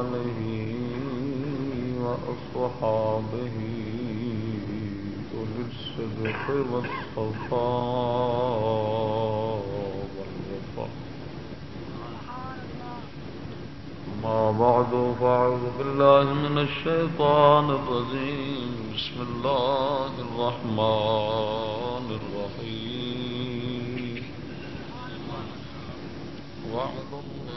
آله وأصحابه أولي الصدق والصفاء والوفاء ما بعد فأعوذ بالله من الشيطان الرجيم بسم الله الرحمن الرحيم وعد الله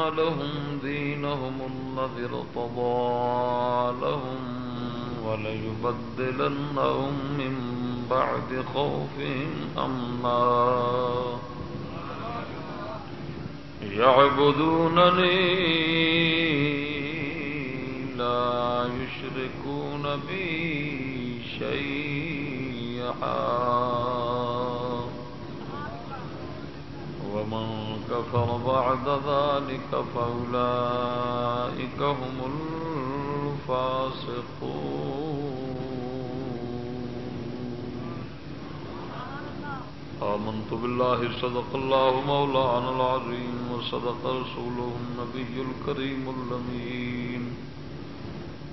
لهم دينهم الذي ارتضى لهم وليبدلنهم من بعد خوفهم أمنا. يعبدونني لا يشركون بي شيئا. ومن كفر بعد ذلك فأولئك هم الفاسقون. آمنت بالله، صدق الله مولانا العظيم، وصدق رسوله النبي الكريم اللمين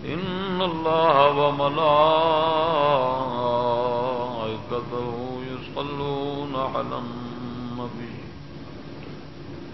إن الله وملائكته يصلون على النبي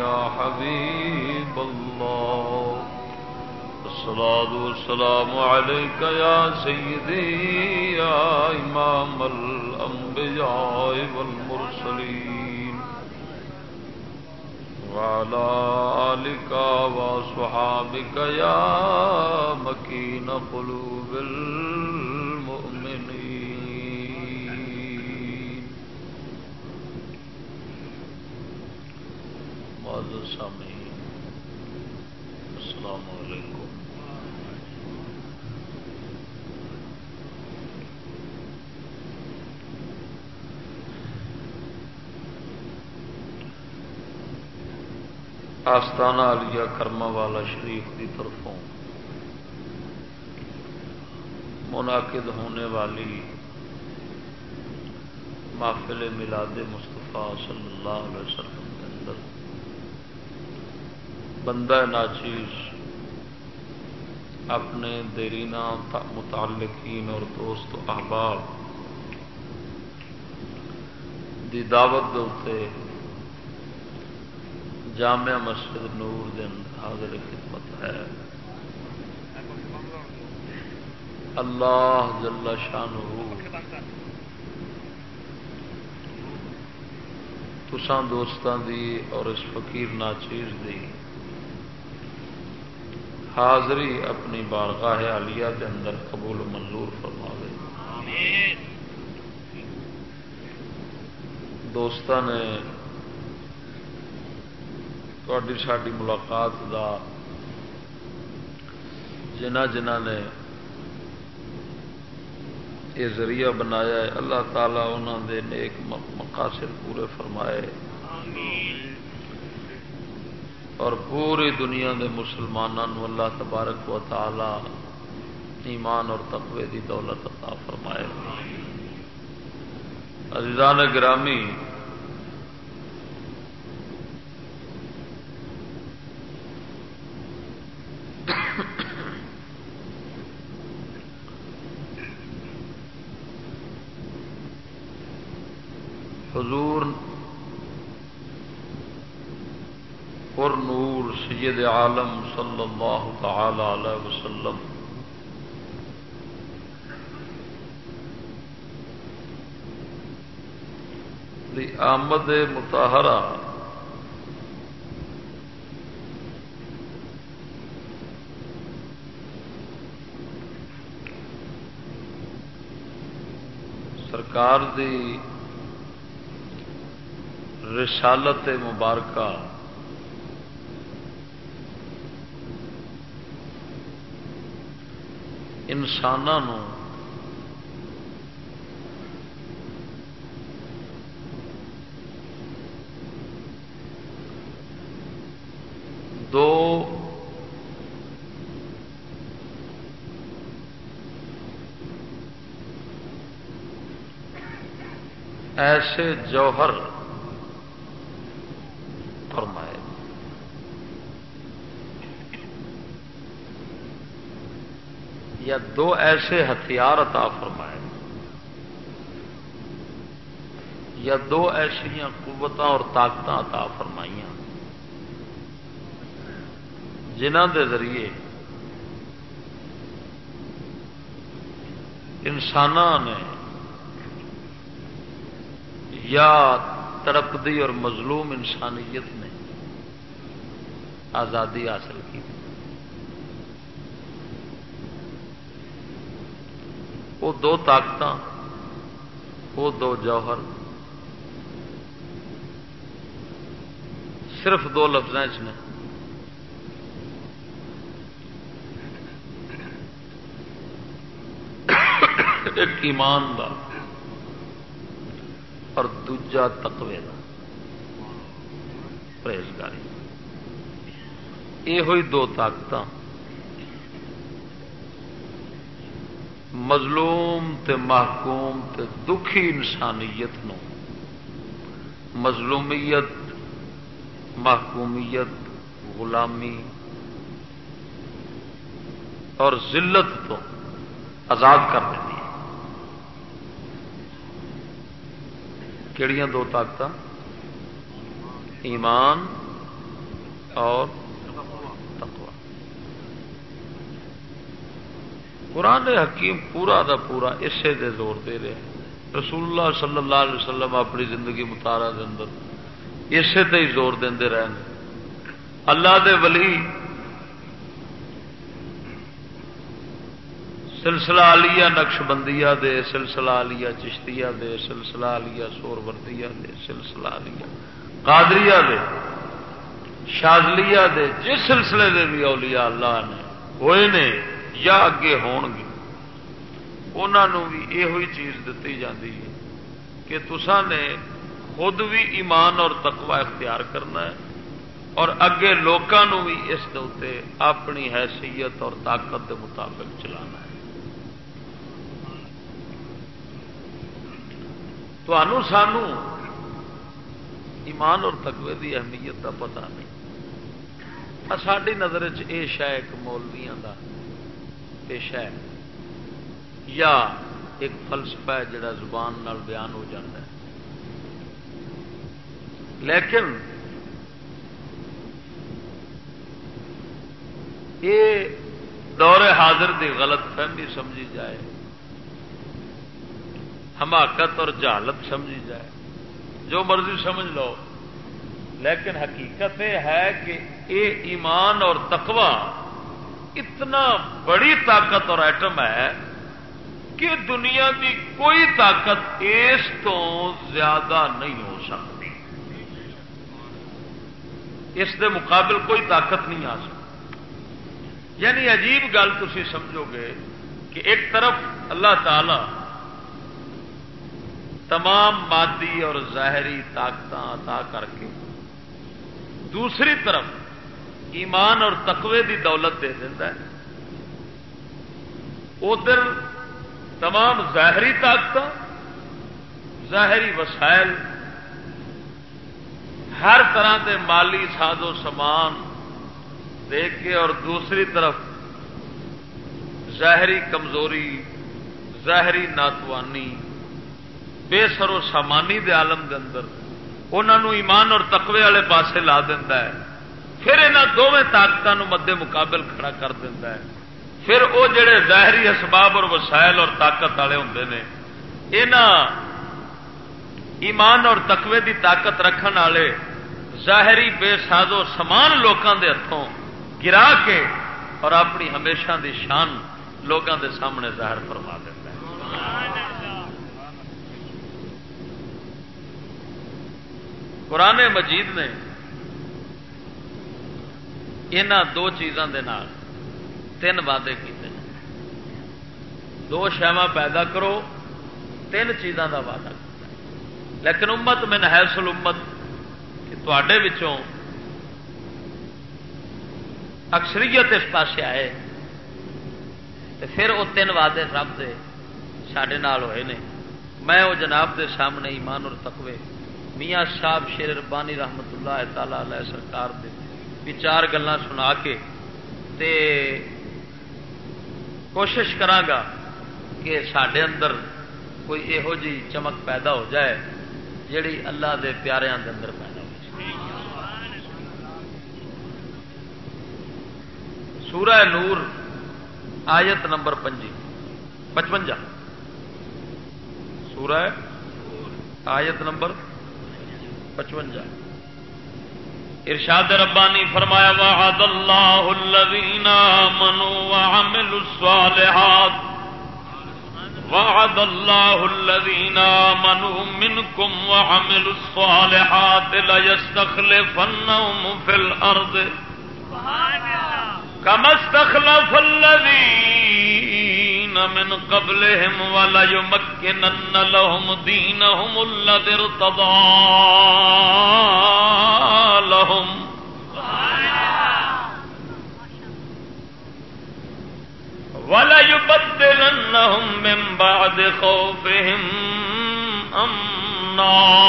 يا حبيب الله. الصلاة والسلام عليك يا سيدي، يا إمام الأنبياء والمرسلين. وعلى آلك وصحابك يا مكين قلوب المؤمنين معزز سامعین۔ السلام علیکم۔ آستانہ علیہ کرما والا شریف کی طرفوں منعقد ہونے والی محفل میلاد مصطفیٰ صلی اللہ علیہ وسلم بندہ ناچیز، اپنے دیرینہ متعلقین اور دوست و احباب دی دعوت دے جامع مسجد نور دن حاضر خدمت ہے۔ اللہ جل شان تسان دوستان دی اور اس فقیر ناچیز دی حاضری اپنی بارگاہ عالیہ کے اندر قبول و منظور فرماوے دوستان نے تھی ساری ملاقات دا جنہ جنہ نے یہ ذریعہ بنایا ہے اللہ تعالی انہوں دے نیک مقاصد پورے فرمائے۔ اور پوری دنیا کے مسلمانوں اللہ تبارک و تعالی ایمان اور تقوی دی دولت عطا فرمائے۔ عزیزان گرامی سید عالم صلی اللہ تعالی علیہ وسلم۔ آمد متحرہ سرکار دی رسالت مبارکہ۔ انسانوں دو ایسے جوہر فرمائے یا دو ایسے ہتھیار عطا فرمائے۔ یا دو ایسا قوت اور طاقت عطا فرمائیاں۔ جنہ دے ذریعے انسان نے یا تڑپتی اور مظلوم انسانیت نے آزادی حاصل کی۔ وہ دو طاقت وہ دو جوہر۔ صرف دو لفظ نے ایک ایمان کا اور دوجا تقوی کا پرہیزگاری۔ یہ ہوئی دو طاقت مظلوم تے محکوم تے دکھی انسانیت نو۔ مظلومیت، محکومیت، غلامی اور ذلت تو آزاد کر دیں کہڑیاں دو طاقت ایمان اور تقوی قرآن حکیم پورا دا پورا اسے دے زور دے رہے ہیں۔ رسول اللہ صلی اللہ علیہ وسلم اپنی زندگی متارا دے اندر اسے تے ہی زور دے رہے اللہ دے ولی سلسلہ آلیا نقش بندیا دے، سلسلہ آلیا چشتیا دے، سلسلہ آلیا سور وردیا دے، سلسلہ آلیا قادریا دے شازلیا دے، جس سلسلے دے بھی اولیاء اللہ نے، ہوئے نے۔ یا اگے ہون گے انہوں بھی یہ چیز دیتی جاتی ہے کہ تسا نے خود بھی ایمان اور تقوی اختیار کرنا ہے اور اگے لوگوں بھی اس دے اپنی حیثیت اور طاقت کے مطابق چلانا ہے سانو ایمان اور تقوی دی اہمیت کا پتا نہیں ساری نظر یہ شا ایک مولویا کا پیشہ ہے، یا ایک فلسفہ ہے جڑا زبان نال بیان ہو جاتا ہے۔ لیکن یہ دور حاضر دی غلط فہمی سمجھی جائے، حماقت اور جہالت سمجھی جائے۔ جو مرضی سمجھ لو، لیکن حقیقت یہ ہے کہ یہ ایمان اور تقوی اتنا بڑی طاقت اور ایٹم ہے کہ دنیا کی کوئی طاقت اس تو زیادہ نہیں ہو سکتی۔ اس دے مقابل کوئی طاقت نہیں آ سکتی۔ یعنی عجیب گل تھی سمجھو گے کہ ایک طرف اللہ تعالی تمام مادی اور ظاہری طاقت عطا کر کے دوسری طرف ایمان اور تقوی دی دولت دے دینا ہے۔ ادھر تمام ظاہری طاقت ظاہری وسائل، ہر طرح دے مالی ساز و سامان دے کے اور دوسری طرف ظاہری کمزوری، ظاہری ناتوانی، بے سرو سامانی دے عالم دے اندر انہوں ایمان اور تقوی والے پاسے لا دینا ہے۔ پھر یہاں دونوں طاقتوں مد مقابل کھڑا کر دینا ہے۔ پھر وہ جڑے ظاہری اسباب اور وسائل اور طاقت والے ہوں نے یہاں ایمان اور تقوی دی طاقت رکھن والے ظاہری بے سازو سمان لوگوں دے ہاتھوں گرا کے اور اپنی ہمیشہ دی شان لوگوں دے سامنے ظاہر فرما دیتا ہے۔ قرآن مجید نے یہاں دو چیزوں کے تین وعدے کیتے ہیں۔ دو شہوا پیدا کرو، تین چیزوں کا وعدہ لیکن امت میں نحیسل امت کہ تے اکثریت اس پاس آئے تو پھر وہ تین وعدے رب دے سڈے ہوئے نے۔ میں وہ جناب دے سامنے ایمان اور تقوی، میاں صاحب شیر ربانی رحمت اللہ تعالی علیہ سرکار دے بھی چار گلان سنا کے تے کوشش کرانگا کہ سڈے اندر کوئی یہو جی چمک پیدا ہو جائے جیڑی اللہ دے پیاریاں دے اندر پیدا ہو جائے۔ سورہ نور آیت نمبر پنجی پچپنجا سورہ آیت نمبر پچوجا ارشاد ربانی فرمایا وعد اللہ الذین آمنوا وعملوا الصالحات. وعد اللہ الذین آمنوا منکم وعملوا الصالحات ليستخلفنهم في الارض كما استخلف الذين الذين من قبلهم ولا يمكنن لهم دينهم الذي ارتضى لهم ولا يبدلنهم من بعد خوفهم أمنا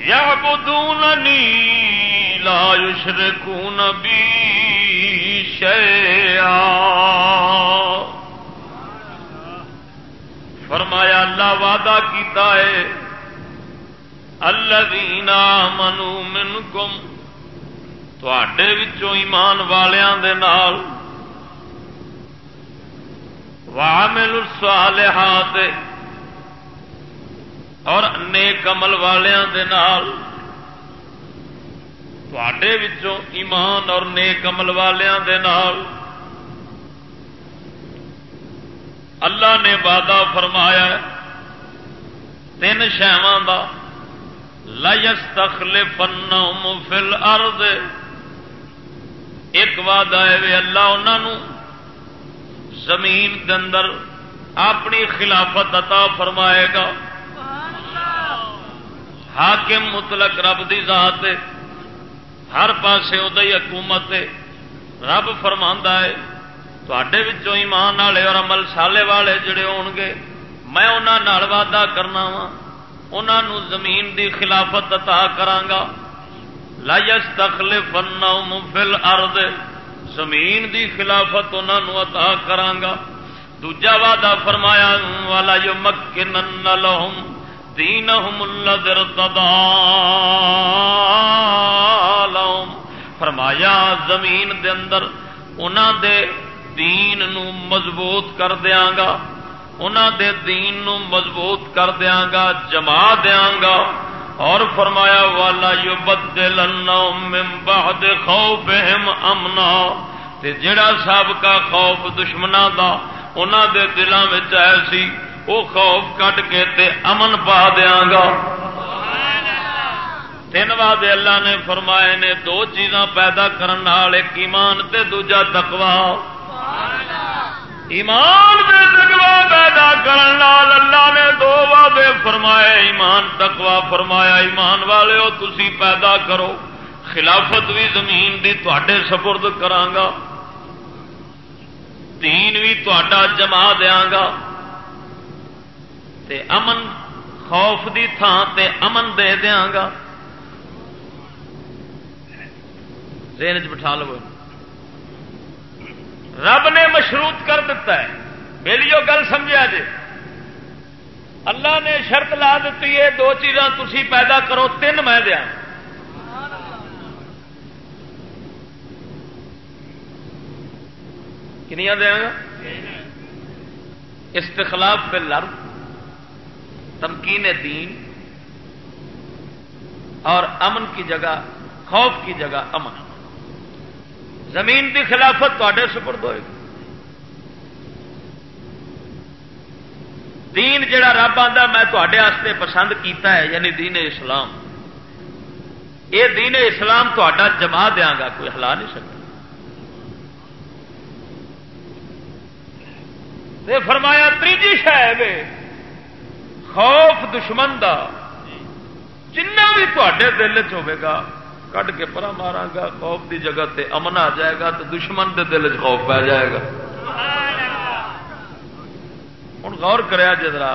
يعبدونني لا يشركون بي شيئا فرمایا، اللہ وعدہ کیتا ہے، الذین آمنوا منکم، تواڈے وچوں ایمان والیاں دے نال، وعملوا الصالحات، اور نیک عمل والیاں دے نال۔ تھوڑے ایمان اور نیک عمل والیاں دے نال اللہ نے وعدہ فرمایا تین شہواں کا لس تخلے فنم فل ارد ایک وعدہ ہے اللہ انہوں زمین کے اندر اپنی خلافت عطا فرمائے گا حاکم مطلق رب دی ذات ہر پاسے ادی حکومت رب فرما ہے تے ایمان والے اور عمل سالے والے جڑے ہو گے میں انہوں وعدہ کرنا وا انہوں زمین دی خلافت عطا کرانگا۔ لائس تخلے فن فل ارد زمین دی خلافت انہوں عطا کرانگا۔ دوجا وعدہ فرمایا والا جو مکن لہم دینہم الذی ارتضا۔ فرمایا، زمین دے اندر انہاں دے دین نو مضبوط کر دیاں گا، انہاں دے دین نو مضبوط کر دیاں گا، جما دیاں گا۔ اور فرمایا والا یبدلنہم من بعد خوفہم امنا تے جڑا سابقہ خوف دشمناں دا انہاں دے دلاں وچ ایسی وہ خوف کٹ کے تے امن پا دیا گا۔ تین وعدے اللہ نے فرمائے نے، دو چیزاں پیدا کرنے ایک ایمان تے دوجا تکوا ایمان دے تکوا پیدا کرنے اللہ نے دو وعدے فرمائے، ایمان تکوا فرمایا۔ ایمان والے ہو تسی پیدا کرو۔ خلافت بھی زمین دی تے سپرد کرانگا۔ دین بھی تا جما دیا گا تے امن، خوف دی تھان تے امن دے دیا گا چ بٹھا لو۔ رب نے مشروط کر دیتا ہے۔ میری جو گل سمجھا جی۔ اللہ نے شرط لا دیتی ہے، دو چیزاں تھی پیدا کرو، تین میں دیا۔ کنیا دیا۔ گا استخلاف پہ لرد تمکین دین، اور امن کی جگہ، خوف کی جگہ امن۔ زمین کی خلافت تے سپرد ہوئے گی دین جڑا رب آتا میں تے پسند کیتا ہے یعنی دین اسلام۔ یہ دین اسلام تا جما دیا گا، کوئی ہلا نہیں سکتا۔ فرمایا تیجی شاید خوف دشمن دا، جنہ بھی تے دل چا کٹ کے پرا مارا گا، خوف دی جگہ تے امن آ جائے گا تو دشمن دے دل چ خوف پی جائے گا۔ ہوں غور کریا جدرا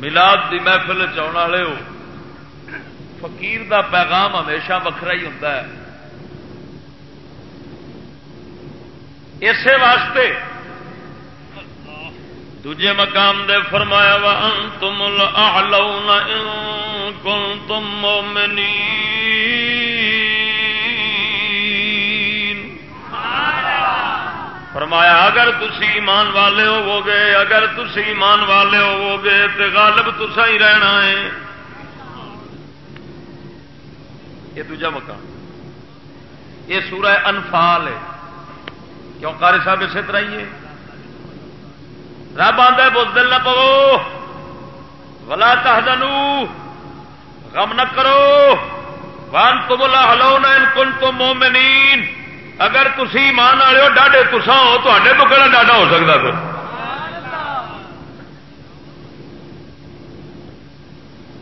ملاد دی محفل چاہنے والے ہو، فقیر دا پیغام ہمیشہ وکرا ہی ہوتا ہے۔ اسی واسطے دجے مقام دے فرمایا وا تم تم مومنی فرمایا، اگر تسی ایمان والے ہوو گے اگر تسی ایمان والے ہوو گے تو غالب تسا ہی رہنا ہے۔ یہ دوجا مقام۔ یہ سورہ انفال ہے۔ کیوں قاری صاحب اسی طرح ہی ہے؟ رب آدھا بہت دل نہ پو ولا تحزنو غم نہ کرو۔ وان تو بولا ہلو نہ کن تو مومنین اگر تھی مان والے ہو، ڈاڈے تسا ہو تے تو کہنا ڈاڈا ہو سکتا پھر؟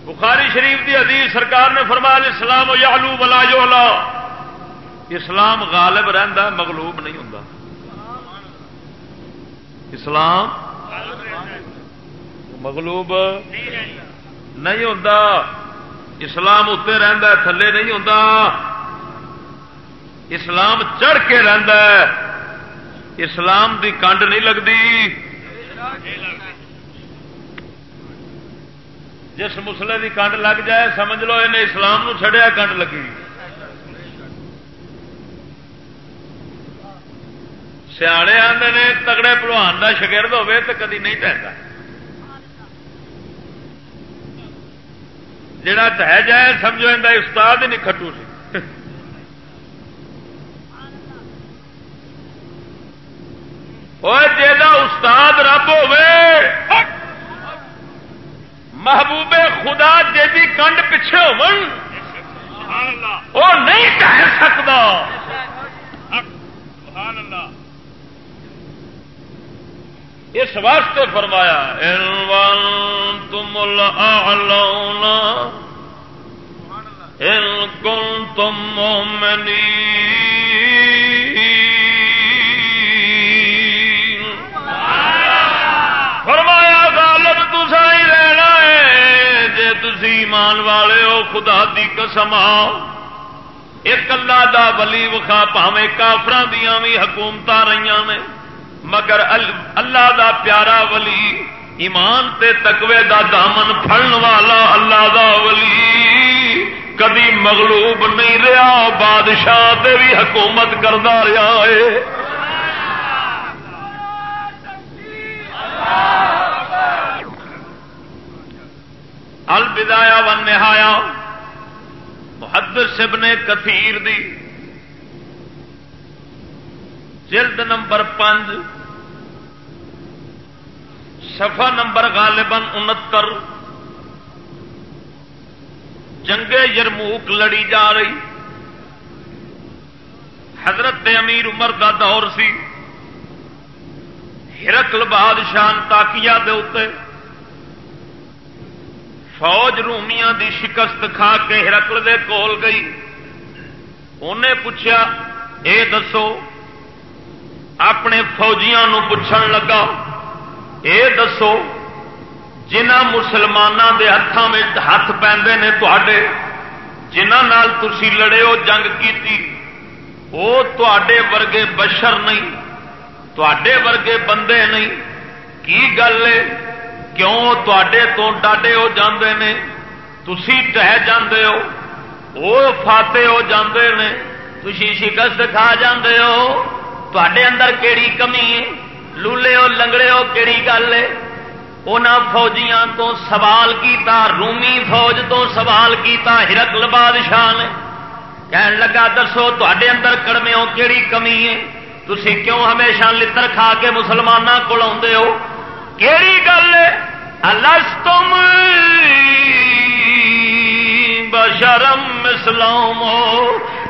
بخاری شریف کی حدیث سرکار نے فرمایا اسلام یالو بلا جو اسلام غالب رہندا مغلوب نہیں ہوں اسلام مغلوب نہیں ہوتا اسلام اتنے رہتا تھلے نہیں ہوتا اسلام چڑھ کے رہتا اسلام دی کنڈ نہیں لگتی جس مسلے دی کنڈ لگ جائے، سمجھ لو انہیں اسلام نو چھڑیا کنڈ لگی۔ سیاڑے آتے نے، تگڑے پلوان کا شگرد ہوے تو کدی نہیں ٹہتا جڑا ٹہ جائے، سمجھو استاد ہی نہیں کھٹو سی۔ جا استاد رب ہوے محبوب خدا جی کنڈ پیچھے ہو نہیں ٹہ سکتا اس واسطے فرمایا تم ان کن تم مومنی جی ایمان والے ہو خدا دی قسم ایک اللہ دا ولی وخا پاوے کافران دیا بھی حکومت رہی نے۔ مگر اللہ دا پیارا ولی، ایمان تے تقوی دا دامن پھڑن والا اللہ دا ولی۔ کدی مغلوب نہیں رہا بادشاہ تے بھی حکومت کرتا رہا ہے الدایا ون نہایا۔ محدث ابن کثیر دی۔ جلد نمبر پانچ۔ سفا نمبر غالباً انہتر۔ جنگے یرموک لڑی جا رہی۔ حضرت امیر عمر دا دور سی۔ ہرکل بادشاہ تاکیا دے فوج رومیاں دی شکست کھا کے ہرکل دے کول گئی۔ انہیں پوچھا اے دسو، اپنے فوجیاں نو پوچھن لگا، اے دسو، جنہ مسلمانوں دے ہاتھوں میں ہاتھ پہنتے ہیں تے جنہ تسی لڑے ہو جنگ کی وہ تے ورگے بشر نہیں تے ورگے بندے نہیں، کی گل ہے؟ کیوں تے تو ڈاڈے ہو جاندے نے تسی ٹہ جاندے ہو وہ فاتے ہو جاندے نے تھی شکست کھا جاندے ہو تے اندر کیڑی کمی ہے لولے ہو لنگڑے ہو کیڑی گل ہے فوجیاں تو سوال کیتا رومی فوج تو سوال کیتا ہرکل بادشاہ نے کہن لگا دسو تے اندر کڑمیوں کیڑی کمی ہے تھی کیوں ہمیشہ لڑ کھا کے مسلمانوں کو آدھے ہو کہڑی گل تم بشرم اسلام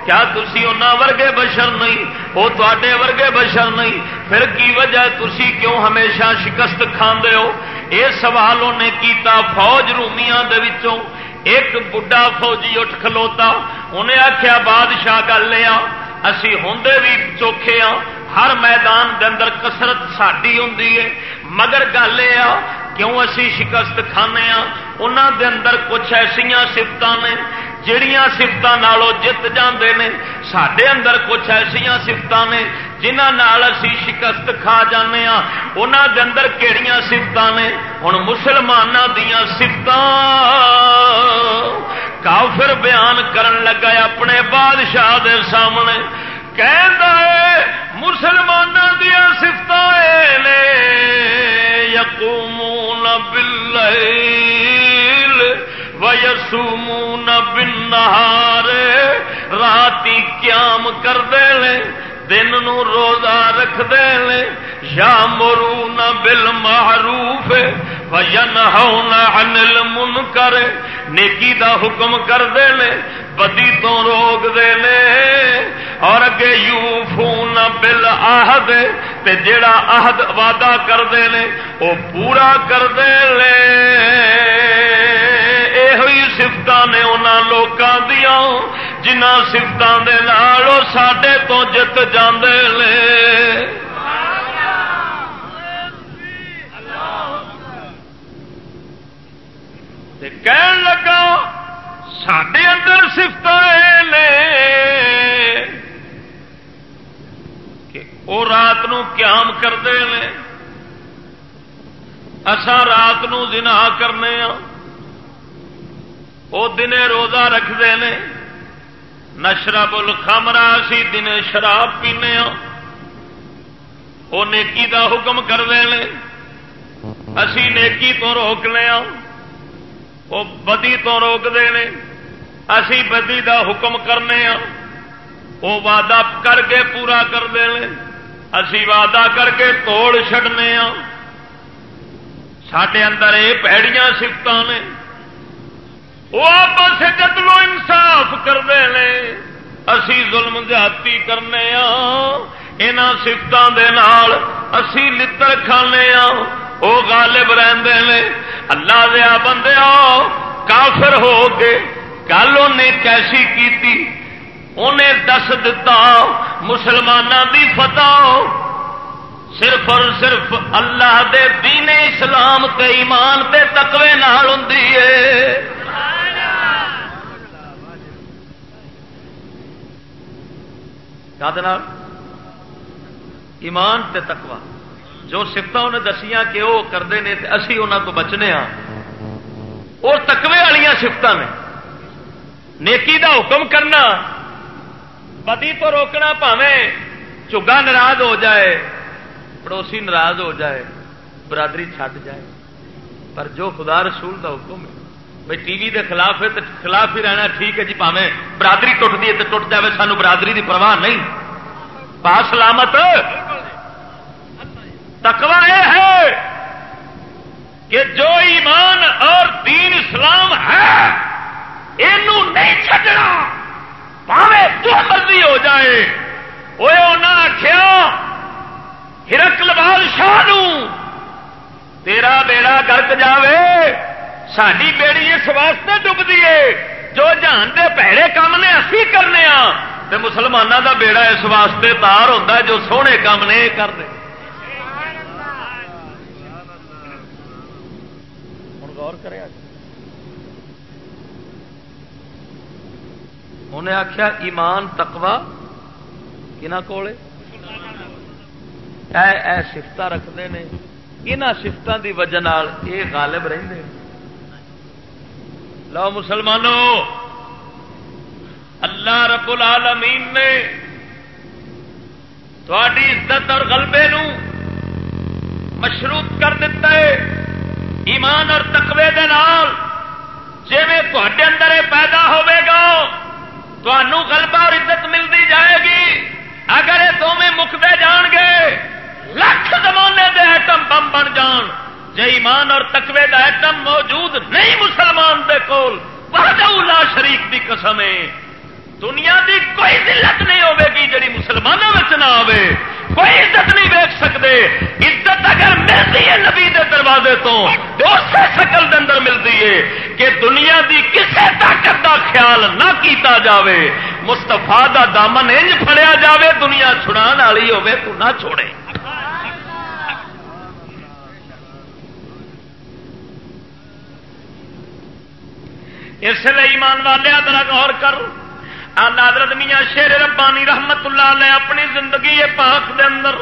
کیا تھی انہوں ورگے بشر نہیں؟ وہ تے ورگے بشر نہیں۔ پھر کی وجہ تھی کیوں ہمیشہ شکست کھانے ہو؟ یہ سوال انہیں کیتا فوج رومیاں دے وچوں۔ ایک بڑھا فوجی اٹھ کھلوتا۔ انہیں آخیا بادشاہ گل لیا اسی ہوندے بھی چوکھے ہاں ہر میدان دے اندر کسرت ساری ہوں مگر گل یہ کیوں اسی شکست کھانے ہاں؟ انہوں دے اندر کچھ ایسا سفت نے جہیا سفت جت جاندے نے سڈے اندر کچھ ایسا سفت نے جنہ اسی شکست کھا جانے ہاں انہوں دے اندر کہڑی سفت نے؟ ہوں مسلمانوں دیا سفت کافر بیان کرن لگا اپنے بادشاہ دے سامنے۔ کہہ مسلمانوں دیا سفت یقومون باللیل ویسومون بن بالنہار راتی قیام کر دے لیں، دن نو روزہ رکھ دے لیں۔ یا مرون بل وینہون عن المنکر۔ نیکی دا حکم کر دے لیں، بدی تو روک دے لیں۔ اور اگے یو فون بل آہد تے جیڑا آہد وعدہ کر دے لیں، او پورا کر دے لیں سفت نے انہوں لوگوں دیا جنہ سفتوں کے نال سڈے تو جت جاندے لے کہن لگا سڈے اندر سفت کہ وہ رات نو قیام کرتے ہیں اسان رات نو دنا کرنے ہاں وہ دنے روزہ رکھتے ہیں۔ نشرا بل خامرا سی دن شراب پینے ہاں۔ وہ نیکی دا حکم کرتے ہیں۔ اسی نیکی تو روکنے ہاں۔ وہ بدی تو روکتے ہیں۔ اسی بدی دا حکم کرنے ہاں۔ وہ وعدہ کر کے پورا کرتے ہیں۔ اسی وعدہ کر کے توڑ چڈنے ہاں۔ سڈے اندر یہ پیڑیاں سفت نے۔ وہ آپس قتل و انصاف کرتے ہیں اسی ظلم جاتی کرنے ہاں یہاں سفتوں کے نال اسی لڑ کھانے ہاں وہ غالب رہتے ہیں اللہ دیا بندے کافر ہو گئے گل انہیں کیسی کی انہیں دس دتا مسلمانوں کی فتح۔ صرف اور صرف اللہ دے دین اسلام تے ایمان تے تقوی نال ہوں ایمان تے تکوا جو سفت انہیں دسیاں کہ وہ کرتے ہیں اسی انہوں کو بچنے ہاں۔ وہ تکوے والی سفت نے۔ نیکی دا حکم کرنا، بدی تو روکنا پاوے چگا ناراض ہو جائے، پڑوسی ناراض ہو جائے، برادری چھٹ جائے۔ پر جو خدا رسول دا حکم ہے بھائی ٹی وی دے خلاف ہے تو خلاف ہی رہنا ٹھیک ہے جی پاوے برادری ٹوٹتی ہے تو ٹوٹ جائے سانو برادری دی پرواہ نہیں۔ پا سلامت۔ تکوا یہ ہے کہ جو ایمان اور دین اسلام ہے یہ نہیں چڈنا پاوے جو مرضی ہو جائے۔ وہ آخیا ہرکل بادشاہ تیرا بیڑا گرک جاوے۔ ساری بیڑی اس واسطے ڈبتی ہے جو جان دے پیڑے کام نے اسی کرنے تے مسلمانوں دا بیڑا اس واسطے تار ہوتا ہے جو سونے کام نے کرتے غور کرے انہیں آخیا ایمان تکوا کہنا کول سفت رکھتے ہیں یہاں سفتوں کی وجہ یہ غالب رہتے ہیں لو مسلمانوں اللہ رب العالمین نے تھوڑی عزت اور غلبے نو مشروط کر دیتا ہے، ایمان اور تقوی دے نال۔ جی تے اندر پیدا ہوے گا تمہوں غلبہ اور عزت ملتی جائے گی۔ اگر یہ دونیں مکتے جان گے، لکھ زمانے دے ایٹم بم بن جان۔ جی ایمان اور تقوی دا ایٹم موجود نہیں مسلمان دے کول لا شریف کی قسم ہے۔ دنیا دی کوئی دلت نہیں ہوے گی جی مسلمانوں میں نہ آئے کوئی عزت نہیں ویک سکتے عزت اگر ملتی ہے نبی دے دروازے تو اسی شکل دے اندر ملتی ہے کہ دنیا دی کسے طاقت دا خیال نہ کیتا جاوے۔ مستفا دا دامن انج پھڑیا جاوے، دنیا چھڑا والی ہوے تو نہ چھوڑے۔ اس لیے ایمان والے ادرا غور کر۔ حضرت میاں شیر ربانی رحمت اللہ نے اپنی زندگی پاک دے اندر۔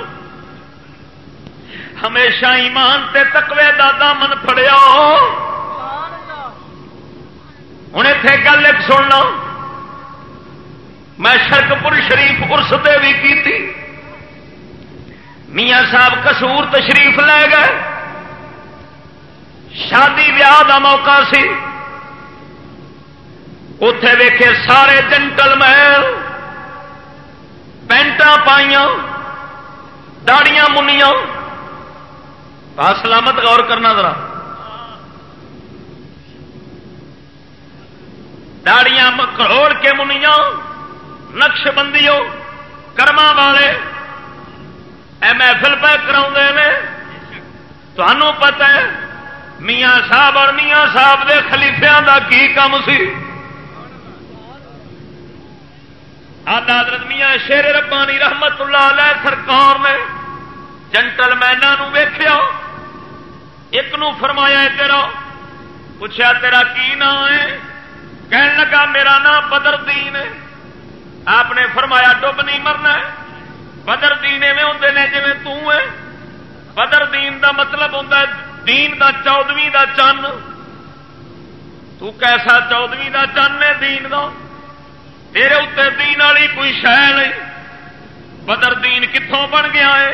ہمیشہ ایمان تے تقوی دا دامن پڑیا ہوں اتے گل ایک سننا۔ میں شرکپور شریف ارس دے بھی کی تھی میاں صاحب کسور تشریف لے گئے۔ شادی بیاہ دا موقع سی۔ اتے ویکے سارے جنٹل محل پینٹا پائیا داڑیاں منیا سلامت غور کرنا ذرا۔ داڑیاں کروڑ کے منیا نقش بندیوں کرما والے۔ ایم محفل پہ کرا تمہوں پتہ ہے، میاں صاحب اور میاں صاحب دے خلیفیا کا کی کام سی؟ حضرت میاں شیر ربانی رحمت اللہ علیہ سرکار نے جنٹل مینوں ویخیا ایک نو فرمایا تیرا پوچھا تیرا کی نام ہے؟ کہنے لگا، میرا نام بدر دین ہے۔ آپ نے فرمایا، ڈب نہیں مرنا بدر دین ایویں ہوں نے جی تے بدر دین دا مطلب ہوں دین دا چودویں دا چن۔ تو کیسا چودویں دا چن ہے دین دا؟ تیرے اتنے دین والی کوئی شہ نہیں۔ بدر دین کتوں بن گیا ہے؟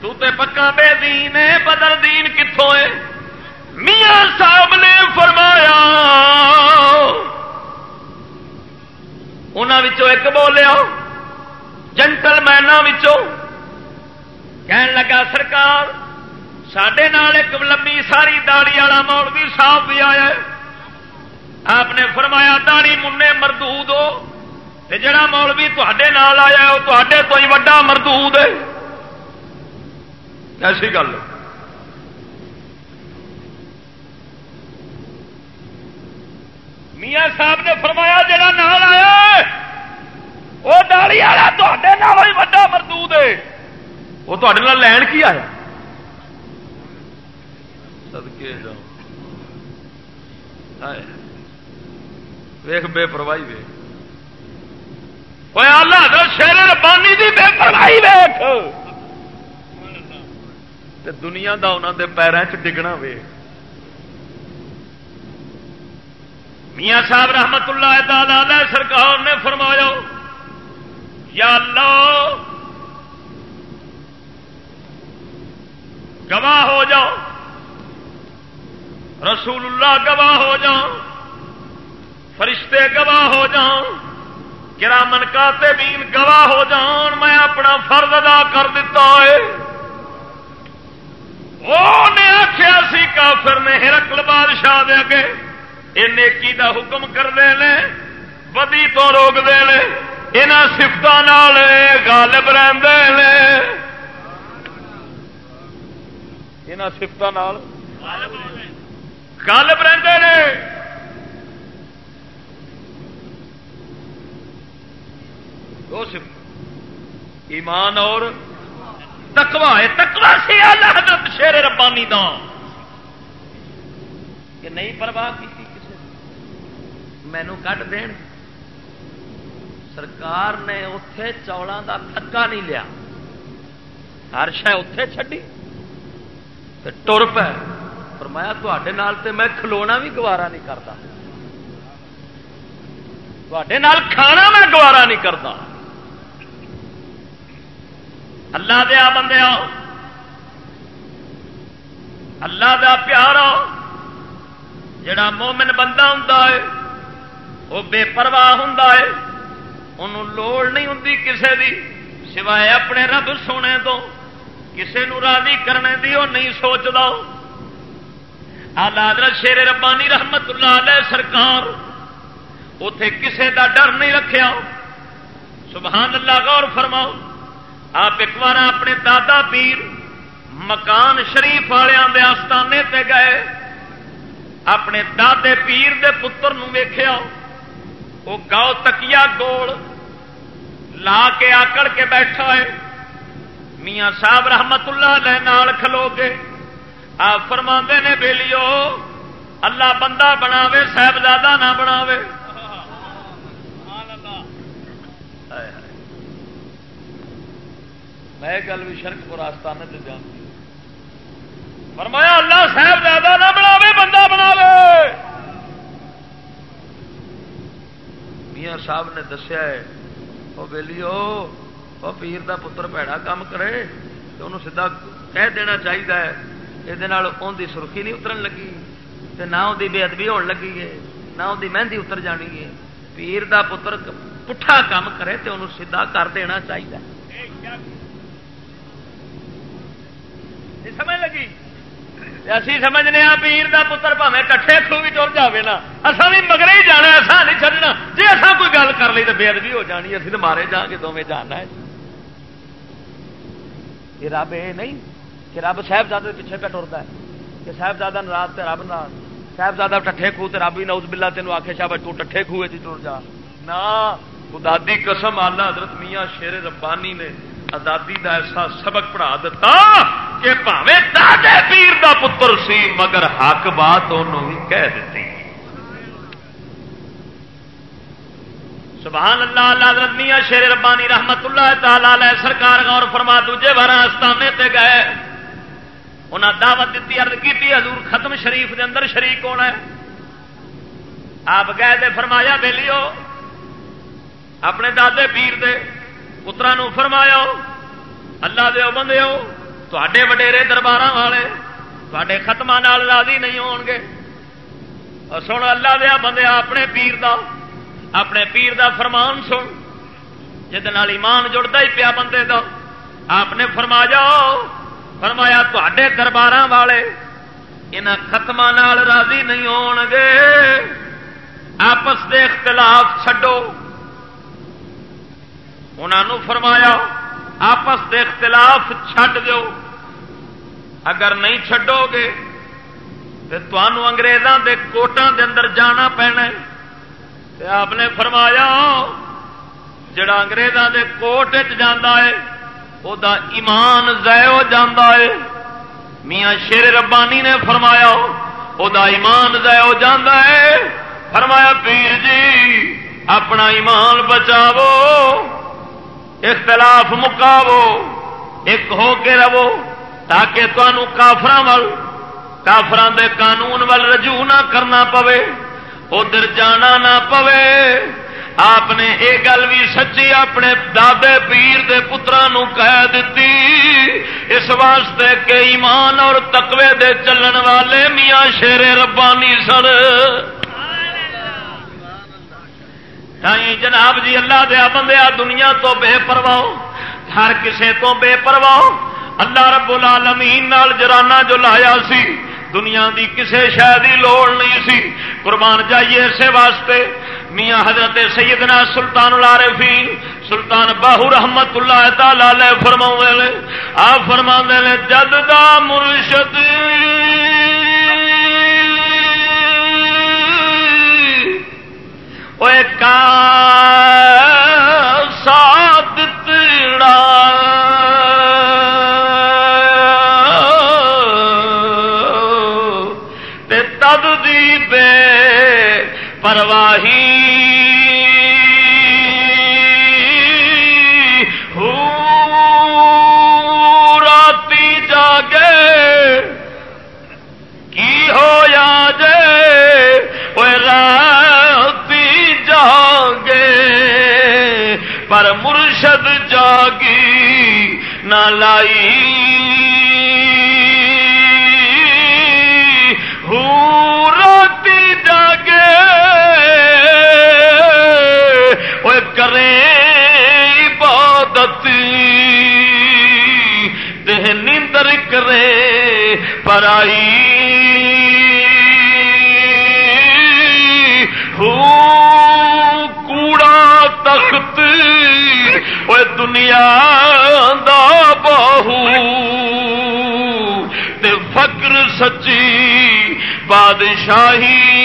تو تے پکا بے دین ہے، بدر دین کتوں ہے؟ میاں صاحب نے فرمایا انہوں ایک بولیا جنٹل مینوں کہن لگا، سرکار سڈے نال ایک لمبی ساری داڑی والا مول بھی صاحب بھی آیا آپ نے فرمایا داڑی منہ مردود ہو۔ جڑا مولوی تے نال آیا وہ تے تو ہی وا مردود ہے ایسی گل میاں صاحب نے فرمایا جڑا نال آیا وہ داڑی والا تے ہی وا مردود ہے وہ تے لین کی آیا سدکے جاؤ ویخ بے پرواہی ویخ اللہ شیر ربانی دی بے پرواہی ویخ دنیا دا انہوں دے پیروں چ ڈگنا وے میاں صاحب رحمت اللہ تعالی سرکار نے فرمایا یا اللہ گواہ ہو جاؤ رسول اللہ گواہ ہو جاؤ فرشتے گواہ ہو جاؤ گرامن کاتے بین گواہ ہو جان، میں اپنا فرد ادا کر دیتا ہے۔ آخیا سی، کافر نے ہرکل بادشاہ دے اگے۔ یہ نیکی دا حکم کر دے لے بدی تو روک دے لے یہاں سفت غالب رہتے لے یہاں سفت غالب رہتے ہیں دو صفت ایمان اور تکوا ہے۔ تکوا سے اللہ حضرت شیر ربانی دا۔ کہ نہیں پرواہ کی کسی مینو کٹ دین۔ سرکار نے اتے چولوں کا تھکا نہیں لیا۔ ہر شہ اتے چڈی ٹر پہ فرمایا تے میں کھلونا بھی گوارا نہیں کرتا کھانا میں گوارا نہیں کرتا اللہ دیا بندے آؤ اللہ دا پیار جڑا مومن بندہ ہوں وہ بے پرواہ ہوں انہوں لوڑ نہیں ہوں کسے دی، سوائے اپنے رب سونے تو کسے نو راضی کرنے دی وہ نہیں سوچتا آدر شیر ربانی رحمت اللہ علیہ سرکار اتے کسے دا ڈر نہیں رکھیا۔ سبحان اللہ، غور فرماؤ۔ آپ ایک بار اپنے دادا پیر مکان شریف والوں آستانے تے گئے، اپنے دادے پیر دے پتر نو ویخیا وہ گاؤ تکیا گول لا کے آکڑ کے بیٹھا ہے۔ میاں صاحب رحمت اللہ نال کھلو کے آپ فرما نے بےلیو اللہ بندہ بناوے، صاحبزادہ نہ بناوے۔ میں گل بھی شرک پور آستانے سے جانتی فرمایا، اللہ صاحب زیادہ نہ بناوے، بندہ بناوے میاں صاحب نے دسیا ہے وہ ویلی وہ پیر دا پتر پیڑا کام کرے تو انہوں سیدا کہہ دینا چاہیے یہ ان کی سرخی نہیں اترن لگی نہ وہ بے ادبی ہون لگی ہے، نہ وہ مہندی اتر جانی ہے۔ پیر دا پتر پٹھا کام کرے تو انہوں سیدا کر دینا چاہیے سمجھ لگی؟ اسی سمجھنے ہاں پیر دا پتر پاوے کٹھے کھو بھی ٹر جائے نا۔ اصا بھی مگر ہی جانا ایسا نہیں چڑھنا جی اصا کوئی گل کر لی تو بے ادبی ہو جانی اسی تو مارے جا کے دونوں جانا ہے۔ یہ رب یہ نہیں، کہ رب صاحبزادے پیچھے پہ ٹرتا ہے۔ کہ صاحبزادہ ناراض تے رب ناراض۔ صاحبزادہ ٹھے خوہ تے رب ہی نوز بلا تینوں آخے شاہ تو ٹھے خوہ چ ٹر جا۔ نہ خدا دی قسم آلہ حضرت میاں شیر ربانی نے آزادی دا ایسا سبق پڑھا دیتا کہ پاوے دادے پیر دا پتر سی مگر حق بات انہوں ہی کہہ دیتی سبحان اللہ اللہ حضرت میاں شیر ربانی رحمت اللہ تعالی علیہ سرکار غور فرما دوجے بار آستانے تے گئے انہاں دعوت دیتی عرض کی حضور ختم شریف دے اندر شریک ہونا ہے آپ گئے دے فرمایا بیلیو اپنے دادے پیر دے پترا فرمایا اللہ دے بندے تے وڈیرے دربار والے تے ختم راضی نہیں ہون گے سن اللہ دیا بندے اپنے پیر دا اپنے پیر دا فرمان سن جہد ایمان جڑتا ہی پیا بندے دا آپ نے فرما جاؤ فرمایا تے دربار والے یہاں ختم راضی نہیں ہون گے آپس دے اختلاف چھڈو انہوں فرمایا آپس دے اختلاف چھڈ دو اگر نہیں چھڈو گے تو تمہوں انگریزوں دے کوٹاں دے اندر جانا پینا آپ نے فرمایا، جڑا انگریزوں دے کوٹ جانا ہے وہ ایمان ضائع ہو جاتا ہے۔ میاں شیر ربانی نے فرمایا وہ ایمان ضائع ہو جاتا ہے۔ فرمایا، پیر جی اپنا ایمان بچاو۔ اختلاف مکاو، ایک ہو کے رہو تاکہ تمہوں کافر کافران دے قانون ول رجوع نہ کرنا پوے، ادھر جانا نہ پوے۔ آپ نے یہ گل بھی سچی، اپنے دادے پیر دے پترا کہہ دیتی اس واسطے کہ ایمان اور تقوی دے چلن والے میاں شیر ربانی سر۔ تھی جناب جی اللہ دیا بندیا دنیا تو بے پرواہ، ہر کسے تو بے پرواہ۔ اللہ رب العالمین نال جرانا جو لایا سی، دنیا دی کسے شہ دی لوڑ نہیں سی۔ قربان جائیے اسے واسطے۔ میاں حضرت سیدنا سلطان العارفین، سلطان باہو رحمت اللہ تعالی فرما آ فرما جد دا مرشد۔ سات تد پر مرشد جاگی نہ لائی۔ جاگے۔ نیندر کرے پرائی۔ ہوں وہ دنیا دا بہو تے فکر سچی بادشاہی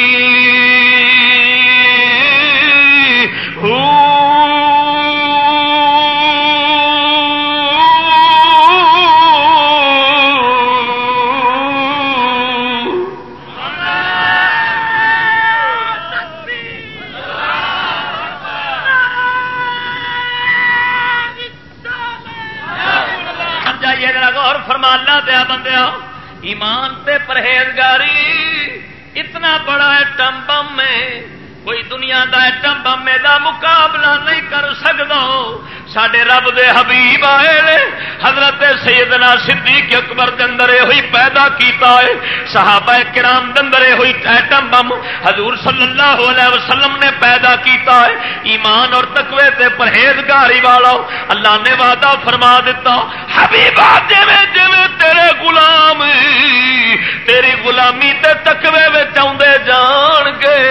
دیا بندیا ایمان تے پرہیزگاری، اتنا بڑا ایٹم بم ہے کوئی دنیا دا ایٹم بم دا مقابلہ نہیں کر سکتا۔ سڈے رب دے حبیب آئے حضرت سیدنا صدیق اکبر دندر ہوئی پیدا کیتا ہے، صحابہ کرام دندر ہوئی ایٹم بم حضور صلی اللہ علیہ وسلم نے پیدا کیتا ہے۔ ایمان اور تقوی تے پرہیزگاری والا، اللہ نے وعدہ فرما دیتا حبیبا جویں جویں تیرے غلام، تیری غلامی تے تقوی وچ اوندے جان گے۔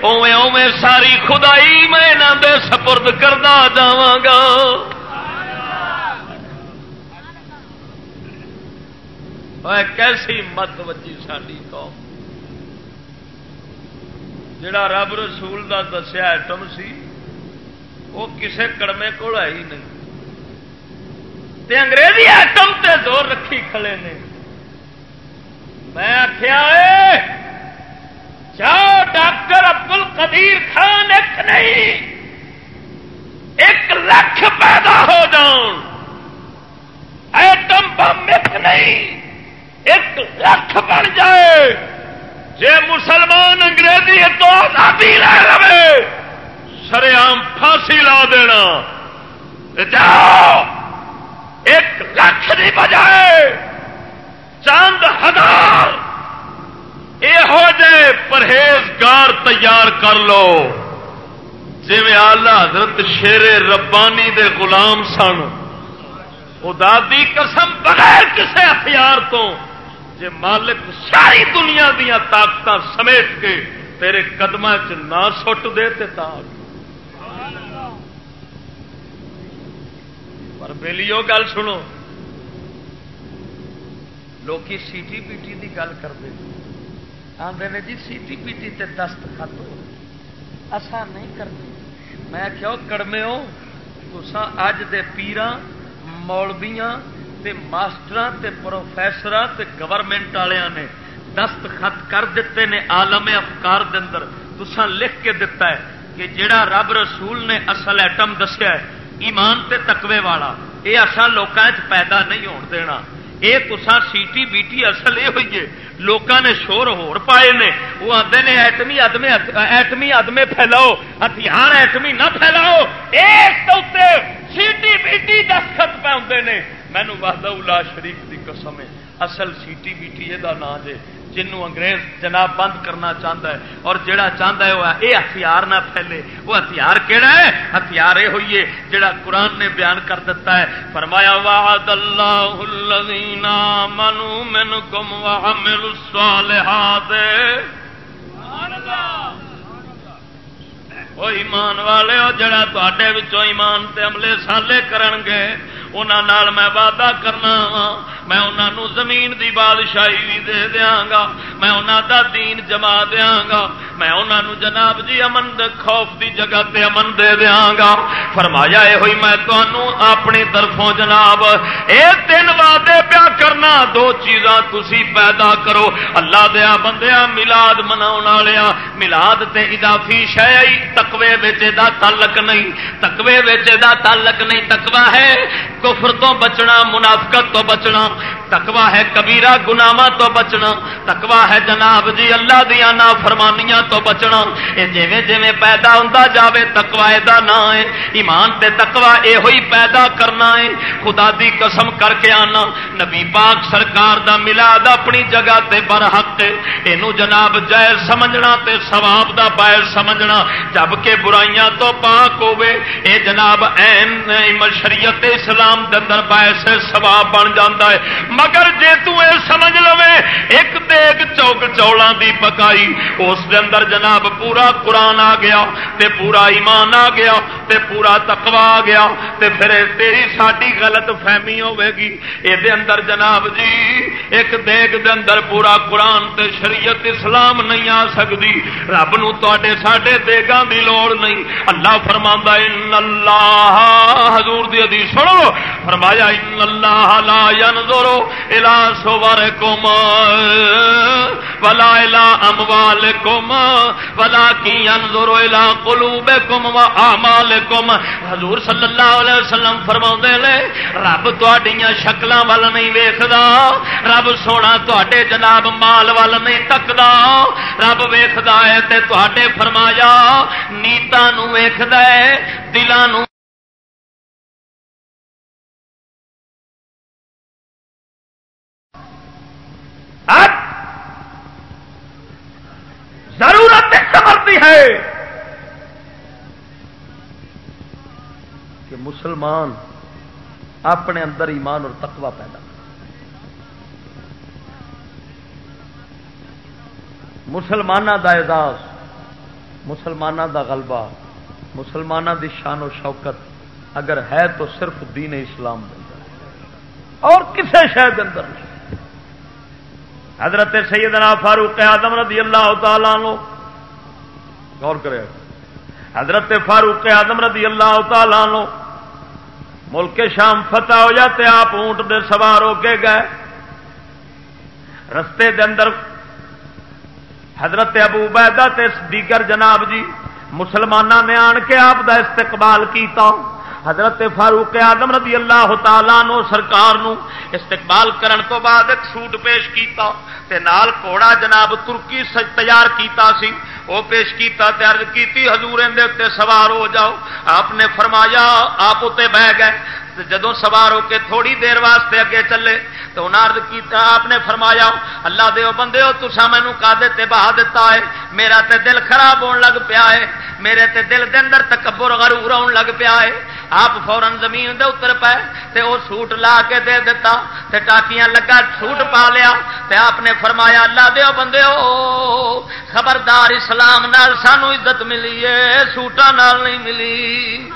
اوویں اوویں ساری خدائی میں انہاں دے سپرد کردا جاواں گا۔ کیسی مت وجی ساری قوم جڑا رب رسول دا دسیا ایٹم سی وہ کسے کڑمے کو ہے ہی نہیں تے انگریزی ایٹم تے زور رکھی کھڑے نے میں آخیا جاؤ ڈاکٹر ابدل قدیر خان ایک نہیں ایک لکھ پیدا ہو جان ایٹم بم ایک نہیں۔ ایک لکھ بن جائے۔ جے مسلمان انگریزی تو آزادی لے لے سر پھانسی لا دینا۔ جاؤ۔ ایک لکھ کی بجائے۔ چند ہزار۔ یہ جے پرہیزگار تیار کر لو۔ جی آلہ حضرت شیر ربانی دے غلام سن دی قسم بغیر کسے ہتھیار تو جے مالک ساری دنیا دیا طاقت سمیٹ کے تیرے قدم چ نہ سٹ دے تے پر بےلیو گل سنو، لوکی سی ٹی پی ٹی گل کرتے آدھے نے جی سی ٹی پی ٹی تے دست خط آسان نہیں کرتے میں کہو کڑمے ہو تو اج دے پیران مولبیاں تے ماسٹر تے پروفیسر تے گورنمنٹ والوں نے دست خط کر دیتے نے آلم افکار دے اندر۔ تسان لکھ کے دتا ہے کہ جڑا رب رسول نے اصل ایٹم دسیا ہے، ایمان تے تقوی والا یہ اصل لوگوں پیدا نہیں ہون دینا۔ یہ تسا سیٹی بیٹی اصل یہ ہوئی ہے لوگوں نے شور ہور پائے نے۔ وہ آتے ہیں ایٹمی ادمے ایٹمی ادمے پھیلاؤ، ہتھیار ایٹمی نہ پھیلاؤ۔ اس سیٹی بیٹی بی دستخط پہ آتے ہیں مینو وحدہ الا شریف کی قسم ہے۔ اصل سی ٹی بی یہ نام جے جنوں انگریز جناب بند کرنا چاہتا ہے اور جڑا چاہتا ہے وہ یہ ہتھیار نہ پھیلے۔ وہ ہتھیار کہڑا ہے؟ ہتھیار یہ ہوئی ہے جڑا قرآن نے بیان کر دیتا ہے۔ فرمایا، وعد اللہ الذین آمنوا منکم وعملوا الصالحات۔ وہ ایمان والے ہو جڑا تے ایمان تے عملے سالے کرن گے انہوں میں وعدہ کرنا وا میں انہوں زمین دی بادشاہی بھی دے دیا گا۔ میں انہوں دا دین جما دیا گا۔ میں انہوں جناب جی امن خوف دی جگہ تے امن دے دیا گا۔ فرمایا یہ ہوئی میں تمہوں اپنی طرفوں جناب، اے تین وعدے پیا کرنا۔ دو چیزاں تسی پیدا کرو۔ اللہ دیا بندیا ملاد منا ملاد تے اضافی شہ تکوے بچے دا تعلق نہیں۔ تکوے بچے دا تعلق نہیں تکوا ہے۔ کفر تو بچنا، منافقت تو بچنا تکوا ہے کبیرا گناوا تو بچنا تکوا ہے جناب جی اللہ دیا نا فرمانیاں تو بچنا۔ یہ جیویں جیویں پیدا ہوتا جاوے تکوا دا نا ہے ایمان تے تکوا یہ ہوئی پیدا کرنا ہے خدا دی قسم کر کے آنا۔ نبی پاک سرکار دا ملاد اپنی جگہ تے برحق یہ جناب جائز سمجھنا تے ثواب دا باعث سمجھنا۔ جبکہ برائیاں تو پاک ہوے اے جناب، این شریعت اسلام دے اندر باعث ثواب بن جاتا ہے۔ مگر جے تو اے سمجھ لو چولاں دی پکائی، اس دے اندر جناب پورا قرآن آ گیا، تے پورا ایمان آ گیا، تے پورا تقوی آ گیا، تے پھر تیری ساری غلط فہمی ہوے گی۔ یہ اندر جناب جی ایک دیگ دے اندر پورا قرآن تے شریعت اسلام نہیں آ سکتی رب نو تے ساڈے دیگاں دی لوڑ نہیں۔ اللہ فرما ان اللہ حضور دی حدیث سنو۔ فرمایا، ان اللہ لا ينظر الى صورکم ولا الى اموالکم ولكن ينظر الى قلوبکم واعمالکم حضور صلی اللہ علیہ وسلم فرماوندے نے، رب تہاڈیاں شکلاں ول نہیں ویکھدا، رب سونا تواڈے جناب مال ول نہیں تکدا، رب ویکھدا ہے تے تواڈے فرمایا، نیتاں نو ویکھدا ہے، دلاں نو ضرورت سمرتی ہے کہ مسلمان اپنے اندر ایمان اور تقوی پیدا مسلمانوں دا اعزاز مسلمانوں دا غلبہ مسلمانوں دی شان و شوکت اگر ہے تو صرف دین اسلام اندر۔ اور کسی شہر اندر نہیں۔ حضرت سیدنا فاروق آدم رضی اللہ تعالی غور کرے۔ حضرت فاروق آدم رضی اللہ تعالی ملک شام فتح ہو جاتے آپ اونٹ دے سوار ہو کے گئے۔ رستے دے اندر حضرت ابو بیدہ تے دیگر جناب جی مسلمانوں نے آن کے آپ دا استقبال کیتا۔ حضرت فاروق آدم رضی اللہ تعالیٰ نو سرکار نو استقبال کرن تو بعد ایک سوٹ پیش کیتا تے نال کوڑا جناب ترکی تیار کیتا سی۔ وہ پیش کیتا تیار کیتی، حضور اندر سوار ہو جاؤ۔ آپ نے فرمایا، آپ اتنے بہ گئے۔ جدو سوار ہو کے تھوڑی دیر واسطے اگے چلے، تو انہیں کیتا، آپ نے فرمایا، اللہ دے بندے ہو تسا مینو کا دیتے بہا دیتا ہے، میرا تے دل خراب ہون لگ پیا ہے، میرے تے دل دے اندر تکبر غرور آن لگ پیا ہے، آپ فورن زمین دے اتر پائے تے وہ سوٹ لا کے دے دیتا تے ٹاکیاں لگا، سوٹ پا لیا، تے آپ نے فرمایا، اللہ دے بندے ہو خبردار اسلام نال سانو عزت ملی ہے سوٹا نال نہیں ملی۔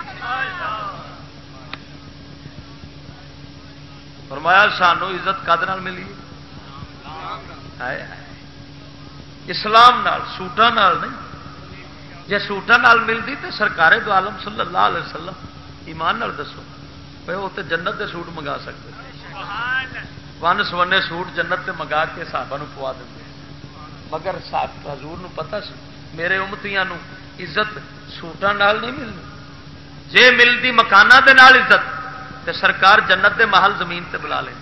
فرمایا سانو عزت کد ملی؟ اسلام نال سوٹا نال نہیں۔ جی سوٹا نال ملتی تو سرکار دو عالم صلی اللہ علیہ وسلم ایمان نال دسو۔ بھائی وہ تو جنت کے سوٹ منگا سکتے۔ ون سونے سوٹ جنت سے منگا کے صحابہ پوا دیں مگر حضور نو پتا سی، میرے امتیاں نو عزت سوٹان نال نہیں ملنی۔ جے ملتی مکانہ دے نال عزت تے سرکار جنت دے محل زمین تے بلا لیں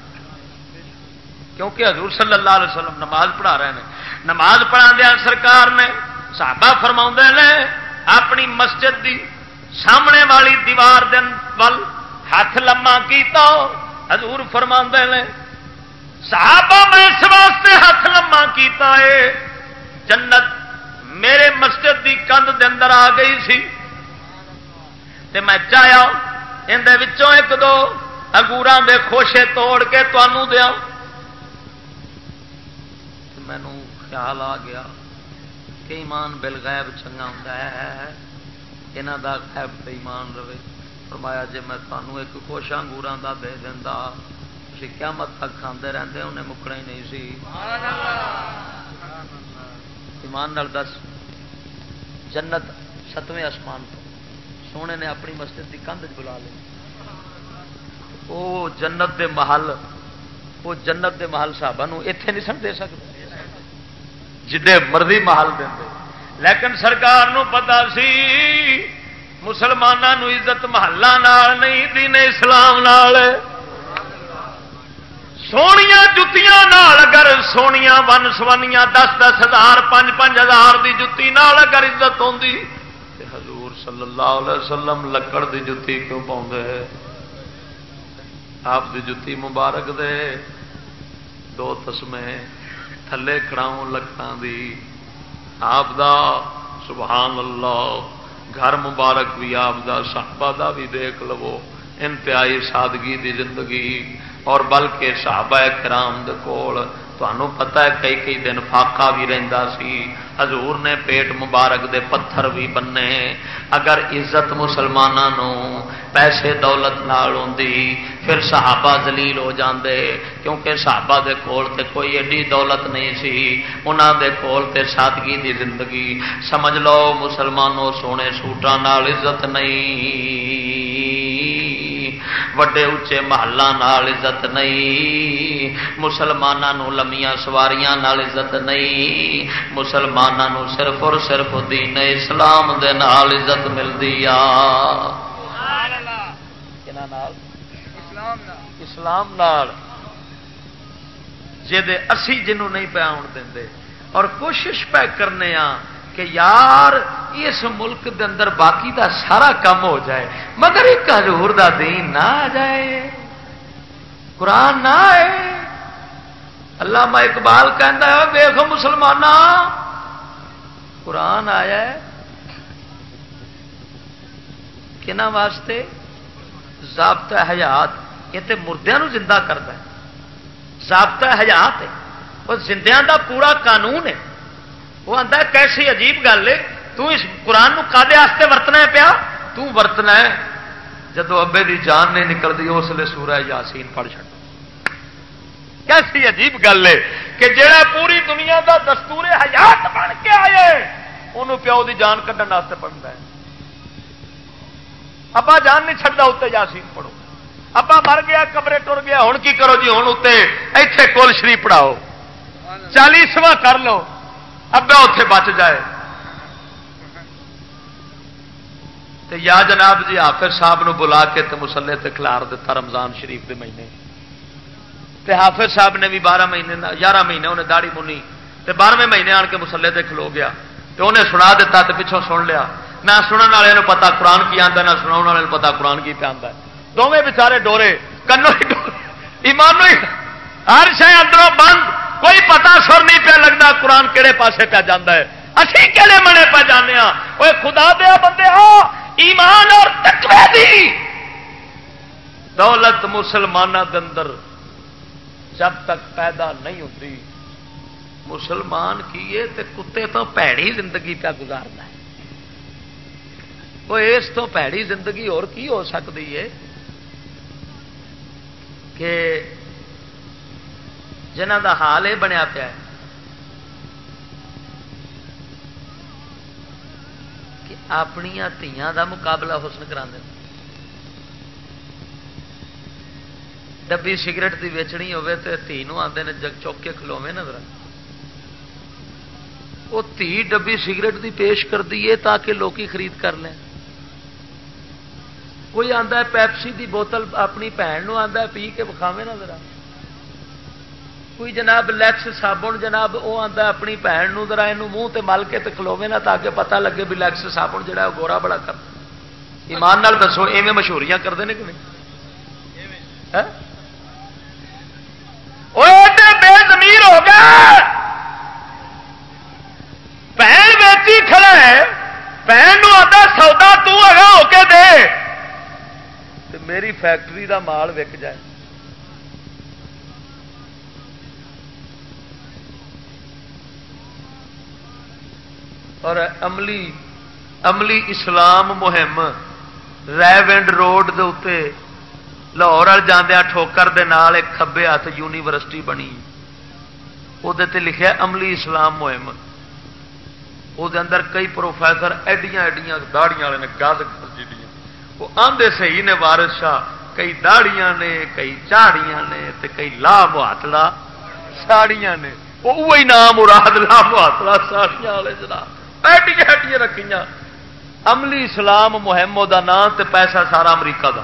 کیونکہ حضور صلی اللہ علیہ وسلم نماز پڑھا رہے ہیں نماز پڑھا دیا سرکار نے، صحابہ فرما نے، اپنی مسجد دی سامنے والی دیوار دن ول ہاتھ لما کیتا، حضور فرما نے، صحابہ میں اس واسطے ہاتھ لما کیتا ہے، جنت میرے مسجد دی کندھ دے اندر آ گئی سی۔ تے میں چاہیا اندر ایک دو اگورا دے خوشے توڑ کے تمہوں دیا مینو خیال آ گیا کہ ایمان بل غائب چنگا ہوں یہاں کا خیب تو ایمان رہے۔ فرمایا جی میں تمہوں ایک خوش انگورا کا دے دینا تھی کیا مت تک کھانے رہتے انہیں مکنا ہی نہیں سی۔ ایمان نال دس، جنت ستویں آسمان سونے نے اپنی مسجد کی کندھ بلا لی۔ وہ جنت دے محل وہ جنت دے محل صاحب اتے نہیں سن دے سکتے جدے مرضی محل دے۔ لیکن سرکار نو پتا سی مسلمانوں عزت محلہ نہیں، دین اسلام نال۔ سویا جتیاں اگر سویا ون سونیاں دس دس ہزار پانچ پانچ ہزار کی جتی اگر عزت ہوتی صلی اللہ علیہ وسلم لکڑ دی جتی کیوں پاؤں آپ دی جتی مبارک دے دو تسمے تھلے کھڑاؤں لکھان دی۔ آپ دا سبحان اللہ گھر مبارک بھی آپ دا، صحابہ دا بھی دیکھ لو۔ انتہائی سادگی دی زندگی، اور بلکہ صحابہ کرام دے کول تمہوں پتا ہے کئی کئی دن فاقا بھی رہتا سی۔ حضور نے پیٹ مبارک دے پتھر بھی بننے۔ اگر عزت مسلمانوں پیسے دولت نال ہوندی، پھر صحابہ دلیل ہو جاندے۔ کیونکہ صحابہ دے کول تے کوئی ایڈی دولت نہیں سی۔ انہاں دے کول تے سادگی دی زندگی۔ سمجھ لو مسلمانوں سونے سوٹاں نال عزت نہیں۔ وڈے اچے محلہ نال عزت نہیں مسلمانوں لمیاں سواریاں نال عزت نہیں مسلمانوں صرف اور صرف دین اسلام دے نال عزت ملتی اسلام نال جی اسی جنوں نہیں پیا آن دیں اور کوشش پہ کرنے ہاں کہ یار اس ملک دے اندر باقی دا سارا کام ہو جائے، مگر ایک حضور دا دین نہ آ جائے، قرآن نہ آئے۔ اللہ میں اقبال کہہ دیکھو مسلمان قرآن آیا ہے۔ کہنا واسطے ضابطہ حیات، یہ تو مردوں زندہ کرتا ہے۔ ضابطہ حیات ہے۔ وہ زندیاں دا پورا قانون ہے۔ وہ آتا کیسی عجیب گل ہے۔ تس قرآن کدے ورتنا ہے پیا؟ ترتنا ہے جدو ابے دی جان نہیں نکلتی اس لیے سورہ یاسین پڑھ چڑ کیسی عجیب گل ہے کہ جڑا پوری دنیا دا دستور حیات بن کے آئے انہوں پیو دی جان کھڈن پڑھتا ہے۔ ابا جان نہیں چڑھتا اتنے یاسین پڑھو۔ ابا مر گیا کمرے ٹر گیا ہوں کی کرو جی؟ ہوں اتنے ایتھے کول شریف پڑھاؤ۔ چالیسواں کر لو۔ ابا اتے بچ جائے۔ تے یا جناب جی حافظ صاحب نو بلا کے تے مسلے تے کھلار دیتا رمضان شریف دے مہینے۔ تے حافظ صاحب نے بھی بارہ مہینے یارہ مہینے انہیں داڑی منی تے بارہویں مہینے آن کے مسلے تے کھلو گیا۔ تے انہیں سنا دیتا تے پچھوں سن لیا۔ نہ سننے والے پتا قرآن کی آتا نہ سنا والے پتا قرآن کی پہ آتا دونوں بچارے ڈورے کنو ہی ڈورے۔ ایمانو ہی ہر شہ اندروں بند۔ کوئی پتا سر نہیں پیا لگتا قرآن کہڑے پاسے پہ جانا ہے۔ اسی کہڑے منے پہ جانے ہاں۔ وہ خدا دیا بندے ہاں ایمان اور تقوی دی۔ دولت مسلمانوں کے اندر جب تک پیدا نہیں ہوتی مسلمان کی تے کتے تو پیڑی زندگی پہ گزارنا ہے۔ وہ اس تو پیڑی زندگی اور کی ہو سکتی ہے کہ جنہ دا حال یہ بنیا پیا کہ اپنی تیاں دا مقابلہ حسن کرا دیں ڈبی سگرٹ کی ویچنی ہوے تو تھی آتے ہیں جگ چوک کے کھلوے نظر۔ وہ تھی ڈبی سگرٹ کی پیش کر دیے تاکہ لوکی خرید کر لیں۔ کوئی آتا ہے پیپسی دی بوتل اپنی بھن آتا ہے پی کے بکھاوے نظر کوئی جناب لیکس صابن، جناب وہ آتا اپنی بھن ذرا یہ منہ تے مل کے کھلوے نہ تاکہ پتا لگے بھی لیکس صابن جڑا ہے گورا بڑا کر۔ ایمان نال دسو، ایویں مشہوریاں کرتے ہیں کہ نہیں؟ ہاں؟ بے زمیر ہو گیا بہن بیچی کھڑا ہے، بہن آتا سودا تگا ہو کے دے۔ میری فیکٹری دا مال وک جائے۔ اور عملی عملی اسلام مہم ریونڈ روڈ دے اتنے لاہور جاندیا ٹھوکر دے نال ایک کھبے ہاتھ یونیورسٹی بنی۔ وہ لکھا عملی اسلام مہم۔ وہ اندر کئی پروفیسر ایڈیاں ایڈیاں داڑیاں والے نے گد جی وہ آندے صحیح نے وارس شاہ، کئی داڑیاں نے، کئی چاڑیاں نے تے کئی لا بہاتڑا ساڑیاں نے۔ وہ نام مراد لا بہاتڑا ساڑیاں والے جناب۔ ایڈیاں ایڈیاں رکھیاں عملی اسلام مہم دا نام تے پیسہ سارا امریکہ دا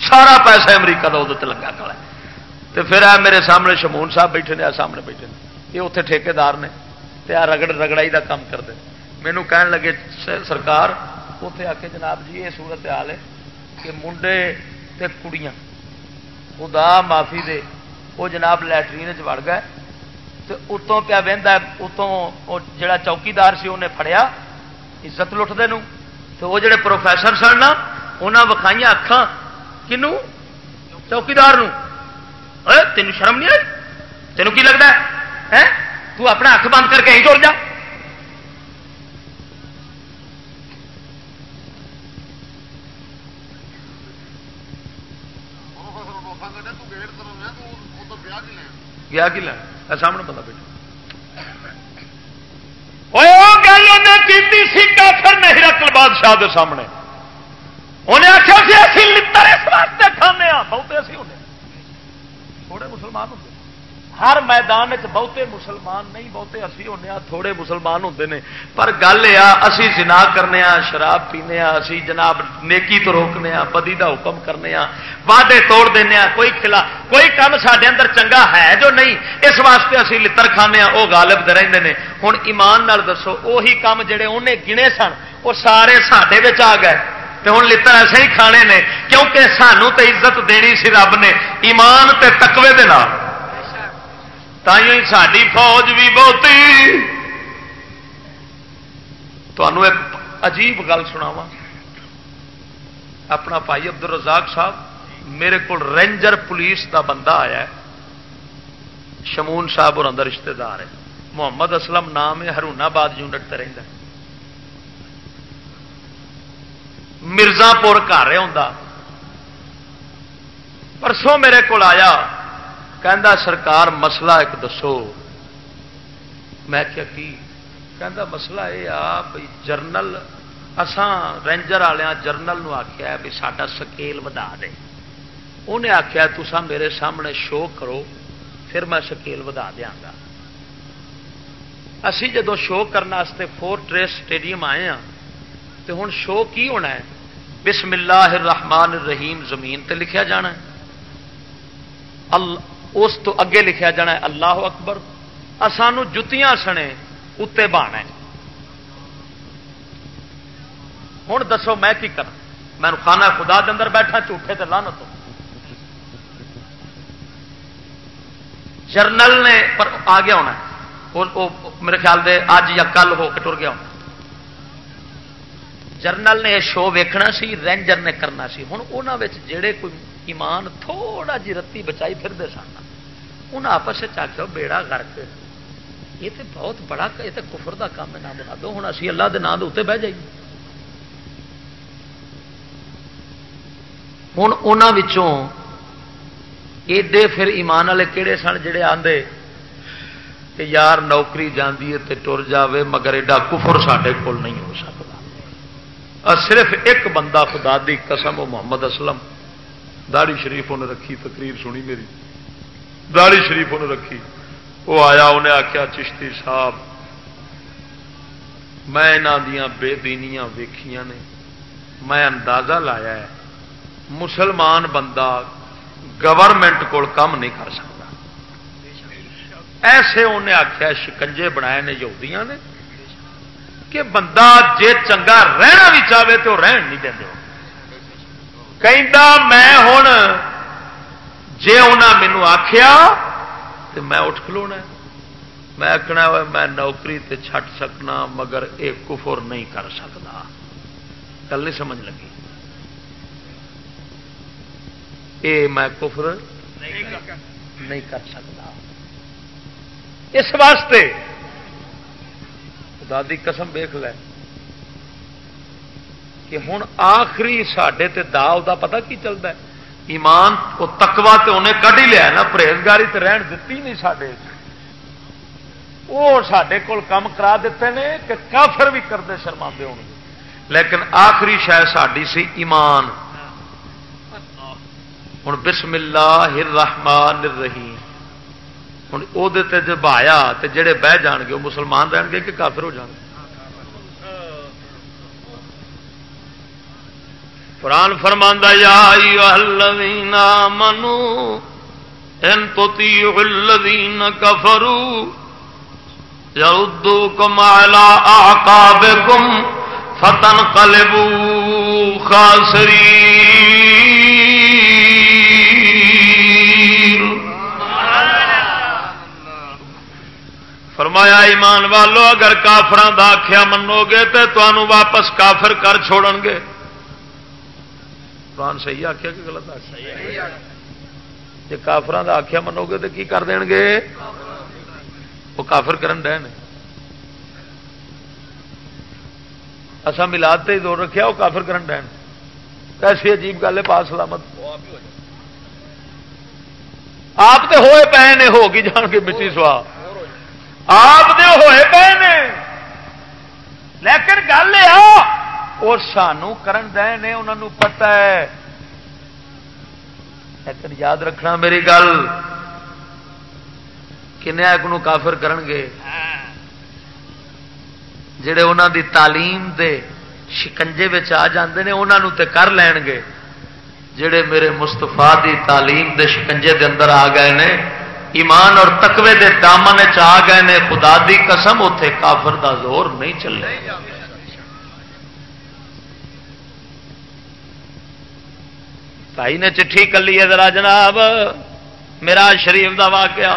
سارا پیسہ امریکہ دا وہ لگا کھڑا ہے تے پھر آ میرے سامنے شمون صاحب بیٹھے نے آ سامنے بیٹھے یہ اتنے ٹھیکار نے تے آ رگڑ رگڑائی دا کام کرتے مینو کہن لگے سرکار اتنے آ کے جناب جی یہ صورت حال ہے کہ منڈے تے کڑیاں خدا معافی دے وہ جناب لٹرین چڑ گئے اتوں پیا اتوں جڑا چوکیدار سی انہیں فڑیا عزت لٹتے تو وہ جڑے پروفیسر سن نا انہیں وکھائی اکھان کنو چوکیدار تین شرم نہیں آئی تینوں کی لگتا ہے تو اپنا ہاتھ بند کر کے ہی جا گیا کہ لینا سامنے بندہ بیٹھا گل انہیں کی سی کافر نہیں رکل بادشاہ دے سامنے انہیں آخیا سی اسی لڑ اس واسطے کھانے بہتے اسی ہونے تھوڑے مسلمان ہوتے ہر میدان بہتے مسلمان نہیں، بہتے اسی ہونے تھوڑے مسلمان ہوتے ہیں پر گل یہ اسی جنا کرنے شراب پینے اسی جناب نیکی تو روکنے بدی کا حکم کرنے وعدے توڑ دینا کوئی کھلا، کوئی کام سڈے اندر چنگا ہے جو نہیں، اس واسطے اسی لڑ کھانے وہ غالب رہتے ہیں ہوں ایمان نال دسو وہی کام جڑے انہیں گنے سن وہ سارے سڈے آ گئے۔ تو ہوں لڑ ایسے ہی کھانے نے، کیونکہ سانو تو عزت دینی سی رب نے، ایمان تے تقوی دے نام تھی ساری فوج بھی بہتی تمہوں ایک عجیب گل سناوا اپنا بھائی عبد الرزاق صاحب میرے کو رینجر پولیس دا بندہ آیا ہے شمون صاحب اور اندر رشتے دار ہے محمد اسلم نام ہے ہرون آباد یونٹ سے رہتا مرزا پور گھر ہوں پرسوں میرے کو آیا کہندا، سرکار، مسئلہ ایک دسو. میں کیا کی؟ کہندا، مسئلہ یہ آ بھائی جرنل اسان رینجر والے جرنل نو آخیا بھی ساڈا سکیل ودا دے۔ انہیں آخیا تسا میرے سامنے شو کرو، پھر میں سکیل ودا دیا گا. اسی جدو شو کرنے فور ٹریس سٹیڈیم آئے ہاں تو ہوں شو کی ہونا ہے؟ بسم اللہ الرحمن الرحیم، زمین تے لکھیا جانا ہے۔ اس تو اگے لکھیا جانا ہے، اللہ اکبر۔ سانو جتیاں سنے اتنے بہنا ہوں دسو میں کی کر میں خانہ خدا دے اندر بیٹھا، جھوٹے تو لانا تو جرنل نے، پر آ گیا ہونا میرے خیال دے اج یا کل ہو کے ٹر گیا ہونا۔ جرنل نے یہ شو ویکھنا سی، رینجر نے کرنا سی۔ ہوں وہاں جڑے کوئی ایمان تھوڑا جی رتی بچائی پھرتے سن۔ انہیں آپس آخر بیڑا گرک یہ تو بہت بڑا یہ تو کفر کا کام ہے نہ بنا دو ہوں اسی اللہ کے نام اتنے بہ جائیے ہوں انہوں ایڈے پھر ایمان والے کہڑے سن جڑے آندے کہ یار نوکری جاندی ہے تے ٹر جاوے مگر ایڈا کفر سڈے کول نہیں ہو سکتا صرف ایک بندہ خدا دی قسم وہ محمد اسلم داڑی شریف انہیں رکھی تقریر سنی میری داڑی شریف انہیں رکھی۔ وہ آیا، انہیں آخیا چشتی صاحب، میں یہاں دیا بے دینیاں نے۔ میں اندازہ لایا ہے، مسلمان بندہ گورنمنٹ کو کام نہیں کر سکتا۔ ایسے انہیں آخیا شکنجے بنائے نے یہودیاں نے، کہ بندہ جے چنگا رہنا بھی چاہے تو رہن نہیں دیں میں ہوں جی انہیں مینو آخیا تو میں اٹھ کھلونا میں آخنا میں نوکری تے چھٹ سکنا مگر یہ کفر نہیں کر سکتا کل نہیں سمجھ لگی۔ اے میں کفر نہیں کر سکتا۔ اس واسطے دادی قسم دیکھ لے کہ ہوں آخری سڈے دا پتا کی چلتا ہے؟ ایمان کو تکوا تو انہیں کھ ہی لیا نا، پرہیزگاری تو رہن دیتی نہیں سڈے وہ سڈے کول کام کرا دیتے ہیں کہ کافر بھی کرتے شرما ہو لیکن آخری شاید ساری سی ایمان۔ ہوں بسم اللہ الرحمن الرحیم۔ ہوں وہ جب تو جڑے بہ جان گے، وہ مسلمان رہن گے کہ کافر ہو جان گے؟ قرآن فرماندہ، یا منو ان الذین کفروا یردوکم علی اعقابکم فتنقلبوا خاسرین۔ فرمایا، ایمان والو، اگر کافران دا آخیا منو گے تو تمہوں واپس کافر کر چھوڑن گے قرآن صحیح آخیا کہ غلط آخیا جی کافران کا آخیا منو گے تو کی کر دیں گے؟ وہ کافر کرن ڈے اصا ملاد تے دور رکھیا، وہ کافر کرن ڈے کیسی عجیب گل ہے پاس سلامت۔ آپ تے ہوئے پے نے، ہو گئی جان کے مٹی سوا۔ آپ دے ہوئے پے نے۔ لیکن گل یہ وہ سانو کرن دے نے انہوں پتا ہے۔ لیکن یاد رکھنا میری گل۔ کنیا کافر کرن گے۔ جڑے انہوں دی تعلیم دے شکنجے آ جاندے نے انہوں تے کر لین گے۔ جڑے میرے مستفا دی تعلیم دے شکنجے دے اندر آ گئے نے، ایمان اور تقوی دے دامن آ گئے نے، خدا دی قسم اتے کافر دا زور نہیں چلے۔ بھائی نے چٹھی کلی ہے ذرا جناب، میرا شریف دا واقعہ۔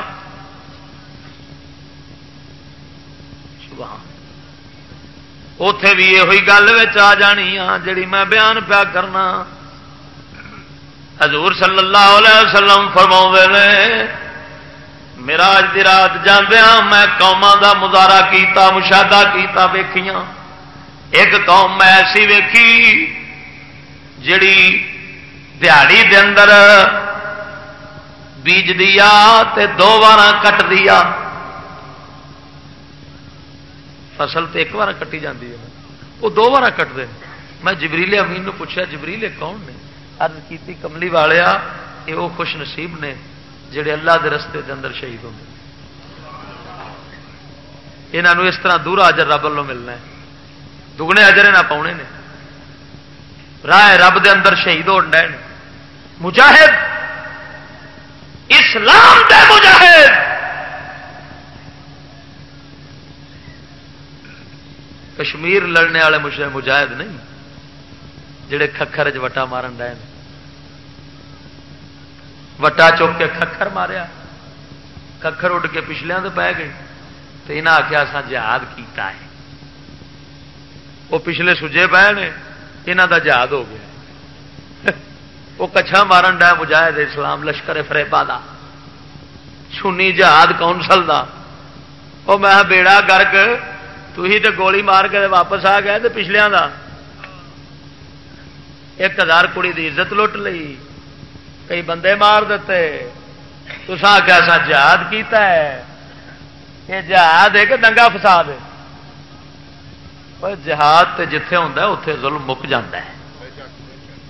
اتے بھی یہ گل آ جانی ہاں جڑی میں بیان پیا کرنا۔ حضور صلی اللہ علیہ وسلم فرما نے، میرا دی رات جاندیا میں قوما دا مظاہرہ کیتا، مشاہدہ کیتا، ویکھیاں۔ ایک قوم میں ایسی ویکھی جڑی دیہڑی دے اندر بیج دیا تے دو بار کٹ دیا فصل تو ایک بار کٹی جاتی ہے وہ دو بار کٹتے میں جبریلے امین نو پوچھا جبریلے کون نے ارد کی کملی والیا یہ وہ خوش نصیب نے جڑے اللہ دے رستے دے اندر شہید ہوتے یہاں اس طرح دورا اجر رب والوں ملنا ہے دگنے اجر نہ پاؤنے نے راہ رب دے اندر شہید ہو رہے مجاہد، اسلام دے مجاہد۔ کشمیر لڑنے والے مجاہد نہیں، جڑے ککھر چٹا مارن ڈے وٹا چک کے ککھر ماریا۔ ککھر اڈ کے پچھلے تو پی گئے۔ تو یہاں آخیا سا جہاد کیتا ہے۔ وہ پچھلے سجے پے نے یہاں کا جہاد ہو گیا۔ وہ کچھا مارن ڈا مجاہد اسلام، لشکر فریبا کا سنی جہاد کونسل کا وہ میں بیڑا گرک تھی تو گولی مار کے واپس آ گئے تو پچھلیا کا ایک ہزار کڑی کی عزت لٹ لی۔ کئی بندے مار دیتے۔ تسا کیسا جہاد کیتا ہے۔ یہ جہاد ہے کہ دنگا فساد ہے۔ جہاد تے جتھے ہوتا ہے اتے ظلم مک جاتا ہے۔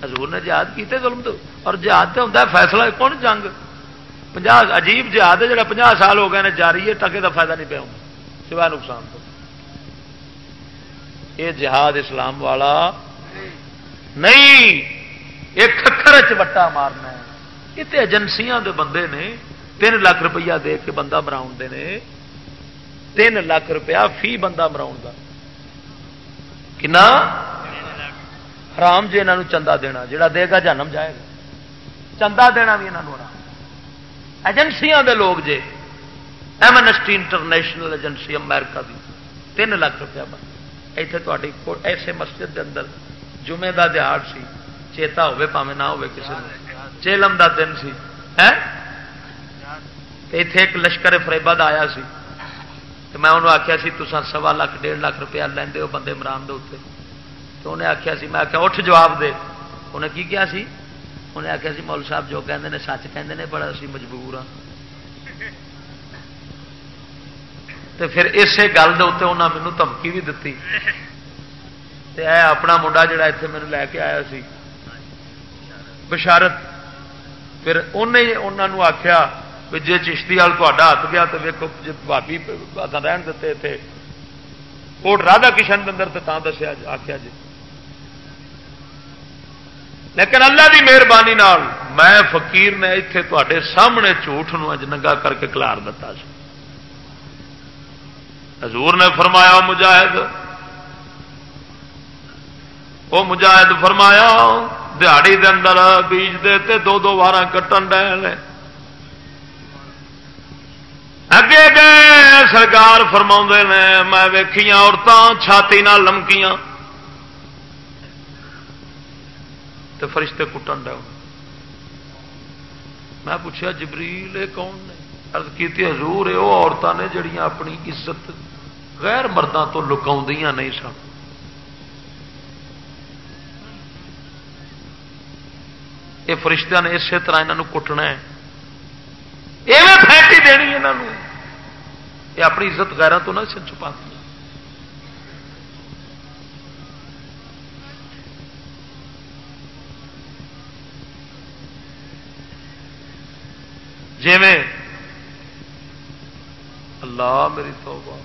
حضور نے جہاد کیتے ظلم تو۔ اور جہاد تے ہوتا ہے فیصلہ کون جنگ؟ پناہ عجیب جہاد ہے جڑا پناہ سال ہو گئے جاری ہے ٹکے کا فائدہ نہیں پیا سوائے نقصان تو۔ یہ جہاد اسلام والا، نہیں یہ ککھر چٹا مارنا ہے۔ یہ تو ایجنسیاں دے بندے نے تین لاکھ روپیہ دے کے بندہ مرا نے۔ تین لاکھ روپیہ فی بندہ مرا کنا؟ حرام جی یہاں چندہ دینا جڑا دے گا جنم جائے گا۔ چندہ دینا بھی یہاں حرام۔ ایجنسیاں دے لوگ جے ایمنسٹی انٹرنیشنل ایجنسی امریکہ دی، تین لاکھ روپیہ بند اتنے ایسے مسجد دے اندر جمعے دا دہاڑ سی، چیتا ہوے پاوے نہ ہوے کسی نے چیلم دا دن سی۔ اتے ایک لشکر فریبا دا آیا سی۔ تو میں انہوں آخیا سی تسا سوا لاکھ، ڈیڑھ لاکھ روپیہ لیندے ہو، بندے مران دے اتنے تو انہیں آخیا سی، میں آخیا اٹھ جواب دے۔ انہیں کی کیا سی؟ انہیں آخیا سی مول صاحب جو کہندے نے، سچ کہندے نے، بڑا سی مجبور ہاں۔ تو پھر اسی گل کے اتنے انہیں مینو دھمکی بھی دیتی تے اے اپنا منڈا جڑا اتنے میرے لے کے آیا سی۔ بشارت، پھر انہیں انہوں آخیا جی چشتی وال تا ہاتھ گیا تو ویکو جی بھابی رہن دیتے اتنے کوٹ رادا کشن اندر تو دسیا آخیا جی۔ لیکن اللہ کی مہربانی میں فقیر نے اتنے تے سامنے جھوٹ نو اج ننگا کر کے کلار دتا حضور نے فرمایا مجاہد وہ مجاہد فرمایا دہڑی دے اندر بیج دے تے دو دو بار کٹن ڈے اگے گئے، سرکار فرما نے، میں ویخیا عورتوں چھاتی نہ لمکیاں۔ تو فرشتے کٹن ڈے میں پوچھا جبریل، یہ کون نے؟ ارد کی حضور ہے وہ عورتوں نے جڑیاں اپنی عزت غیر مردوں تو لکا نہیں سن۔ یہ فرشتہ نے اسی طرح یہاں کٹنا ہے۔ یہ فیٹی دینی یہاں یہ اپنی عزت غیروں تو نہ چھپا جی اللہ میری توبہ۔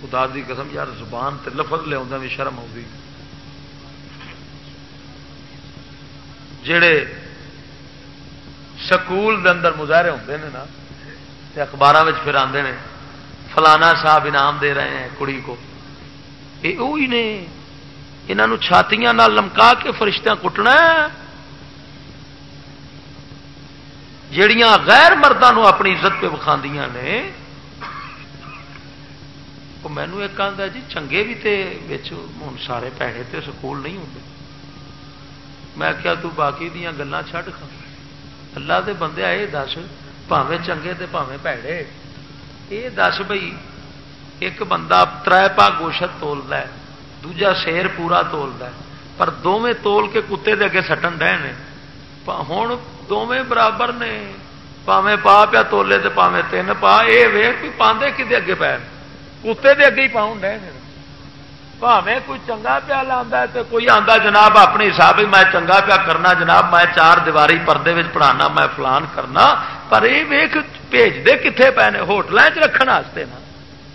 خدا دی قسم یار، زبان تے لفظ لیا بھی شرم ہوگی جڑے سکول دے اندر مظاہرے ہوتے ہیں نا اخبار پھر آتے ہیں فلانا صاحب انعام دے رہے ہیں کڑی کو۔ یہ وہی نے یہاں چھاتیاں لمکا کے فرشتہ کٹنا جڑیاں غیر مردوں اپنی عزت پہ وکھا نے، وہ مینو ایک آدھا جی چنگے بھی تے ہوں سارے پیڑے تے سکول نہیں ہوں میں کیا تو باقی دیا گلان چھڈ کھا۔ اللہ دے بندے آئے، دس پاوے چنگے تے پاوے پیڑے۔ یہ دس بھائی ایک بندہ تر پا گوشت تولد ہے، دوجا شیر پورا تولد ہے، پر دونیں تول کے کتے دے اگے سٹن ڈے ہوں دونیں برابر نے پاوے پا پیا تولے تو پاوے تین پا یہ ویخ بھی پاندے کدے اگے پے کتے دے اگے ہی پاؤں ڈے پاوے کوئی چنگا پیا لا تو کوئی آتا جناب اپنے حساب میں چنگا پیا کرنا جناب میں چار دیواری پردے میں پڑھانا میں فلان کرنا پر یہ ویخ بھیجتے کتنے پے نے ہوٹل چ رکھنے نا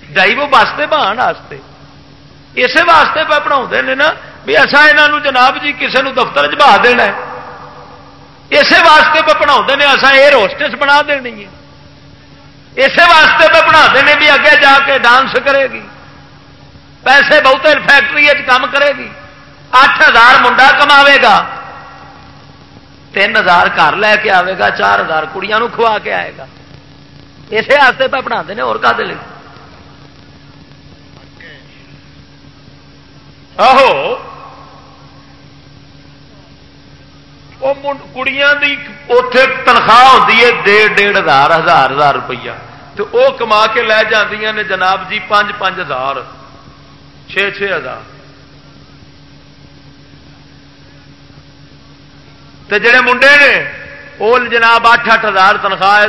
ڈائی وہ بستے بہان اسی واسطے پہ پڑھا نا بھی اصا یہ جناب جی کسی دفتر چ بہا دینا اسی واسطے پہ پڑھا نے اصا ایئر ہوسٹس بنا دینی ہے اسی واسطے پہ پڑھا ہیں بھی اگے جا کے ڈانس کرے گی پیسے بہتے فیکٹری کام کرے گی اٹھ ہزار منڈا کما گا تین ہزار گھر لے کے آئے گا چار ہزار کڑیاں کھوا کے آئے گا اسی واسطے پہ پڑھا ہیں اور کا دل آہو کڑیاں دی اتے تنخواہ ہوتی ہے ڈیڑھ ڈیڑھ ہزار ہزار ہزار روپیہ۔ تو وہ کما کے لے جی نے جناب جی پانچ پانچ ہزار۔ چھ چھ ہزار۔ جڑے منڈے نے وہ جناب اٹھ اٹھ ہزار تنخواہ ہے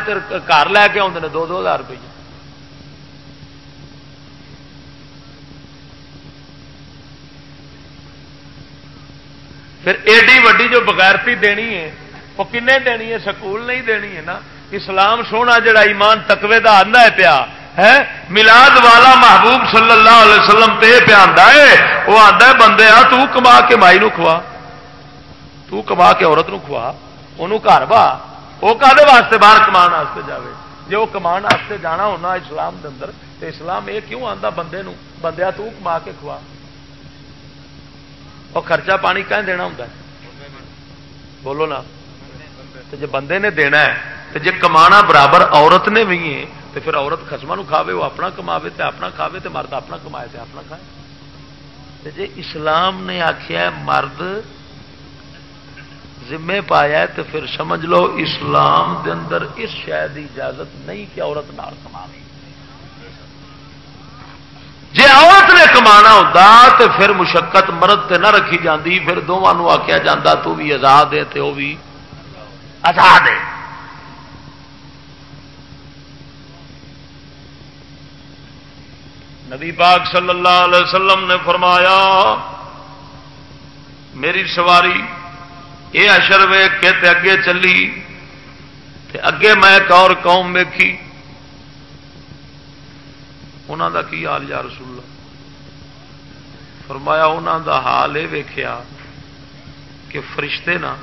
گھر لے کے آتے ہیں دو دو ہزار روپیہ۔ پھر ایڈی وڈی جو بغیرتی دینی ہے، وہ کن دینی ہے؟ سکول نہیں دینی ہے نا؟ اسلام سونا جڑا ایمان تکوے کا آدھا ہے پیا، ہے؟ ملاد والا محبوب صلی اللہ علیہ وسلم تے پیا ہے، وہ آتا ہے، بندے آ، تو کما کے مائی نو کھوا۔ تو کما کے عورت نو کھوا انہوں گھر با وہ کدے واسطے باہر کما جائے جی وہ کما جانا ہونا اسلام دے اندر اسلام یہ کیوں آتا بندے نو؟ بندیا تو کما کے کھوا۔ اور خرچہ پانی کہیں دینا ہوں بولو نا۔ تو جی بندے نے دینا ہے تو جی کما برابر عورت نے بھی ہے تو پھر عورت خسما کھاوے، وہ اپنا کما تو اپنا کھاوے تو مرد اپنا کمائے تو اپنا کھائے۔ جی اسلام نے آخیا مرد ذمے پایا تو پھر سمجھ لو اسلام دے اندر اس شاید کی اجازت نہیں کہ عورت نال کما جی عورت نے ہوتا تو پھر مشقت مرد تے نہ رکھی جاندی، پھر دونوں آخیا جا تو بھی آزاد ہے تو وہ بھی آزاد ہے۔ نبی پاک صلی اللہ علیہ وسلم نے فرمایا، میری سواری یہ اشر ویگ کے تے اگے چلی، تے اگے میں ایک اور قوم ویکھی۔ انہوں دا کی حال یا رسول اللہ؟ فرمایا انہوں دا حال یہ ویخیا کہ فرشتے نا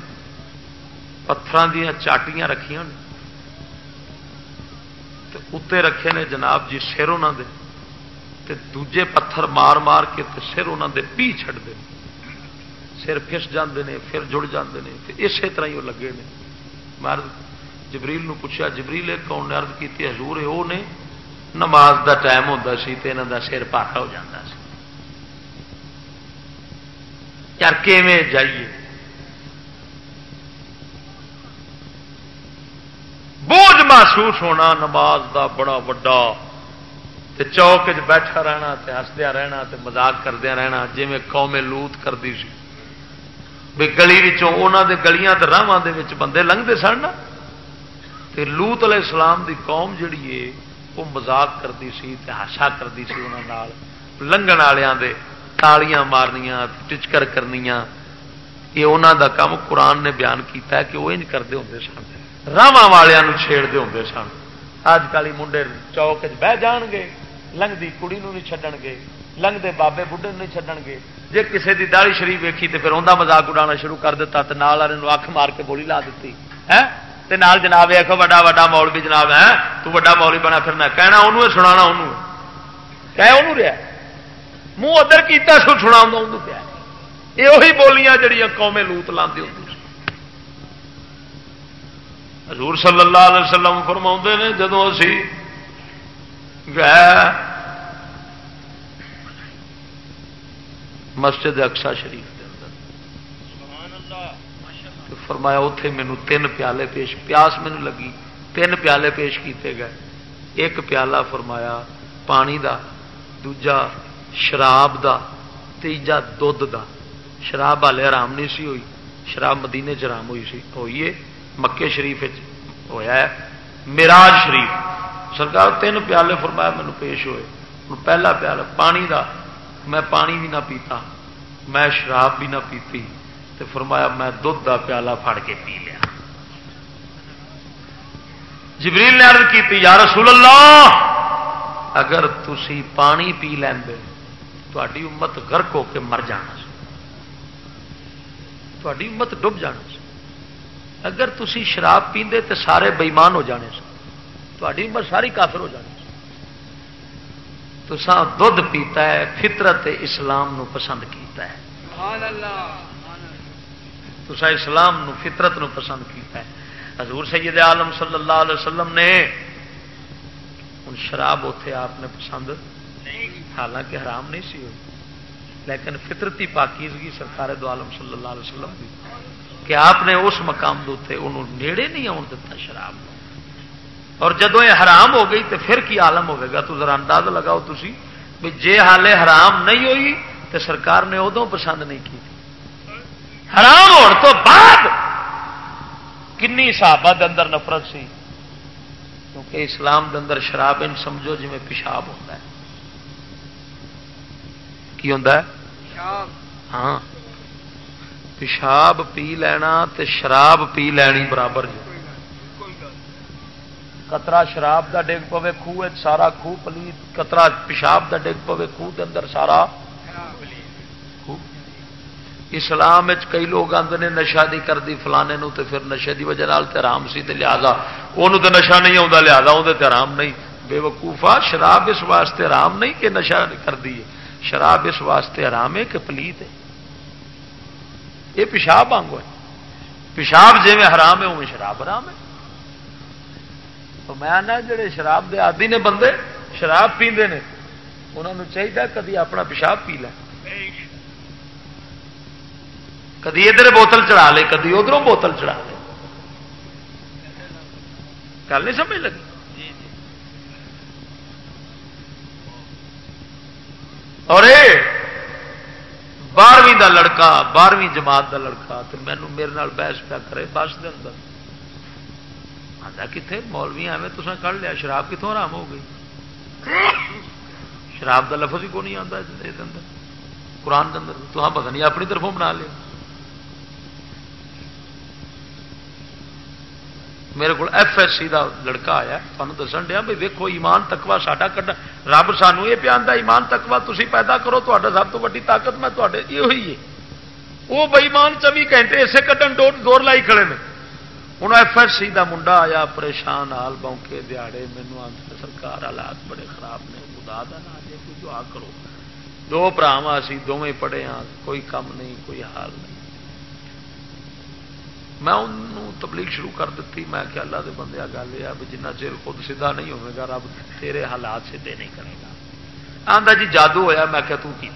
پتھر دیا چاٹیاں رکھیا اتنے رکھے نے جناب جی سر انہوں دے۔ تے دوجے پتھر مار مار کے تے سر انہوں دے پی چھڑ دے۔ سر پس جاندے نے، پھر جڑ جاندے نے۔ اسی طرح ہی وہ لگے نے۔ مرد جبریل نو پوچھا جبریل کون نے عرض کی حضور ہے وہ نے نماز دا ٹائم ہوتا سی تو یہاں دا سر پاٹا ہو جاتا یار کیویں جائیے۔ بوجھ محسوس ہونا نماز دا بڑا وڈا تے چوک بیٹھا رہنا تے ہسدیا رہنا تے مزاق کردیا رہنا جی میں قوم لوت کرتی سی۔ بھی گلی انہوں دے گلیاں تے راہواں بندے لنگتے سن نا۔ تے لوت علیہ السلام دی قوم جڑی ہے وہ مزاق کرتی سی ہاشا کرتی سی انہوں لنگ والوں دے۔ تالیاں مارنیاں ٹچکر کرنیاں۔ یہ انہوں دا کام قرآن نے بیان کیتا ہے کہ وہ انج کرتے ہوں سن۔ راہاں والوں چھیڑتے ہوں سن۔ اج کل منڈے چوک بہ جان گے لنگتی کڑی نہیں چڈن گے لنگتے بابے بڑھے نہیں چڈن گے۔ جی کسی کی داڑی شریف ویکھی تو پھر انہیں مزاق اڈانا شروع کر دیتا تو نال والے اکھ مار کے گولی لا دیتی۔ ہے؟ نال جناب آخو وا وا مول بھی جناب، ہے؟ تو وا مول بنا پھرنا کہنا انہوں سنا انہوں کہ انہوں رہا منہ ادھر کیا سو سنا پیا یہ بولیاں جڑیاں قومیں لوت لاندی ہوتی حضور صلی اللہ علیہ وسلم فرما نے جدو اسی گئے مسجد اکسا شریف فرمایا اتے مینو تین پیالے پیش، پیاس مینو لگی، تین پیالے پیش کیتے گئے۔ ایک پیالہ فرمایا، پانی دا، دوجا شراب دا تیجا دھد دا۔ شراب والے آرام نہیں سی ہوئی۔ شراب مدینے چرام ہوئی سی۔ ہوئی ہے مکے شریف ہوا ہے میراج شریف۔ سرکار تین پیالے فرمایا مینو پیش ہوئے۔ پہلا پیالہ، پانی دا۔ میں پانی بھی نہ پیتا۔ میں شراب بھی نہ پیتی۔ تو فرمایا میں دھد کا پیالہ پھڑ کے پی لیا۔ جبریل نے عرض کی یا رسول اللہ، اگر تسی پانی پی لیں تاری امت گرک ہو کے مر جانا تاری امت ڈب جانا اگر تسی شراب پیندے تو سارے بئیمان ہو جانے تاری امت ساری کافر ہو جانی تو سا دھد پیتا ہے فطرت اسلام نو پسند کیتا ہے تو سا اسلام نو فطرت نو پسند کیتا ہے حضور سید عالم صلی اللہ علیہ وسلم نے ہوں شراب اتے آپ نے پسند حالانکہ حرام نہیں سی ہوئی۔ لیکن فطرتی پاکیزگی سرکار دو عالم صلی اللہ علیہ وسلم کی کہ آپ نے اس مقام دے انہوں نیڑے نہیں آن دتا شراب اور جدو یہ حرام ہو گئی تو پھر کی عالم ہوے گا؟ تو ذرا انداز لگاؤ تھی بھی جے حالے حرام نہیں ہوئی تو سرکار نے ادو پسند نہیں کی۔ حرام ہونے تو بعد کنی صحابہ دے اندر نفرت سی۔ کیونکہ اسلام دے اندر شراب ان سمجھو جی پیشاب ہوتا ہے۔ کی ہے؟ ہاں۔ پیشاب پی لینا تے شراب پی لینی برابر جی۔ کترا شراب دا ڈگ پوے خوہ سارا خوہ پلیت کترا پیشاب دا ڈگ پوے خوہ دے اندر سارا اسلام کئی لوگ آتے ہیں نشا نہیں کرتی فلانے نو تے پھر نشے کی وجہ تے آرام سی تے لہذا وہ تو نشا نہیں آتا لہذا آرام نہیں۔ بے وقوفا شراب اس واسطے آرام نہیں کہ نشا کرتی ہے۔ شراب اس واسطے آرام ہے کہ پلیت ہے یہ پیشاب آنگو ہے۔ پیشاب جی میں حرام ہے وہ شراب حرام ہے۔ تو میں آنا جڑے شراب دے آدی نے بندے شراب پیندے نے انہوں نے چاہیے کدی اپنا پیشاب پی لے۔ کدی ادھر بوتل چڑھا لے، کدی ادھر بوتل چڑھا لے۔ گل نہیں سمجھ لگی؟ اور بارہویں دا لڑکا، بارہویں جماعت دا لڑکا تو مینو میرے بحث پیا کرے بس دے اندر۔ آتا کتنے مولوی ایویں تو کھڑ لیا، شراب کتوں آرام ہو گئی؟ شراب کا لفظ ہی کو نہیں آتا قرآن کے اندر تو پتہ نہیں، اپنی طرفوں بنا لیا۔ میرے کو ایف ایس سی کا لڑکا آیا تمہیں دسن دیا بھائی ویکو ایمان تکوا ساڈا کھا رب سانو یہ پیا ایمان تکوا تھی پیدا کرو تا سب تو ویڈی طاقت میں یہ ہوئی ہے۔ وہ بئیمان چوبی گھنٹے اسے کٹن دور لائی کھڑے نے۔ ہوں ایف ایس سی کا منڈا آیا، پریشان حال بونکے دیہڑے مینو سرکار حالات بڑے خراب نے۔ خدا دا نہ جی کوئی دعا کرو۔ دو براوا سی دونیں پڑے ہاں کوئی کم نہیں، کوئی حال نہیں۔ میں انہوں تبلیغ شروع کر دیتی، میں کہ اللہ دے بندے گل یہ بھی جنہ چیر خود سیدھا نہیں ہوگا رب تیرے حالات سیدھے نہیں کرے گا۔ آدھا جی جادو ہوا میں کہ تھی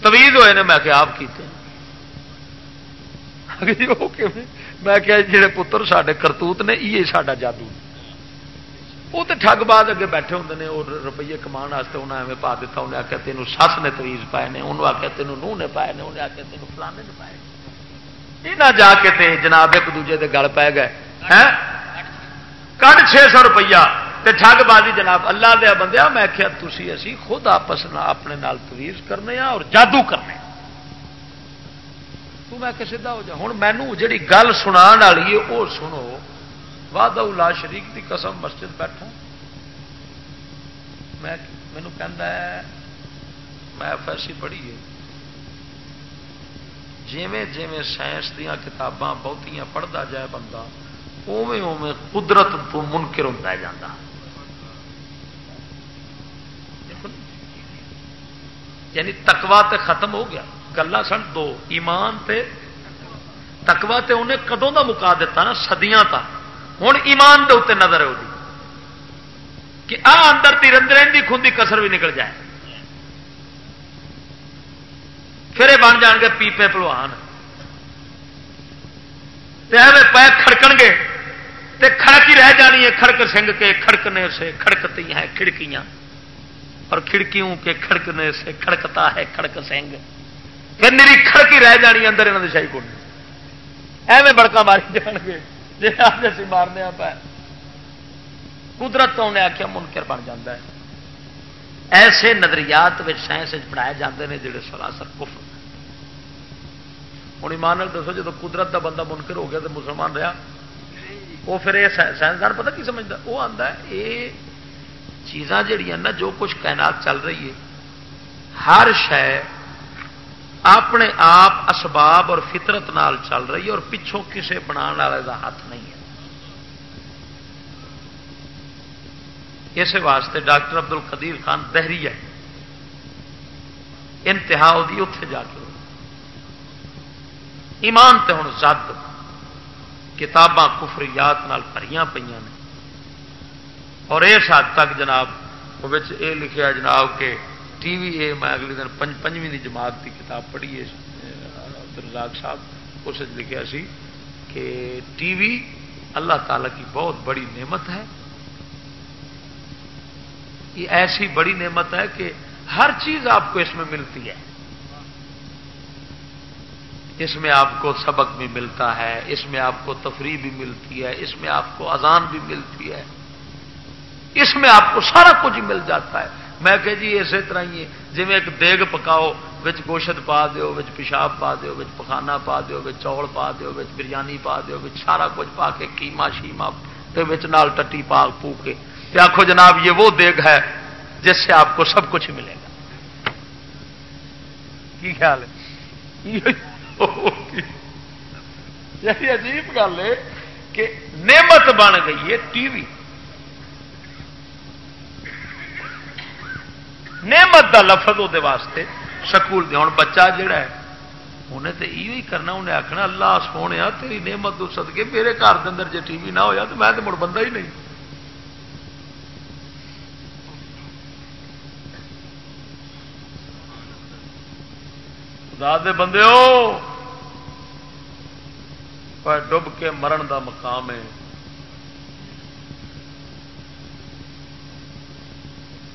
تویز ہوئے نے، میں کہ آپ کیتے جی، وہ میں کہ جڑے پتر سارے کرتوت نے یہ سا جادو۔ وہ تو ٹگ بعد اگے بیٹھے ہوں نے وہ روپیے کما انہیں ایویں پا دیتا انہیں آخیا تینوں سس نے تویز پائے نے انہوں آخیا تینوں نوہ نے پائے نے انہیں آخیا تینوں فلانے نے پائے یہ نہ جا کے تے جناب ایک دوجے کے گل پی گئے کٹ چھ سو روپیہ ٹگ بازی جناب اللہ دیا بندیا میں آخیا تھی اسی خود آپس اپنے نال تویز کرنے اور جادو کرنے تو میں کہ سیدھا ہو جا ہوں مینو جی گل سنا والی ہے وہ سنو واد لا شریک کی قسم مسجد بیٹھا۔ میں مینو کہ میں ایف ایس سی پڑھی ہے۔ جیویں جیویں سائنس دیا کتاباں بہتیاں پڑھتا جائے بندہ اوے اوے قدرت تو منکر ہوتا جاتا یعنی تکوا تے ختم ہو گیا۔ گلا سن دو، ایمان تے تکوا تے انہیں کدوں دا مکا دیتا نا؟ سدیاں تا۔ ہوں ایمان دے اتنے نظر ہے کہ آ اندر تیرندر کی خون کی کسر بھی نکل جائے۔ پھر بن جان گے پیپے پلوان۔ پہ کھڑکن گے۔ تے کھڑک ہی رہ جانی ہے، کھڑک سنگ کے کھڑکنے سے کھڑکتی ہیں کھڑکیاں۔ اور کھڑکیوں کے کھڑکنے سے کھڑکتا ہے کھڑک سنگ۔ پھر میری کھڑکی رہ جانی اندر یہاں شاہی کو ایویں بڑکا ماری جان گے۔ جی آج اسی مارنے پہ قدرت تو انہیں آخیا منکر بن جاتا ہے۔ ایسے نظریات سائنس پڑھائے جاتے ہیں جڑے سراسر کف ہوں ایمان دسو جب قدرت کا بندہ منکر ہو گیا تو مسلمان رہا وہ پھر یہ سائنسدان پتہ کی سمجھتا وہ آتا ہے یہ چیزاں جہیا نا جو کچھ کائنات چل رہی ہے، ہر شہ اپنے آپ اسباب اور فطرت نال چل رہی ہے اور پچھوں کسے بنا والے کا ہاتھ نہیں ہے۔ اس واسطے ڈاکٹر ابدل قدیر خان دہری ہے۔ انتہا وہ اتے جا کے۔ ایمان تے ہوں زد کتاباں کفریات بھریاں پہ اور اس حد تک جناب وہ لکھا جناب کہ ٹی وی اے میں اگلے دن پنجویں جماعت کی کتاب پڑھی ہے عبدالرزاق صاحب، اس لکھا سی کہ ٹی وی اللہ تعالی کی بہت بڑی نعمت ہے۔ یہ ایسی بڑی نعمت ہے کہ ہر چیز آپ کو اس میں ملتی ہے۔ اس میں آپ کو سبق بھی ملتا ہے، اس میں آپ کو تفریح بھی ملتی ہے، اس میں آپ کو اذان بھی ملتی ہے۔ اس میں آپ کو سارا کچھ مل جاتا ہے۔ میں کہ جی اسی طرح ہی جی ایک دیگ پکاؤ گوشت پا دیو بچ پیشاب پا دیو بچ پخانا پا دیو بچ چول پا دیو بچ بریانی پا دیو بچ سارا کچھ پا کے کیما، شیما بچ نال ٹٹی پا پو کے۔ آخو جناب، یہ وہ دیگ ہے جس سے آپ کو سب کچھ ملے گا۔ کی خیال ہے؟ یعنی عجیب گل ہے کہ نعمت بن گئی ہے ٹی وی۔ نعمت کا لفظ وہ واسطے سکول دے۔ ہوں بچہ جڑا ہے انہیں تو یہ کرنا انہیں آخنا اللہ سونے تیری نعمت تو سد کے میرے گھر کے اندر جی ٹی وی نہ ہوا تو میں تو مڑ بندہ ہی نہیں۔ دے بندے ہو ڈب کے مرن دا مقام ہے۔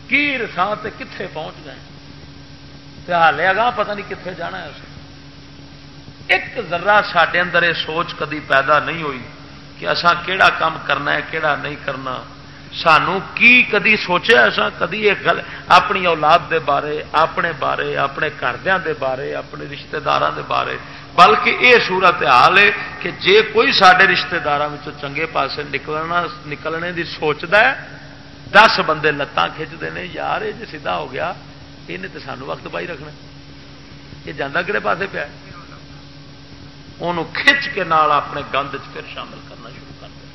کی رسان سے کتنے پہنچ گئے۔ ہالے اگاں پتہ نہیں کتنے جانا ہے۔ اسے ایک ذرا سڈے اندر یہ سوچ کدی پیدا نہیں ہوئی کہ اصا کہڑا کام کرنا ہے کہڑا نہیں کرنا۔ سانو کی کدی سوچا ایسا کدی یہ گل اپنی اولاد دے بارے، اپنے بارے، اپنے گھردوں دے بارے، اپنے رشتہ دار دے بارے۔ بلکہ یہ صورت حال ہے کہ جے کوئی سارے رشتے دار چنگے پاسے نکلنا، نکلنے کی سوچتا ہے دس بندے لتان کھچتے ہیں، یار، یہ جی سیدھا ہو گیا یہ تو سانو وقت پائی رکھنا یہ جانا کہڑے پاسے پیا ان کھچ کے نال اپنے گند پھر شامل کرنا شروع کر دیا۔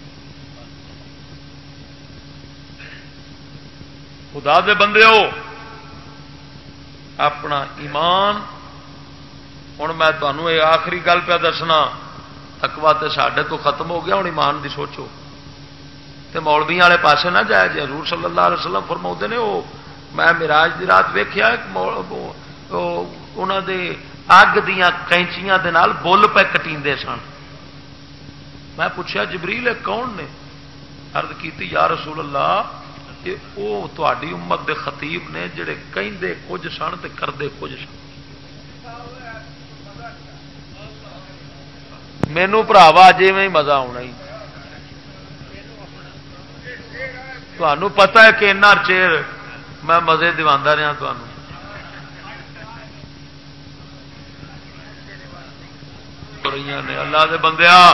خدا دے بندے ہو اپنا ایمان ہوں میں تمہوں یہ آخری گل پہ دسنا تکوا تو سڈے تو ختم ہو گیا ہوں ایمان دی سوچو۔ تو مولوی والے پاسے نہ جائے۔ جی حضور صلی اللہ علیہ وسلم فرما نے وہ میں مراج کی رات ویخیا انہوں دے اگ دیا کینچیاں بل پہ کٹی سن۔ میں پوچھا جبریل کون نے؟ ارد کی یا رسول اللہ وہ تاری امت دے خطیب نے جڑے کہیں کچھ سن تو کرتے کچھ سن۔ مینو پراوا جی میں مزہ آنا ہی۔ تمہوں پتا ہے کہ چیر میں مزے دوا رہا تمہوں نے اللہ دے بندیا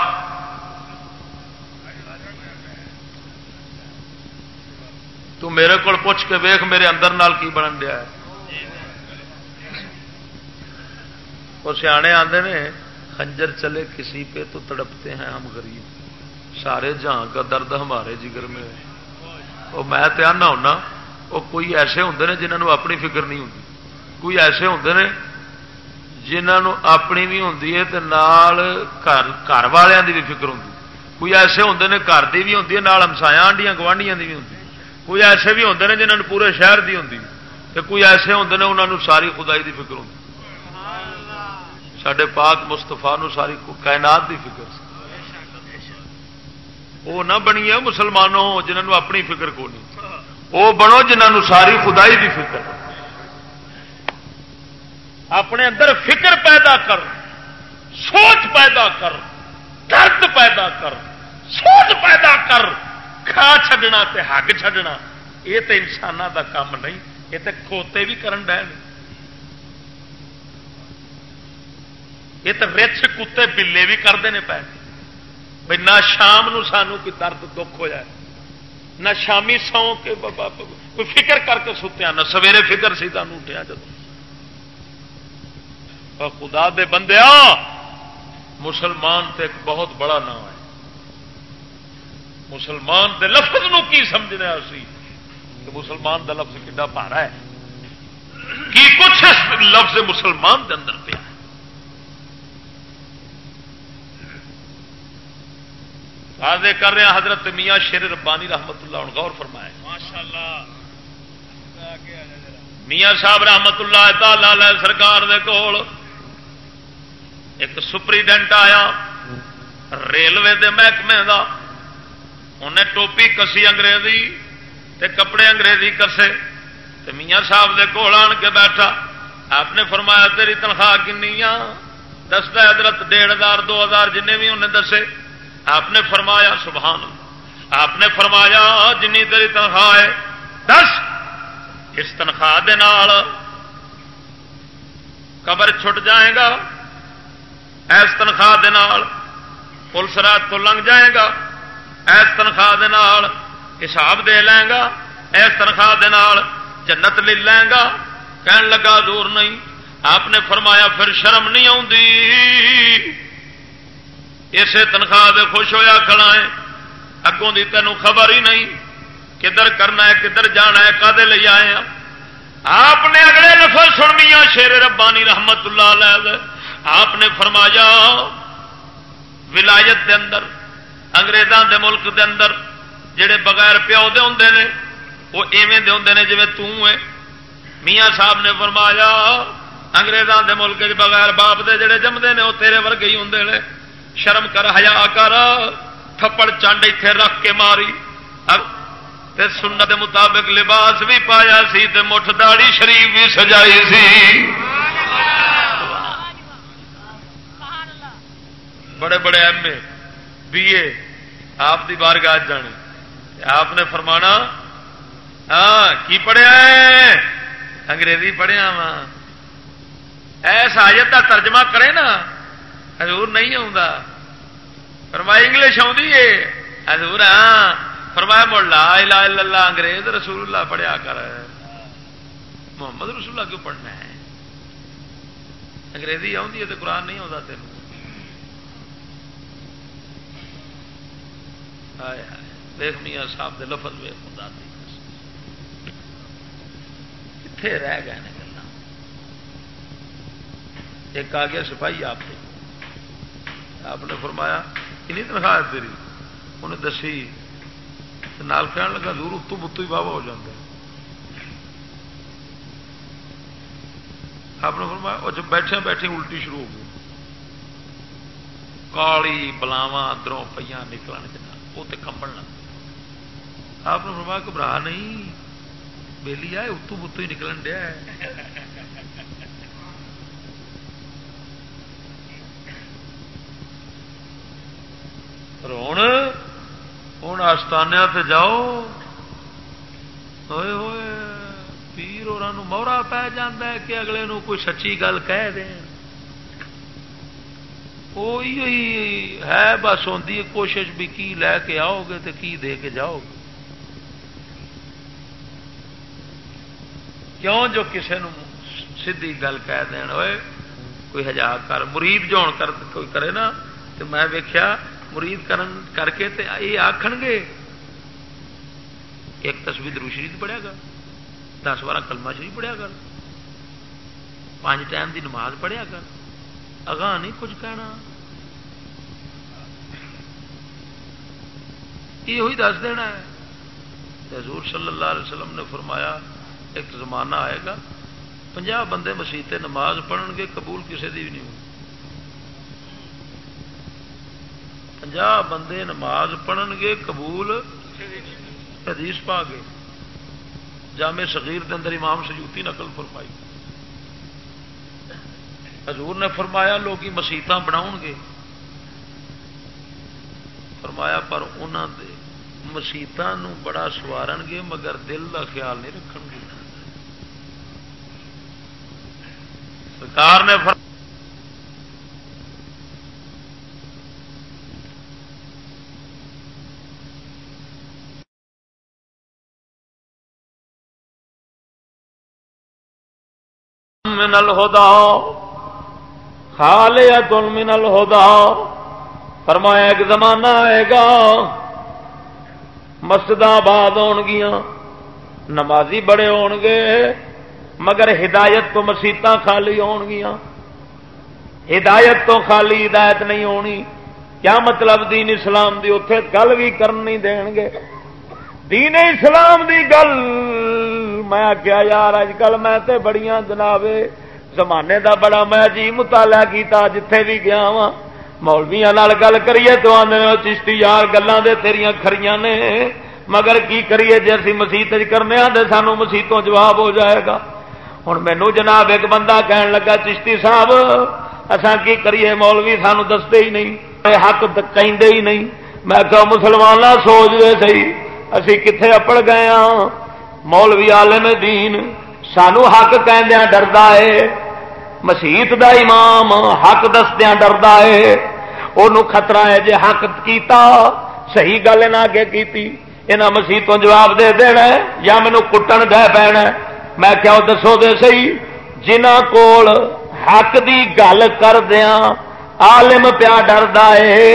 تو میرے کو پوچھ کے ویخ میرے اندر نال کی بنن دیا ہے وہ سیانے آتے نے خنجر چلے کسی پہ تو تڑپتے ہیں ہم غریب سارے جہاں کا درد ہمارے جگر میں وہ میں آنا ہونا وہ کوئی ایسے ہوں نے جنہوں اپنی فکر نہیں ہوتی کوئی ایسے ہوں نے جنہوں اپنی بھی ہوں گھر والوں کی بھی فکر ہوں کوئی ایسے ہوں نے گھر کی بھی ہوں ہمسایا آنڈیاں گوانڈیاں کی بھی ہوں کوئی ایسے بھی ہوں نے جنہوں پورے شہر کی ہوں کوئی ایسے ہوں نے انہوں ساری خدائی کی فکر ہوں سڈے پاک مستفا ساری کائنات کی فکر وہ نہ بنی ہے مسلمانوں، جنہوں اپنی فکر کو نہیں۔ وہ بنو جنہوں ساری خدائی کی فکر۔ اپنے اندر فکر پیدا کر، سوچ پیدا کر، درد پیدا کر، سوچ پیدا کر، کھا چھڈنا تے حق چھڈنا۔ یہ تو انسان دا کام نہیں، یہ تو کھوتے بھی کرن ڈے یہ تو رچ کتے بلے بھی کرتے ہیں پہ بھائی نہ شام نو سانو کوئی درد دکھ ہو جائے، نہ شامی سو کے بابا، کوئی فکر کر کے ستیا نہ سویرے فکر سی تمہیں اٹھیا جب خدا دے بندے مسلمان تے ایک بہت بڑا نام ہے۔ مسلمان دے لفظ نو کی سمجھنا اسی؟ کہ مسلمان دا لفظ کھا پارا ہے؟ کی کچھ لفظ مسلمان دے اندر پیا؟ واضح کر رہے ہیں حضرت میاں شیر ربانی رحمت اللہ غور فرمائے۔ ماشاء اللہ میاں صاحب رحمت اللہ تعالی سرکار دے کول ایک سپریڈنٹ آیا ریلوے دے محکمے دا۔ انہیں ٹوپی کسی انگریزی تے کپڑے انگریزی کسے۔ تے میاں صاحب دے کول آن کے بیٹھا۔ آپ نے فرمایا تیری تنخواہ کنی دستا حضرت ڈیڑھ ہزار دو ہزار جن بھی انہیں دسے۔ آپ نے فرمایا سبحان آپ نے فرمایا جنی تیری تنخواہ ہے، دس۔ اس تنخواہ دے نال قبر چھٹ جائے گا۔ ایس تنخواہ دے نال پولیس رات تو لنگ جائے گا۔ ایس تنخواہ دے نال حساب دے لیں گا۔ ایس تنخواہ دے نال جنت لے لیں گا۔ کہن لگا دور نہیں۔ آپ نے فرمایا پھر شرم نہیں آتی اسے تنخواہ دے خوش ہویا کھڑا ہے۔ اگوں دی تینوں خبر ہی نہیں کدھر کرنا ہے، کدھر جانا ہے کدے لے آئے ہیں آپ نے اگلے لفظ سن میاں شیر ربانی رحمت اللہ علیہ۔ آپ نے فرمایا، ولایت دے اندر، انگریزاں دے ملک دے اندر جڑے بغیر پیو دے ہوندے نے، وہ ایویں دے ہوندے نے جویں تو ہے۔ میاں صاحب نے فرمایا، انگریزاں دے ملک بغیر باپ دے جڑے جمدے نے، وہ تیرے ورگے ہی ہوندے نے۔ شرم کر ہیا کر، تھپڑ چانڈ اتے رکھ کے ماری۔ سنت مطابق لباس بھی پایا سی، تے مٹھ داڑی شریف بھی سجائی سی۔ بڑے بڑے ایم اے، بی اے، آپ کی بار گاہ جانے۔ آپ نے فرمانا ہاں کی پڑھیا ہے؟ انگریزی پڑھیا وا ایس آیت کا ترجمہ کرے نا۔ حضور نہیں فرمایا انگلش حضور ہاں۔ فرمایا مڑ لا الہ الا اللہ، انگریز رسول اللہ پڑھیا کر۔ محمد رسول اللہ کیوں پڑھنا ہے؟ انگریزی آتی ہے تو قرآن نہیں آتا تین دیکھ میاں صاحب دے لفظ وے خدا کتنے رہ گئے گلا ایک آ گیا سپاہی آپ سے آپ نے فرمایا کنی تنخواہ تیری? انہیں دسی نال کہنے لگا دور اتو بتو ہی بابا ہو جاتا آپ نے فرمایا وہ جب بیٹھے بیٹھے الٹی شروع ہو گئی. کالی بلاوا اندروں پہ نکل وہ تو کمبن لگ آپ نے فرمایا، گھبرا نہیں، بہلی آئے، اتو بتو ہی نکلن دیا ہوں ہوں آستانیا جاؤ ہوئے ہوئے پیر اور مورا پی جا کہ اگلے نو کوئی سچی گل کہہ دیں کوئی ہے بس ہوتی کوشش بھی کی لے کے آؤ گے تو کی دے کے جاؤ گے کیوں جو کسی سی گل کہہ دین ہوئے کوئی ہزار کر مرید جو کر کوئی کرے نا تو میں ویکیا مرید کرن کر کے تے یہ آخ گے۔ ایک تصویر درو شریف پڑھیا گا دس بارہ کلمہ شریف پڑھیا کر۔ پانچ ٹائم دی نماز پڑھیا کر۔ اگاں نہیں کچھ کہنا۔ یہ دس دینا ہے۔ حضور صلی اللہ علیہ وسلم نے فرمایا، ایک زمانہ آئے گا۔ پنجا بندے مسیح نماز پڑھن گے، قبول کسی کی بھی نہیں ہوگی۔ پنجا بندے نماز پڑھن گے قبول حدیث پا گے جامع صغیر دے اندر امام سجوتی نقل فرمائی۔ حضور نے فرمایا لوگ مسیت بناؤ گے فرمایا، پر انہوں دے مسیتوں بڑا سوارن گے مگر دل کا خیال نہیں رکھ گے سرکار نے فرمایا من الہدا خالیت من الہدا فرمایا ایک زمانہ آئے گا مسجد آباد ہون گیا نمازی بڑے ہون گے، مگر ہدایت تو مسیت خالی ہون گیا ہدایت تو خالی ہدایت نہیں ہونی۔ کیا مطلب دین اسلام دی؟ اتے گل بھی کرنی دین گے۔ دین اسلام دی گل۔ میں کیا یار اج کل میں تے بڑیاں جناب زمانے دا بڑا میں جی مطالعہ کیتا، جتھے بھی گیا وا مولویا گل کریے تو آدھے چشتی یار گلان دے تیریاں کھڑیاں نے۔ مگر کی کریے جی اسی مسیت کرنے تو سانو مسیتوں جواب ہو جائے گا۔ ہوں مینو جناب ایک بندہ کہن لگا، چشتی صاحب اصا کی کریے؟ مولوی سانو دستے ہی نہیں حق کہیں ہی نہیں۔ میں کہ مسلمان سوچ دے سی اسی کتنے اپڑ گئے ہاں مولوی عالم دین سانو حق کہندیا ڈردا ہے مسیت دا امام حق دسدیا ڈردا ہے وہ خطرہ ہے جے حق کیتا صحیح گل نہ اگے کیتی یہاں مسیتوں جواب دے دینا ہے یا مینو کٹن دے پینا ہے میں کیا دسو دے سی جنہ کول حق دی گل کر دیا عالم پیا ڈردا ہے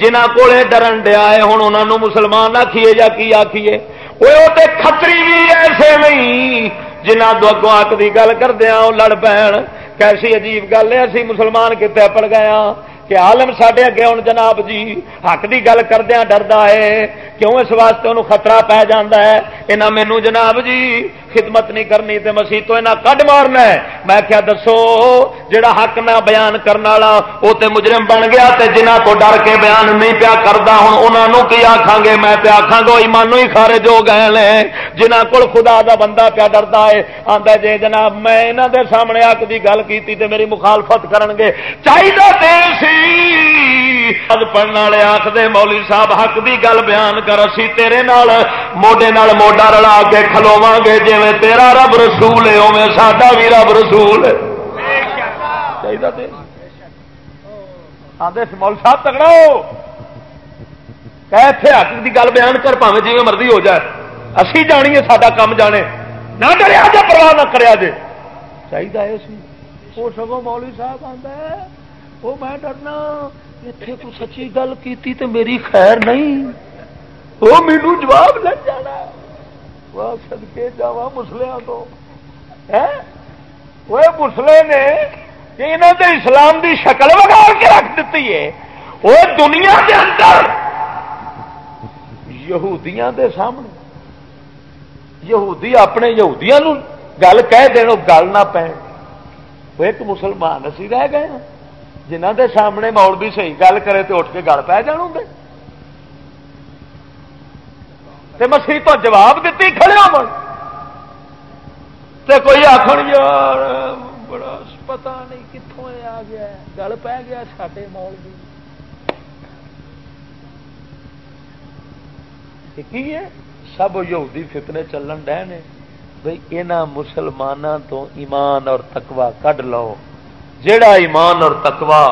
جنہ کول ڈرن دیا ہے ہوں انہوں مسلمان آخیے یا کی آخیے وہ کتری بھی ایسے نہیں جنہ دو اگوں آک کی گل کردیا وہ لڑ پین کیسی عجیب گل ہے، اسی مسلمان کتنے پڑ گیا کہ عالم سڈے اگے ہوں جناب جی حق کی گل کردیا ڈردا ہے۔ کیوں اس واسطے انہوں خطرہ پی جا ہے؟ یہاں مینو جناب جی خدمت نہیں کرنی تو مسیح تو یہاں کڈ مارنا ہے۔ میں کیا دسو جڑا حق نہ بیان کرنے والا وہ تو مجرم بن گیا تے جنہ تو ڈر کے بیان نہیں پیا کرتا ہوں انہوں کی آخان گے؟ میں پیا آخا گا ایمانو ہی کھارے جو گئے جنہ کو خدا دا بندہ پیا ڈرتا ہے آتا جی جناب میں یہاں دے سامنے حق کی گل کی میری مخالفت کرن گے۔ چاہیے پڑھنے والے آخر مولی صاحب حق کی گل بیان کر، اسی تیرے نال، موڈے نال موڈا رلا کے کھلوا گے۔ جی جی تیرا رب رسول ہے اوے ساڈا بھی رب رسول ہے۔ مول صاحب تگڑا کہ حق کی گل بیان کر پاوے جی مرضی ہو جائے۔ اسی جانیے ساڈا کام جانے۔ نہ ڈریا جا، پرواہ نہ کریا جے۔ چاہیے وہ سگوں مولوی صاحب آتا ہے۔ وہ میں ڈرنا اتنے تو سچی گل کی تو میری خیر نہیں۔ وہ میرو جواب لگ جانا۔ سدکے جا مسلیا تو۔ وہ مسلے نے انہوں نے اسلام دی شکل وگاڑ کے رکھ دیتی ہے۔ وہ دنیا کے اندر یہودیاں دے سامنے۔ یہودی اپنے یہودیاں گل کہہ دین گل نہ پہ وہ ایک مسلمان اسی رہ گئے ہاں۔ جنہ دے سامنے مول بھی صحیح گل کرے تو اٹھ کے گل پی جان ہوں تے مسیح تو جواب دیتی کھڑے ہو کوئی آخر یار، بڑا پتا نہیں کتوں آ گیا گل پی گیا ساڈے مول بھی کی ہے؟ سب یہودی فتنے چلن ڈے نے۔ بھائی یہاں مسلمانوں تو ایمان اور تکوا کڈ لو۔ جیڑا ایمان اور تکوا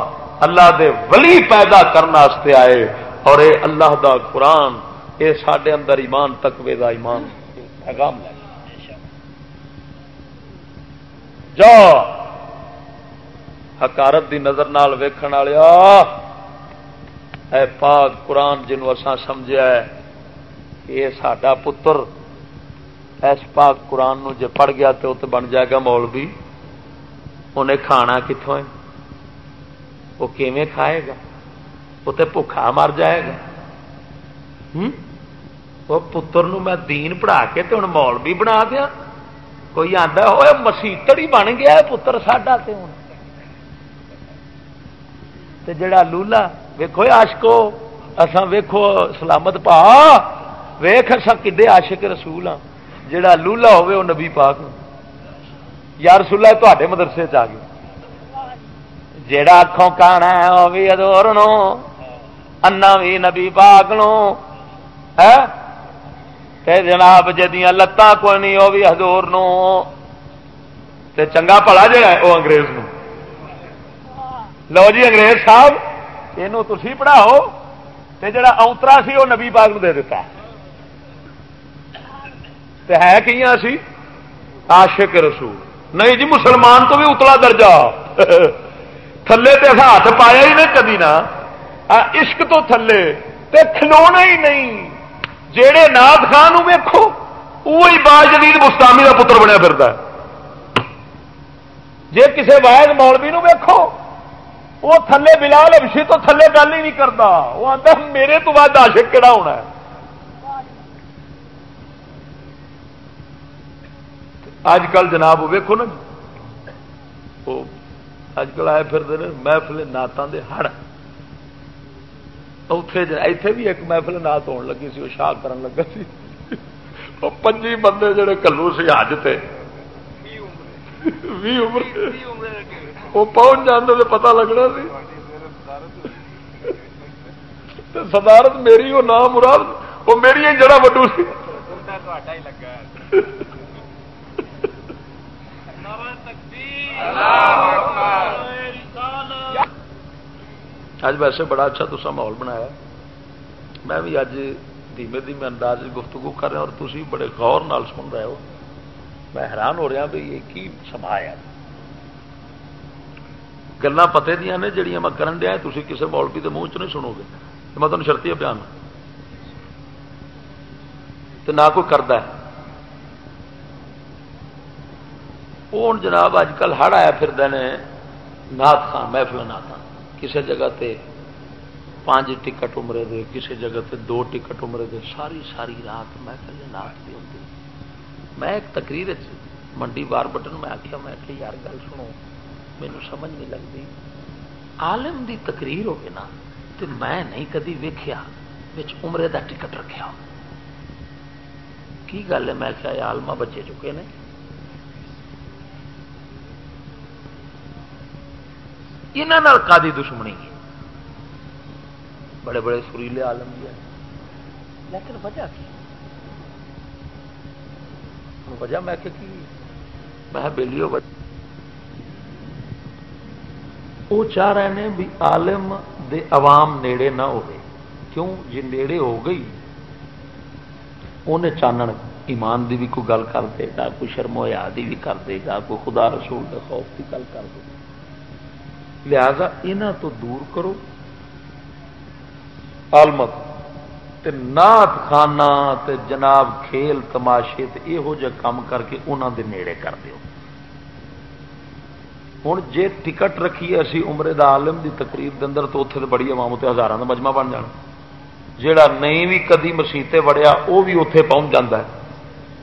اللہ دے ولی پیدا کرنے آئے، اور اے اللہ دا قرآن اے سڈے اندر ایمان تکوے دا ایمان پیغام لے جا۔ حکارت دی نظر نال ویکھن والیا، اے پاک قرآن جنوں اساں ہے یہ ساڈا پتر، اس پاک قرآن نو جے پڑھ گیا تو بن جائے گا مولوی انہیں کھانا کتوں ہے؟ وہ کیویں کھائے گا؟ وہ تو بھوکھا مر جائے گا۔ وہ پتر نو میں دین پڑھا کے تو ہوں مولوی بنا دیا کوئی آتا ہوئے مسیتڑ ہی بن گیا پتر ساڈا تے ہوں جڑا لولا ویکو آشکو اسان ویکھو سلامت پا ویخ اصا کدے آشک رسول ہاں جڑا لولا ہوے وہ نبی پاک یا رسول اللہ تے مدرسے چ گیا جڑا اکھوں کانا ہے وہ بھی ادور نو انا بھی نبی پاک نو ہے کہ جناب جدیاں لتاں کوئی نہیں، وہ بھی ہزور نو۔ تے چنگا پلا جا وہ انگریز نو۔ لو جی انگریز صاحب یہ تھی پڑھاؤ۔ تے جڑا اونترا سی، وہ نبی پاک نو دے دیتا ہے۔ ہے کہ سی؟ آشک رسول۔ نہیں جی مسلمان تو بھی اتلا درجہ۔ تھلے تے ہاتھ پایا ہی نہیں کدی نہ۔ عشق تو تھلے۔ تے کھلونا ہی نہیں۔ جہے ناد خان ویکو وہی باجدید مستامی کا پتر بنیا پھر جی کسی واحد مولوی ویکو وہ تھلے بلال ابشی تو تھلے گل ہی نہیں کرتا وہ آتا میرے تو بعد آشک کہڑا ہونا ہے؟ اج کل جناب ویکو نا جی، وہ اج کل آئے پھر محفل نعتوں کے ہڑ۔ اتے بھی ایک محفل نعت ہون لگی سی وہ شاہ کرن لگا سی وہ پنجی بندے جڑے کلو سی حج تے بھی عمر وہ پہنچ جانے تو پتا لگنا سی صدارت میری وہ نام مراد وہ میری جڑا وڈو سی اج ویسے بڑا اچھا تصا ماحول بنایا میں بھی اج دھیمے دھیمے انداز گفتگو کر رہا اور تھی بڑے غور نال سن رہے ہو۔ میں حیران ہو رہا بھائی یہ کی سمایا گلا پتے دیا نے جہیا میں کرن دیا تھی کسی مولوی کے منہ چ نہیں سنو گے۔ میں تمہیں شرطی بیان تو نہ کوئی کرتا ہے۔ ہوں جناب اج کل ہڑ آیا پھر نات خان، محفل نات کسی جگہ تے پانچ ٹکٹ عمرے دے کسی جگہ تے دو ٹکٹ عمرے دے، ساری ساری رات محفل نات کی ہوتی میں ایک تقریر منڈی بار بٹن میں آخیا میں کہ یار گل سنو مینو سمجھ نہیں لگتی عالم دی تقریر ہوگی نا تو میں نہیں کدی ویخیا عمرے دا ٹکٹ رکھا کی گل ہے؟ میں کیا آلما بچے چکے ہیں یہاں کا دشمنی بڑے بڑے سریلے آلم بھی جی۔ ہیں لیکن وجہ کی؟ وجہ میں کہ میں بےلیو وہ چاہ رہے ہیں بھی عالم دے عوام نیڑے نہ ہو کیوں؟ جی نیڑے ہو گئی۔ انہیں چانن ایمان دی بھی کوئی گل کر دے گا، کوئی شرم ہوا دی بھی کر دے گا، کوئی خدا رسول کے خوف کی گل کر دے لہذا یہاں تو دور کرو۔ آلمت نات خانہ تے جناب کھیل تماشے تے یہو جہ کام کر کے انہوں دے نیڑے کر دیو۔ ہوں جے ٹکٹ رکھیے اسی عمرے دا عالم دی تقریب دے اندر تو اتنے تو بڑی عوام اتنے ہزار کا مجمع بن جانا۔ جیڑا نہیں بھی کدی مسیطے وڑیا وہ بھی اتے پہنچ جاتا ہے۔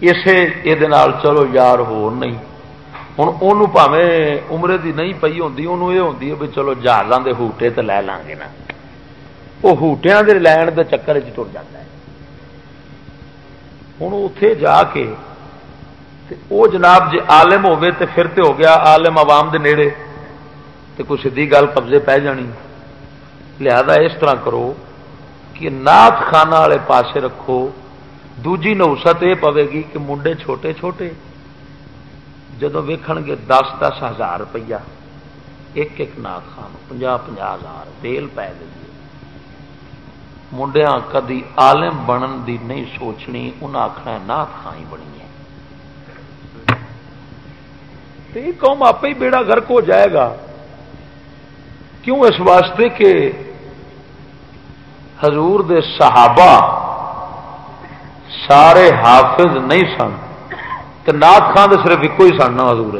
اسے یہ چلو یار ہو، نہیں۔ ہوں پاوے عمرے دی نہیں پی ہوتی انہوں یہ ہوتی ہے بھی چلو جہازوں کے ہوٹے تو لے لیں گے نا وہ ہوٹیا کے لین کے چکر چر جاتا ہے ہوں اتے جا کے وہ جناب جی آلم ہوے تو پھر تو ہو گیا آلم عوام دے نیڑے تو کوئی سیدھی گل قبضے پہ جانی لہذا اس طرح کرو کہ نات خانہ والے پاسے رکھو دوجی نوسط یہ پوے گی کہ منڈے چھوٹے چھوٹے جدو ویکھ گے دس دس ہزار روپیہ، ایک ایک نات خان پنجا پنجا ہزار بیل پی گئی منڈیا کدی آلم بنن دی نہیں سوچنی انہیں آخنا نات خان ہی بنی ہے۔ یہ قوم آپ ہی بیڑا گرک ہو جائے گا۔ کیوں اس واسطے کہ حضور دے صحابہ سارے حافظ نہیں سن؟ تو نات خان صرف ایک ہی سن حضور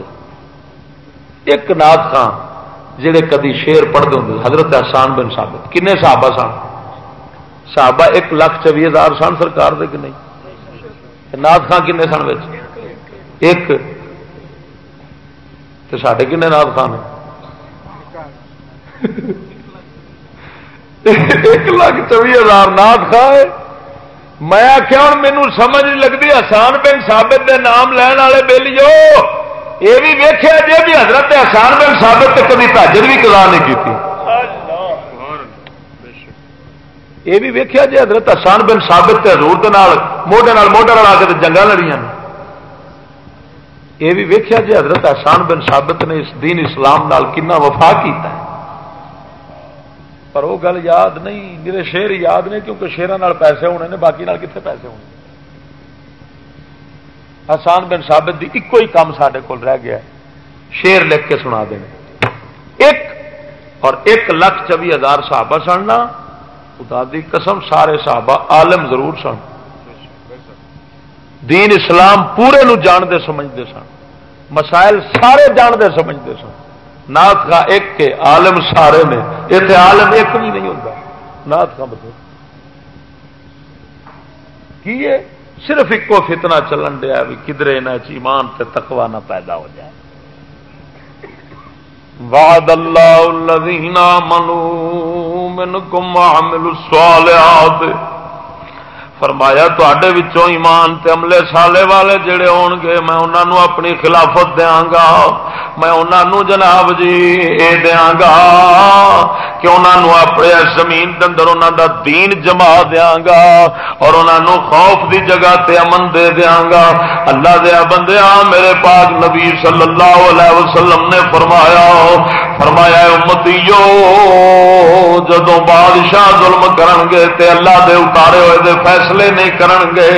ایک نات خان جہے کدی شیر پڑھتے ہوں حضرت احسان بن ثابت۔ کنے صحابہ سن؟ صحابہ ایک لاکھ چوی ہزار سن سرکار دے کہ نہیں؟ نات خان کنے سن بچ ایک۔ سڈے کنے نات خان ایک لاکھ چوبی ہزار نات خان میں آخیا ہوں مینو سمجھ نہیں لگتی آسان بن سابت کے نام لین والے بہلیو یہ بھی ویخیا جی بھی حضرت آسان بن سابت کبھی تاجر بھی کلا نہیں کی یہ بھی ویخیا جی حضرت آسان بن سابت حضور موڈے موڈے لا کے جنگا لڑیاں یہ بھی ویکیا جی حضرت احسان بن ثابت نے اس دین اسلام نال کنا وفا کیتا ہے۔ پر وہ گل یاد نہیں، میرے شیر یاد نے کیونکہ شیران پیسے ہونے نے، باقی نال کتنے پیسے ہونے؟ احسان بن ثابت دی ایک ہی کام سارے کول رہ گیا شیر لکھ کے سنا دیں۔ ایک اور ایک لاکھ چوبی ہزار صحابہ سننا، خدا دی قسم سارے صحابہ عالم ضرور سن۔ دین اسلام پورے نو جانتے، سمجھتے سن۔ مسائل سارے جانتے، سمجھتے سن۔ نات کا ایک کے عالم سارے میں اتنے عالم ایک بھی نہیں ہوتا نات کا مطلب۔ کی ہے؟ صرف ایک فتنا چلن دیا بھی کدرے نہ ایمان سے تکوا نہ پیدا ہو جائے۔ وعد اللہ الذین آمنوا منکم وعملوا الصالحات۔ فرمایا تے ایمان تے عملے سالے والے جڑے ہون گے میں انہوں اپنی خلافت دیا گا میں انہوں جناب جی یہ دیا گا کہ انہوں اپنے زمین اندر انہوں دا دین جما دیا گا اور انہوں خوف دی جگہ تے امن دے دیا گا اللہ دیا بندیا میرے پاک نبی صلی اللہ علیہ وسلم نے فرمایا فرمایا امتیو جدو بادشاہ ظلم کرن گے تے اللہ دے اتارے ہوئے دے فیصلے فیصلے نہیں کرن گے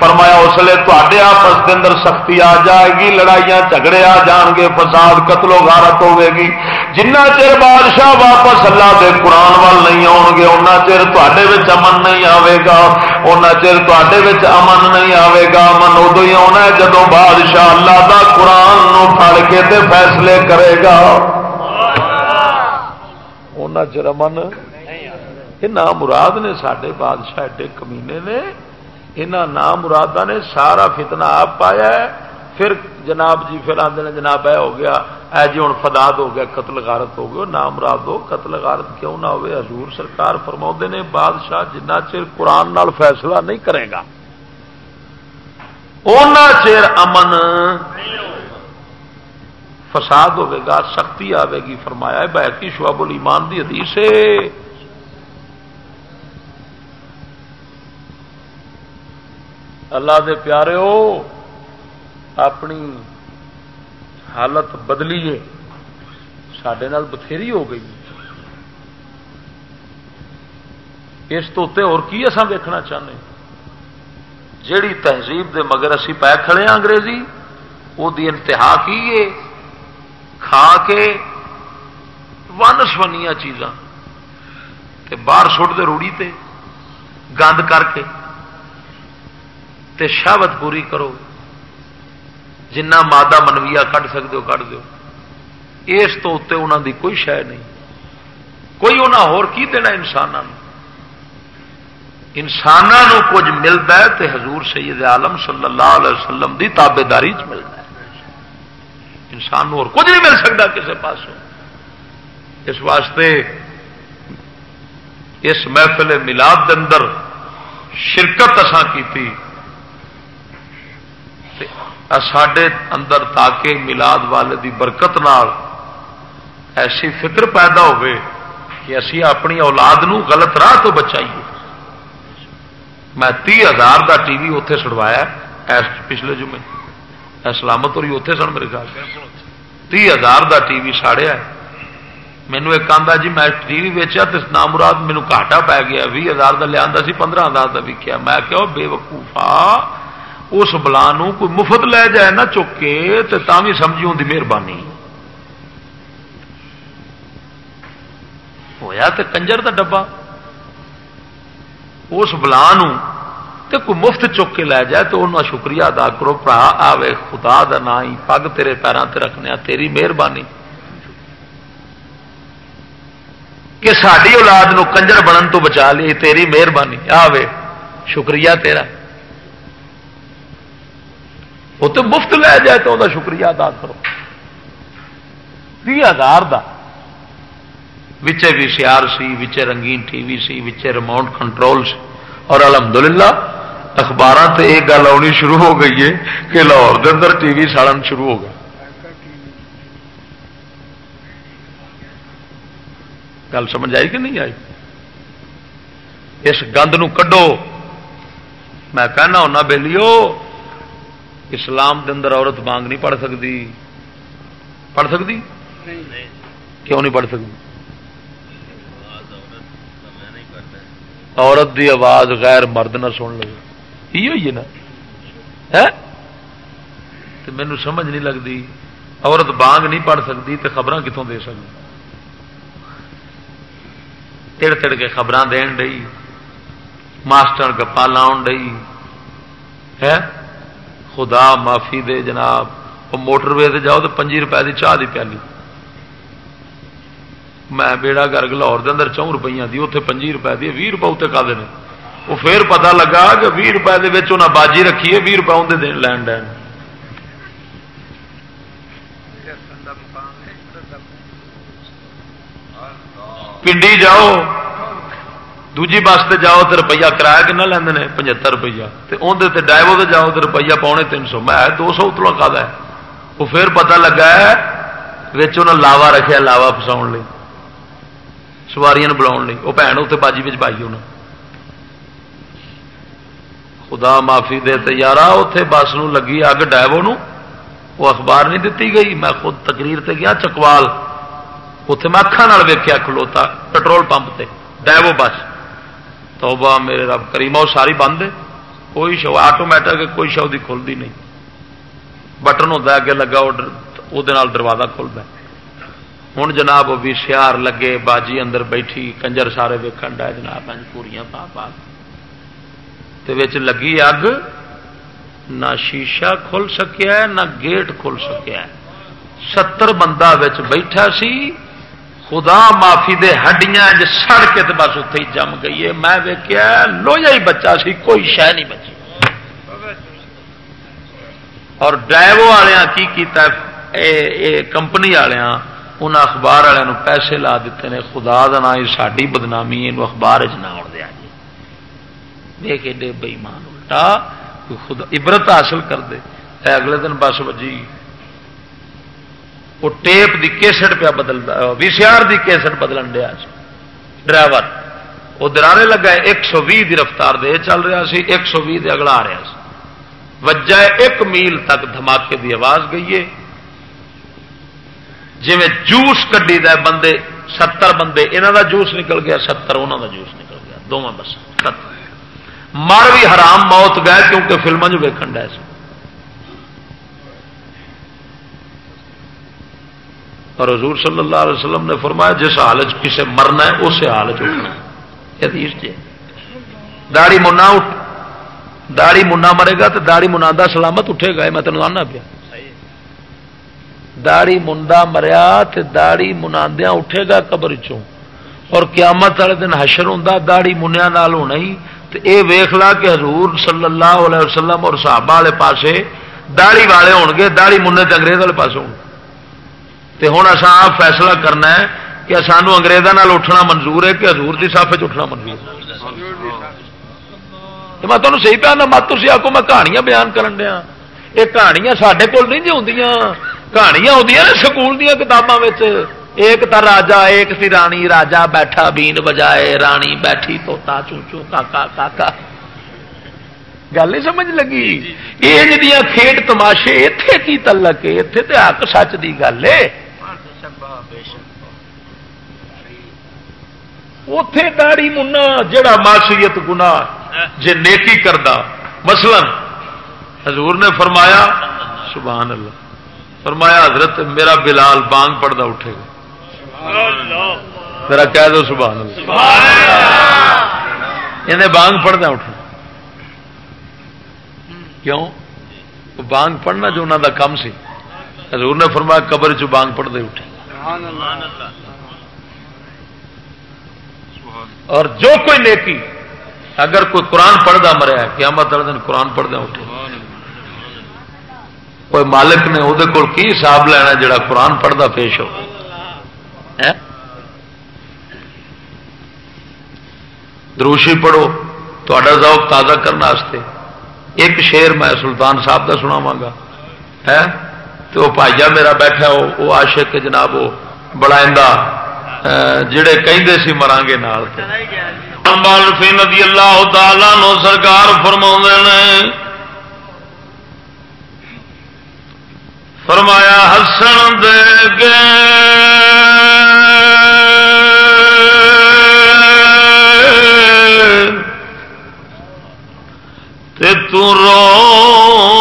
فرمایا اس لیے تے آپس کے اندر سختی آ جائے گی لڑائیاں جھگڑے آ جان گے فساد قتل و غارت ہوے گی جنہ چر بادشاہ واپس اللہ دے قرآن وال نہیں آن گے ان چر تے امن نہیں آئے گا ان چر تے امن نہیں آئے گا امن ادو ہی آنا ہے جدو بادشاہ اللہ دا قرآن نو پڑ کے تے فیصلے کرے گا چر امن یہ نام مراد نے سڈے بادشاہ ایڈے کمینے نے یہاں نام مراد نے سارا فتنا آپ پایا ہے پھر جناب جی پھر آدھے نے جناب اے ہو گیا اے جی ہوں فداد ہو گیا قتل غارت ہو گیا نام مراد ہو قتل غارت کیوں نہ ہوئے حضور سرکار فرما نے بادشاہ جنہ چر قرآن نال فیصلہ نہیں کرے گا چر امن فساد ہوے گا سختی آئے گی فرمایا بحقی شعب الایمان دی حدیث اللہ دے پیارے ہو، اپنی حالت بدلیے سڈے بتھیری ہو گئی۔ اس تو اور کی اصا دیکھنا چاہتے جیڑی تہذیب دے مگر اسی پی کھڑے ہیں انگریزی وہ دی انتہا کی ہے؟ کھا کے ون سونیا چیزاں۔ باہر سٹ دے روڑی تے گند کر کے۔ تے شہوت پوری کرو۔ جنہ مادہ منویا کھ سکتے ہو کھ دو اس تو اتنے انہوں دی کوئی شہ نہیں۔ کوئی انہیں ہور کی دینا انسانوں انسانوں کچھ ملتا ہے تے حضور سید عالم صلی اللہ علیہ وسلم دی تابے داری ملتا ہے۔ انسان اور کچھ نہیں مل سکتا کسی پاس اس واسطے اس محفل ملاد کے اندر شرکت کی سڈے اندر تاکہ ملاد والے دی برکت نال ایسی فکر پیدا ہوئے کہ اسی اپنی اولاد نو غلط راہ تو بچائیے۔ میں تی ہزار کا ٹی وی اتے سڑوایا پچھلے جمعے۔ سلامت ہوئی اتے سن میرے خیال تی ہزار کا ٹی وی ساڑیا مینو ایک آدھا جی میں ٹی وی ویچیا تو نام مراد مینو گاٹا پی گیا بھی ہزار کا لیا سی، پندرہ ہزار کا وکیا میں کہ بے وقوفا اس بلا کوئی مفت لے جائے نہ چکے تو بھی سمجھی ہوں مہربانی۔ ہویا تو کنجر کا ڈبا اس بلا کوئی مفت چک کے لے جائے تو انہوں شکریہ ادا کرو۔ برا آوے خدا دا نا ہی پگ تیرے پیروں تے رکھنے تیری مہربانی۔ کہ ساری اولاد نو کنجر بنن تو بچا لی تیری مہربانی۔ آوے، شکریہ تیرا۔ وہ تو مفت لے جائے تو وہ شکریہ ادا کرو تی ہزار کا وچے وی سی آر سی وچے رنگین ٹی وی سی وچے ریموٹ کنٹرول سی اور الحمدللہ اخبار سے یہ گل آنی شروع ہو گئی ہے کہ لاہور کے اندر ٹی وی سڑن شروع ہو گیا گل سمجھ آئی کہ نہیں آئی اس گند کڈو میں کہنا ہونا بہلیو اسلام دے اندر عورت مانگ نہیں پڑھ سکتی۔ پڑھ سکتی؟ کیوں نہیں پڑھ سکتی؟ عورت دی آواز غیر مرد نہ سن لو یہ نا؟ تو مینو سمجھ نہیں لگتی۔ عورت بانگ نہیں پڑھ سکتی تو خبر کتوں دے سکتی؟ تڑ تڑ کے خبر دین ڈی ماسٹر گپا لاؤن ڈئی۔ ہے خدا معافی دے جناب، وہ موٹر وے سے جاؤ تو پنجی روپئے کی چاہ دی پیالی۔ میں بیڑا گرگ لاہور کے اندر چون روپیہ دی اتنے پنجی روپئے دی بھی روپئے اتنے کا دے وہ پھر پتا لگا کہ بھی روپئے انہیں باجی رکھی ہے بھی روپئے اندر دین لین دین۔ پنڈی جاؤ۔ دوجی بس سے جاؤ تو روپیہ کرایہ کنا لینا پچہتر روپیہ اندر ڈائیو سے جاؤ تو روپیہ پونے تین سو میں دو سو اتنا کا وہ پھر پتا لگا ہے انہیں لاوا رکھا لاوا فساؤ لی سواریاں بلا وہ بھن اتنے باجی بچ پائی ہونا خدا معافی دے یار اتے بس لگی اگ ڈائیو وہ اخبار نہیں دیتی گئی میں خود تقریر تے گیا چکوال اتے میں اکھان ویکیا کھلوتا پٹرول پمپ تے ڈائیو بس تو میرے رب کریم وہ ساری بند ہے۔ کوئی شو آٹومیٹک کوئی شو کی کھلتی نہیں۔ بٹن ہوتا اگے لگا، وہ دروازہ کھلتا ہوں جناب، وہ بھی سیار لگے، باجی اندر بیٹھی، کنجر سارے ویکن ڈا جناب پوریاں پا پا۔ لگی اگ، نہ شیشہ کھل سکیا نہ گیٹ کھل سکیا ستر بندہ بیٹھا سی۔ خدا معافی دے ہڈیاں سڑ کے بس اتے ہی جم گئی ہے۔ میں ویکیا لوہا ہی بچہ سی، کوئی شہ نہیں بچی۔ اور ڈرائیو والوں کی کیتا اے اے کمپنی والوں ان اخبار والوں پیسے لا دیتے ہیں خدا دا ہی ساری بدنامی یہ اخبار چ نہ آن دیا جی دیکھ ایڈے بئیمان الٹا خدا عبرت حاصل کر دے۔ اے اگلے دن بس وجی وہ ٹیپ دی کیسٹ پیا بدل وی سی آر دی کیسٹ بدلن دیا ڈرائیور، وہ درانے لگا ایک سو بھی دی رفتار دے چل رہا سی، ایک سو بھی اگلا آ رہا سی۔ وجہ ایک میل تک دھماکے دی آواز گئی ہے۔ جی جوس کڈی دے بندے، ستر بندے یہاں دا جوس نکل گیا، ستر انہوں دا جوس نکل گیا۔ دونوں بس مر بھی حرام موت گئے کیونکہ فلموں جو ویکن ڈے اور حضور صلی اللہ علیہ وسلم نے فرمایا، جس حالت کسے مرنا ہے اس حالت اٹھنا جی۔ داڑی منا اٹھ داڑی منا مرے گا تو داڑی منا سلامت اٹھے گا میں تینوں آنا پیا۔ داڑی منڈا مریا تو داڑی منادیا اٹھے گا قبر چوں۔ اور قیامت والے دن حشر ہوں داڑی منیا نال ہونا ہی۔ تو اے ویخ لا کہ حضور صلی اللہ علیہ وسلم اور صحابہ والے پاسے داڑی والے ہو گے داڑی منہ انگریز والے پاس ہو تے ہوں اصا آپ فیصلہ کرنا ہے کہ سانو اگریزوں اٹھنا منظور ہے کہ حضور کی سافے اٹھنا منظور میں تمہیں صحیح پہ مت تھی آکو میں کہانیاں بیان کرن دیا یہ کہانیاں سارے کول نہیں جی ہوں کہانیاں آدی سکول دیا کتابوں ایک تا راجا ایک سی رانی راجا بیٹھا بین بجائے رانی بیٹھی توتا چوچو کاکا کاکا گل نہیں سمجھ لگی؟ یہ جی کھیڈ تماشے اتے کی تلک اتے تو حق سچ کی گل ہے۔ اتے داڑی منا جڑا معصیت گنا جے نیکی کردا۔ مثلا حضور نے فرمایا سبحان اللہ فرمایا حضرت میرا بلال بانگ پڑھتا اٹھے گا۔ میرا کہہ دو سبحان انہیں بانگ پڑھنا اٹھنا کیوں؟ بانگ پڑھنا جو انہوں کا کم سی۔ حضور نے فرمایا قبر چ بانگ پڑھتے اٹھے۔ اور جو کوئی نیکی اگر کوئی قرآن پڑھتا مریا قیامت والے دن قرآن پڑھدا اٹھے۔ کوئی مالک نے وہ حساب لینا جڑا قرآن پڑھتا پیش ہو؟ دروشی پڑھو تا ذوق تازہ کرنے ایک شیر میں سلطان صاحب کا سنا گا۔ ہے تو وہ بھائیا میرا بیٹھا وہ آشک جناب، وہ بڑا جڑے کہیں سی مران گے نال ندی اللہ تعالی نو سرکار فرما نے، فرمایا ہسن دے گئے رون لے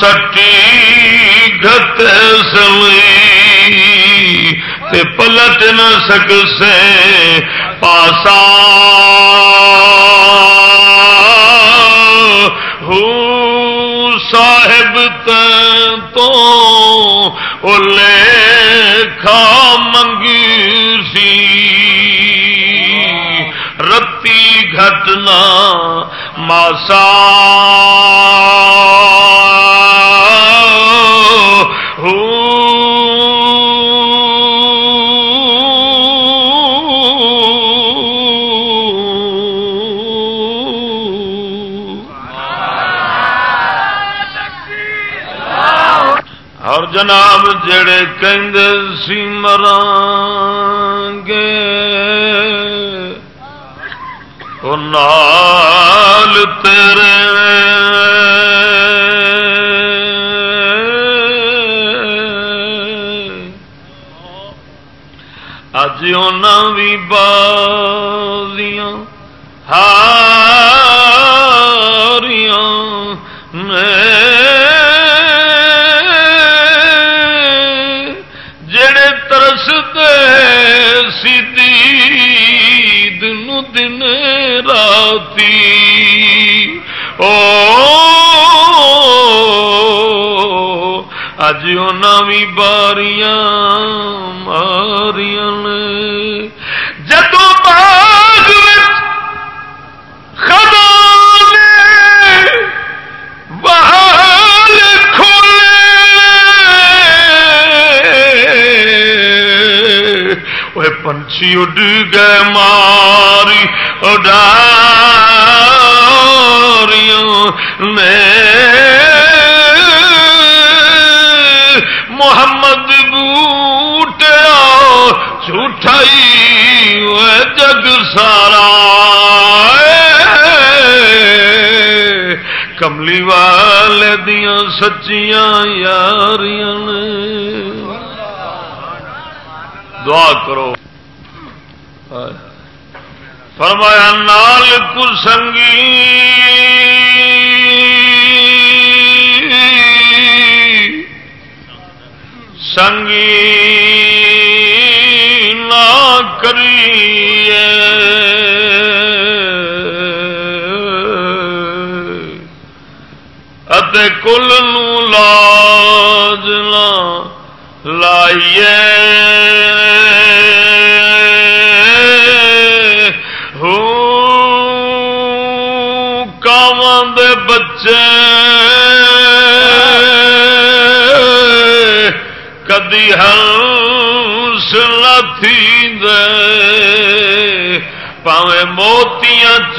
سٹی گت سوئی پلٹ نہ سک سے کھا منگی سی۔ رتی گھٹنا ماسا۔ جناب جڑے سی مران گے نال تیرے اج بھی بازیاں ہاریاں اج نوی باریاں ماریاں جدو باغ خدا پنچھی اڈ گئے ماری محمد اٹھائی جگ سارا۔ کملی والے دیاں سچیاں یاریاں دعا کرو۔ فرمایا، نال کو سنگی۔ سنگی۔ کریے۔ کل لاجنا لائیے۔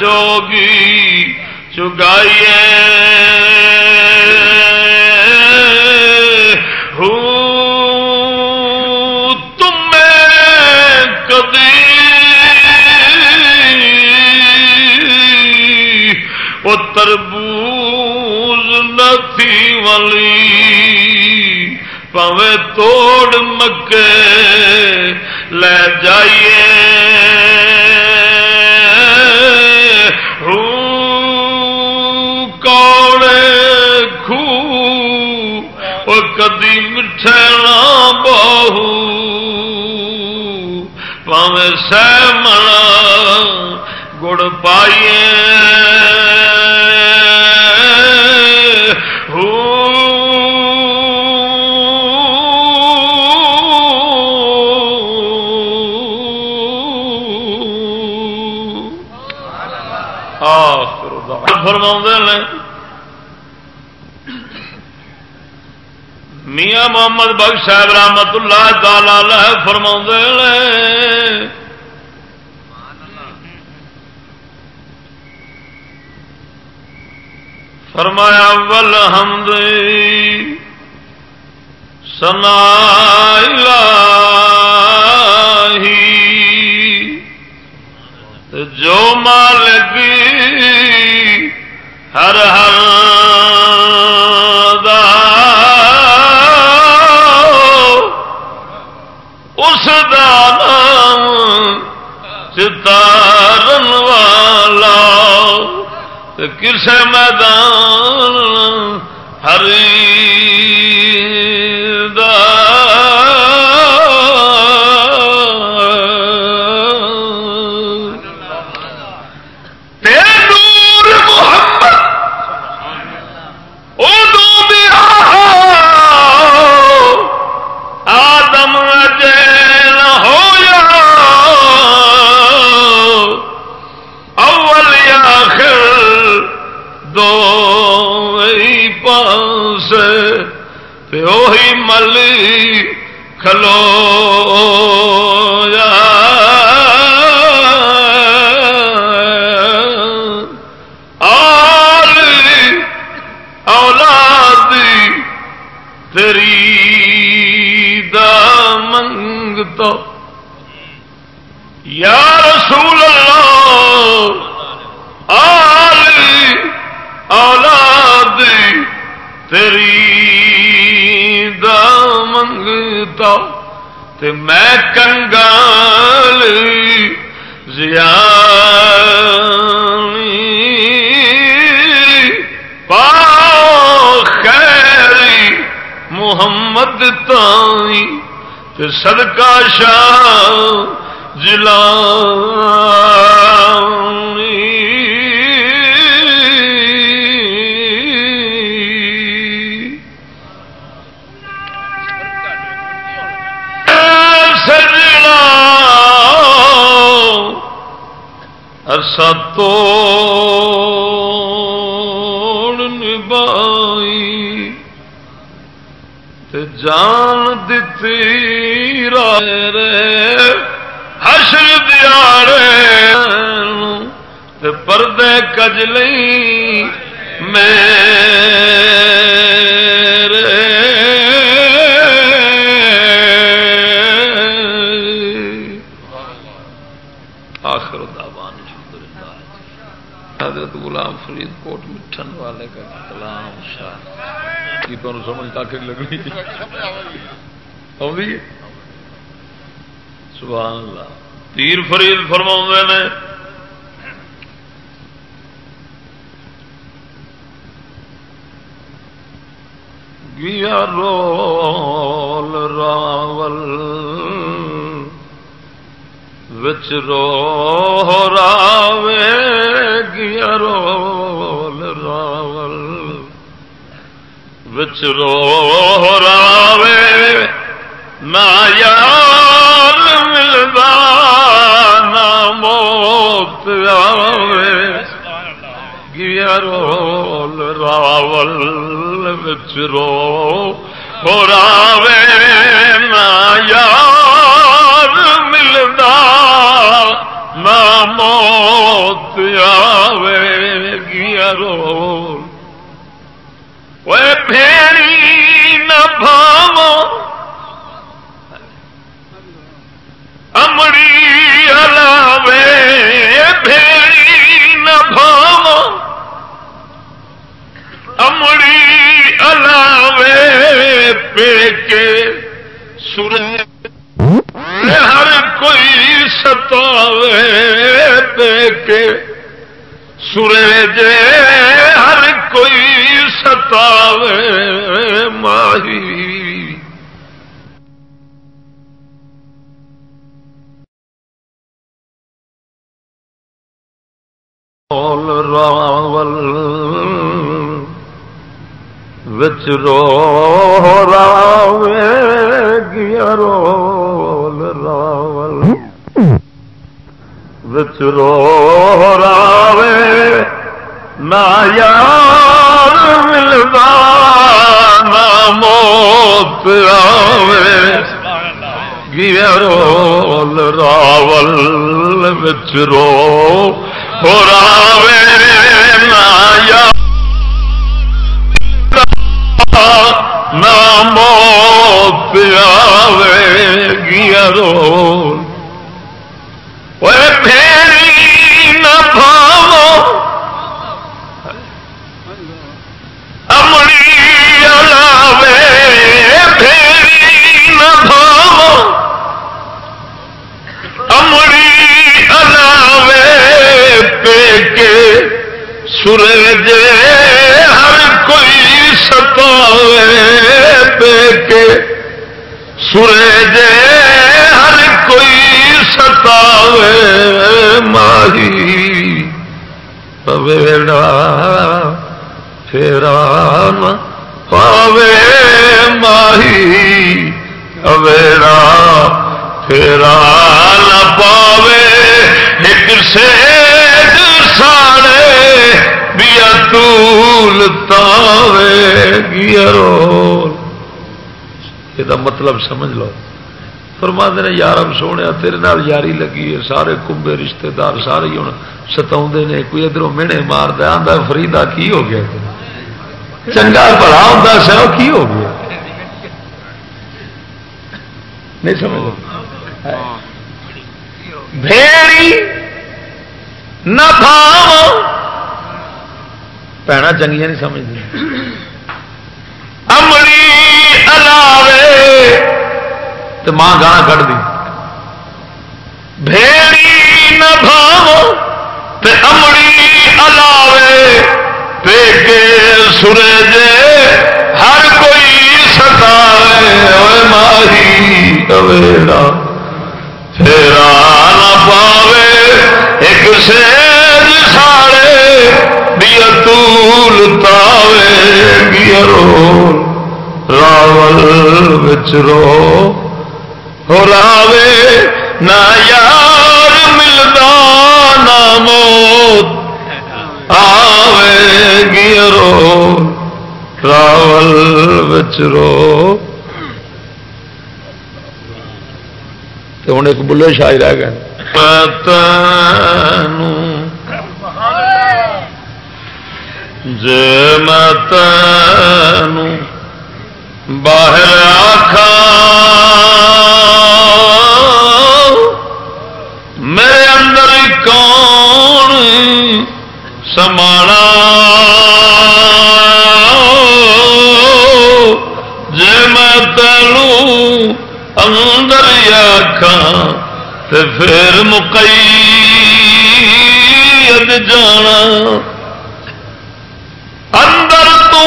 موتیاں چوگی چگائیے تربوز نتی والی پوے توڑ مکے لے جائیے۔ پوے سہ گڑ پائیے۔ فرما نے، میاں محمد بخش صاحب رحمت اللہ تعالی فرما نے فرمایا ول حمد سنا جو مالک ہر ہر کس میدان ہری اولاد تیری دا منگ تو۔ یا رسول اللہ، آل اولاد تیری منگتا تے میں کنگال زیا محمد تائی تے صدقہ شاہ جلا ستو نبائی جان دتی رے حشر دیارے پردے کج لئی میں تمہیں سمجھ تک لگنی سبحان اللہ پیر فرید فرما نے گیا رول راول وچ رو راوے گیا رول راول وچ رو راوے نہ یار ملدا نہ موت آوے گیا رول راول رو راوے نا یار ملدا نہ موت آوے گیا رو پھیری نہ بھاو امڑی الاوے پھیری نہ بھاو امڑی الاوے کے سر ہر کوئی ستاوے کے سورج ہر کوئی ستاوے ماہی راول وچ رو راوے گیا رول راول وچ رو راوے نہ یار ملدا نہ موت گیا رول راول وچ رو راوے نہ یار پیاوے گیا رو پھیری نہ کے سورج ہر کوئی ستاوے کے سورج ہر کوئی ستاوے ماہی پویڑا پھیرا پاوے ماہی اویڑا پھیرا نہ پاوے ایک سے تول یہ مطلب سمجھ لو۔ فرما نے یارم سونے تیرے نال یاری لگی ہے، سارے کمبے رشتے دار سارے ہوں ستا نے، کوئی ادھر مینے مار دیا آدھا فریدا کی ہو گیا؟ چنگا بڑا ہوں سا کی ہو گیا؟ نہیں سمجھ بھیڑی نہ پینا چنگیا نہیں سمجھتی امڑی الاوے تو ماں گانا کٹ دی بھیڑی نہ بھاو تے امڑی الاوے پے کے سورج ہر کوئی ستاوے ماہی اویڑا پھیرا نہ پاوے ایک سیج ساڑے دیا تاوے گیا رو، راول بچ رو۔ ہو راوے نہ یار ملدا نہ موت آوے گیا رو۔ راول بچ رو۔ ہوں ایک بلے شاہی رہ گئے۔ جے مت باہر آخا میرے اندر کون سمانا جی میں اندر آخان تو پھر مکئی جانا۔ اندر تو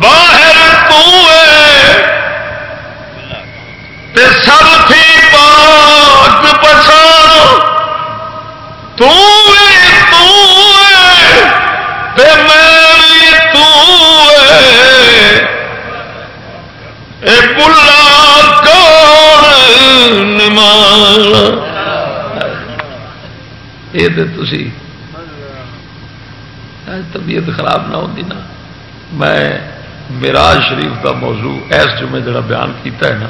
باہر تے سب تھی پاک پچھاڑ تو میری تلا کون یہ تھی طبیعت خراب نہ ہوتی نا۔ میں میراج شریف کا موضوع اس جمعے جڑا بیان کیتا ہے نا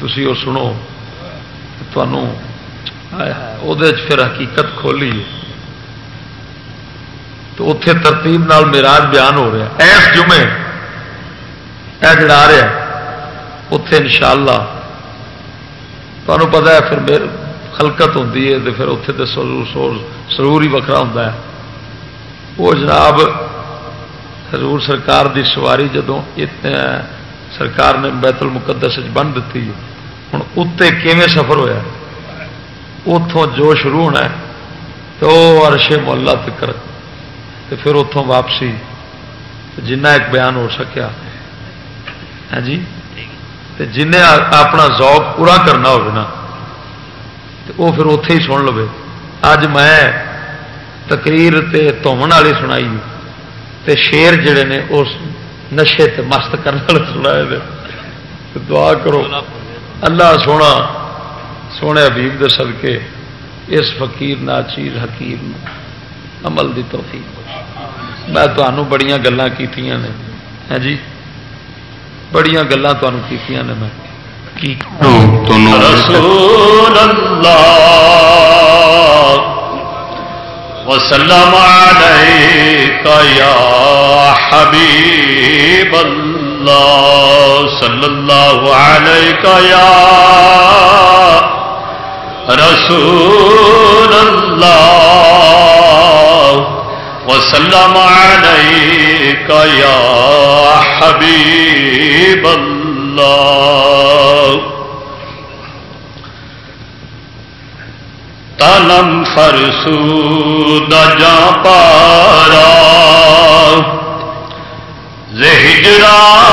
تھی وہ سنو پھر حقیقت کھولی تو اتے ترتیب نال میراج بیان ہو رہا ایس جمعے یہ جڑا آ رہا اتے ان شاء اللہ تمہیں پتا ہے، پھر میرے خلکت ہوتی ہے تو پھر اتنے تو سرور ہی وکرا ہوں وہ جناب حضور سرکار دی سواری جدو سرکار نے بیت المقدس بن دیتی ہوں اتنے کیویں سفر ہوا اتوں جو شروع ہونا ہے تو ارشے محلہ تک پھر اتوں واپسی۔ جنہ ایک بیان ہو سکیا۔ ہاں جی؟ جن اپنا ذوق پورا کرنا ہوگا وہ پھر اتے ہی سن لو اج میں تقریر تے والی سنائی تے شیر جڑے نے اس نشے تے مست کرنے والے سنا دعا کرو اللہ سونا سونے حبیب دے صدقے اس فقیر نا چیز حکیم عمل دی توفیق میں تمہوں بڑی گلان کی جی بڑی گلان کی نے میں رسول اللہ۔ وسلم عليك يا حبيب الله صلى الله عليك يا رسول الله وسلم عليك يا حبيب الله تنم فرسو جا پارا۔ زہجرا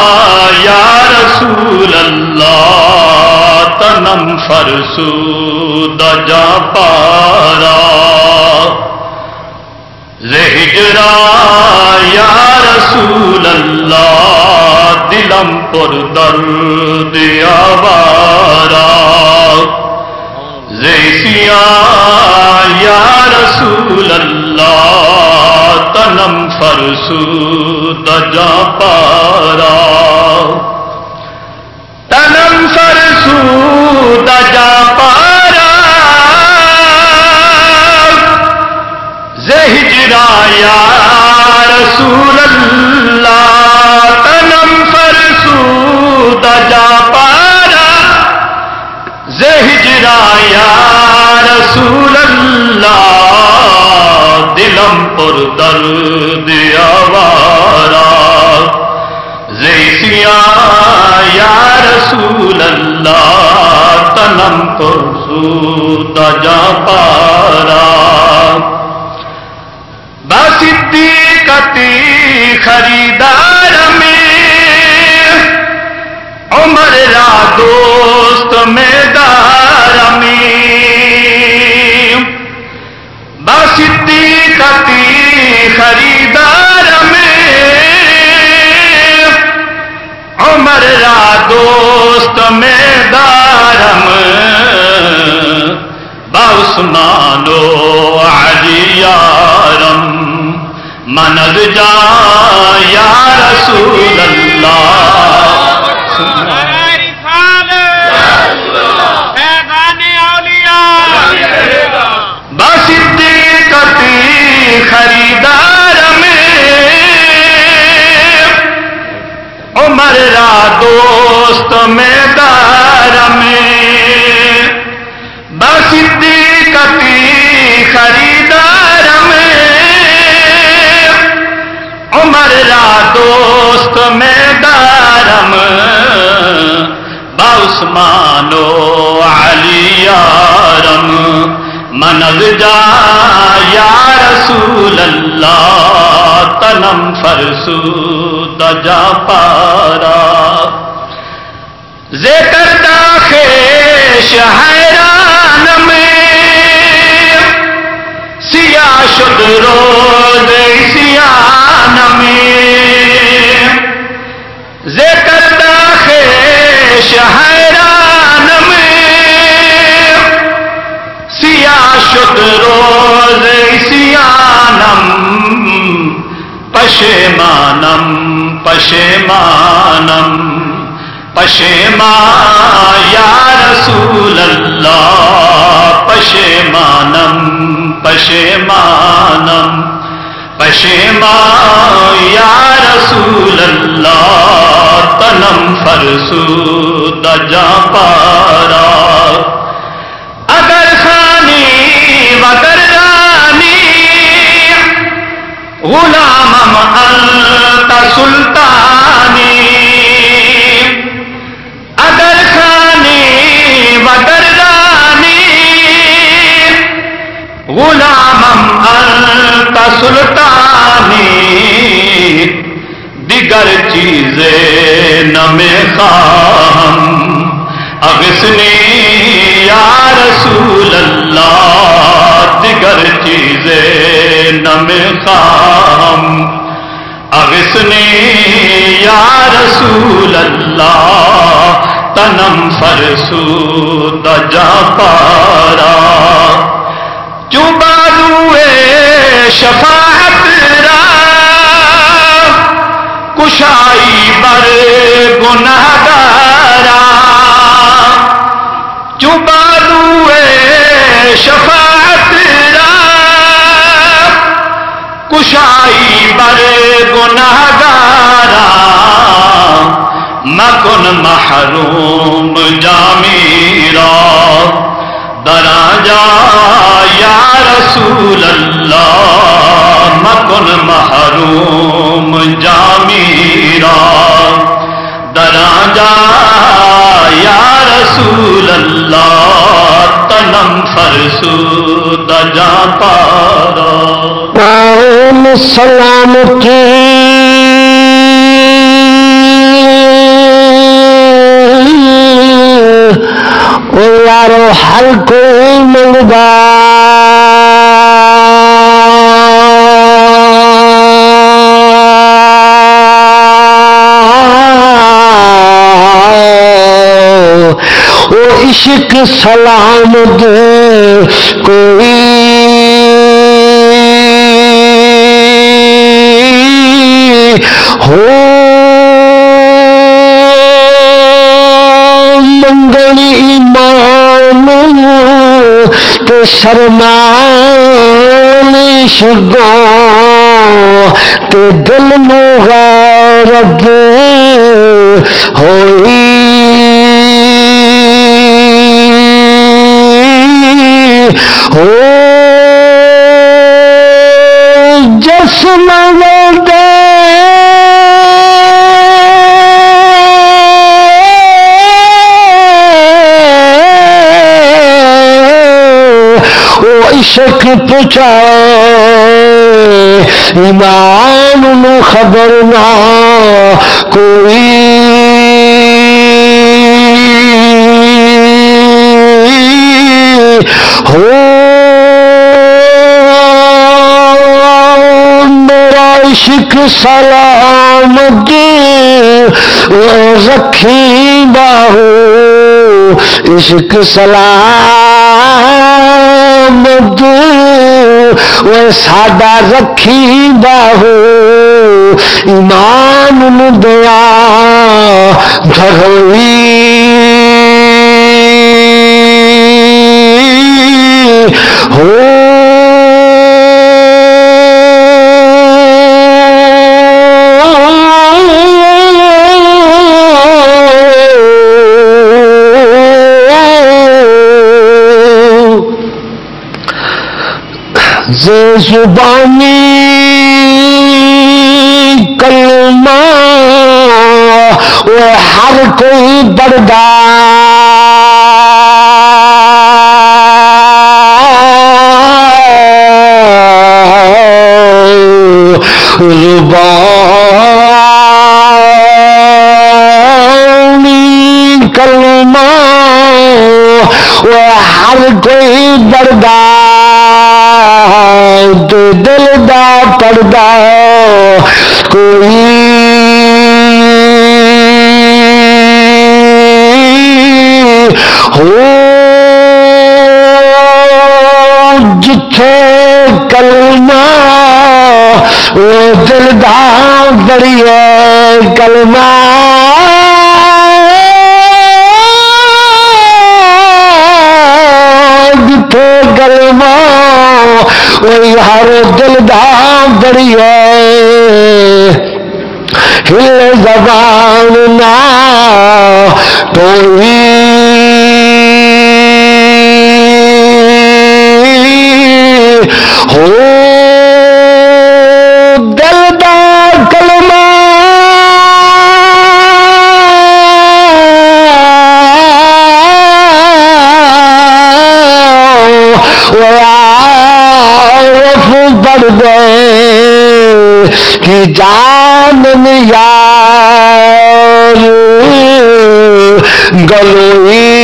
یا رسول اللہ، تنم فرسو جا پارا۔ زہجرا یا رسول اللہ، دلم پر درد آوارا۔ زیسیا یا رسول اللہ، تنم فرسو دجا پارا۔ تنم فرسو دجا پارا۔ زہجرا یا رسول اللہ، تنم فرسو دجا یا رسول اللہ، دلم پر درد آوارا۔ زیسیا یا رسول اللہ، تنم پر سوت جا پارا۔ بس کتی خریدار میں عمر را دوست میں دارمی کتی خریدار میں۔ عمر را دوست میں دارم بسمانو علی یارم۔ منل جا یا رسول اللہ۔ بس کتی خریدار میں، عمر را دوست میں دار میں، بس کتی خریدار میں، عمر را دوست میں درم باؤس مانو علی یارم منگ جا یا رسول اللہ، تنم فرسو دجا پارا۔ ذکر دا خیش حیران میں سیا شد روز سیان میں ذکر دا خیش حیران شد روز سیانم پشمانم پشمانم پشیما یا رسول اللہ، پشیمانم پشیمانم، پشیما یا رسول اللہ، تنم فرسو دجا پارا۔ غلام انت سلطانی. غلامم انت سلطانی. دیگر چیزیں نہ میں خواہم اغسنی یا رسول اللہ. دیگر چیزیں نہ میں اغسنی یا رسول اللہ، تنم فرسو دجا پارا۔ بازو شفاعت را، کشائی بر گناہگارا کشائی بر گناہگارا، مکن محروم جامیرا۔ درا جا یا رسول اللہ، مکن محروم جامیرا۔ درا جا یا رسول اللہ قلم فرسود جا پارا۔ سلام کی۔ یارو ہر کوئی منگا عشق سلام دے کوئی۔ ہو شرما شگو تے دل غیرت ہوئی۔ ہو جس دے۔ عشق پوچھا ایمان خبر نہ کوئی سلام دے رکھی باہو عشق سلام ساڈا رکھی باہو ایمان دیا دروئی ہو زبانی کلمہ وہ ہر کوئی بڑا کلمہ وہ ہر کوئی بڑا دل دا پڑدا کوئی ہو جتھے کلمہ وہ دل دا بڑی ہے کلمہ دل دام بڑی ہل زبان نہ تو ہی کی جان یار گلوئی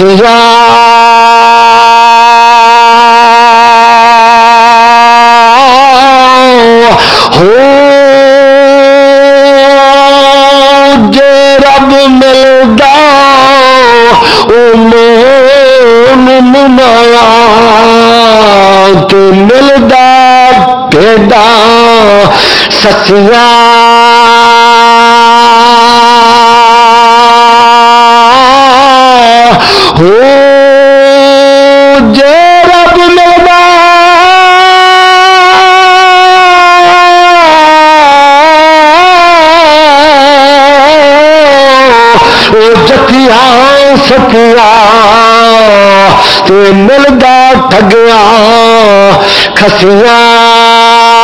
مچھیاں کھسیاں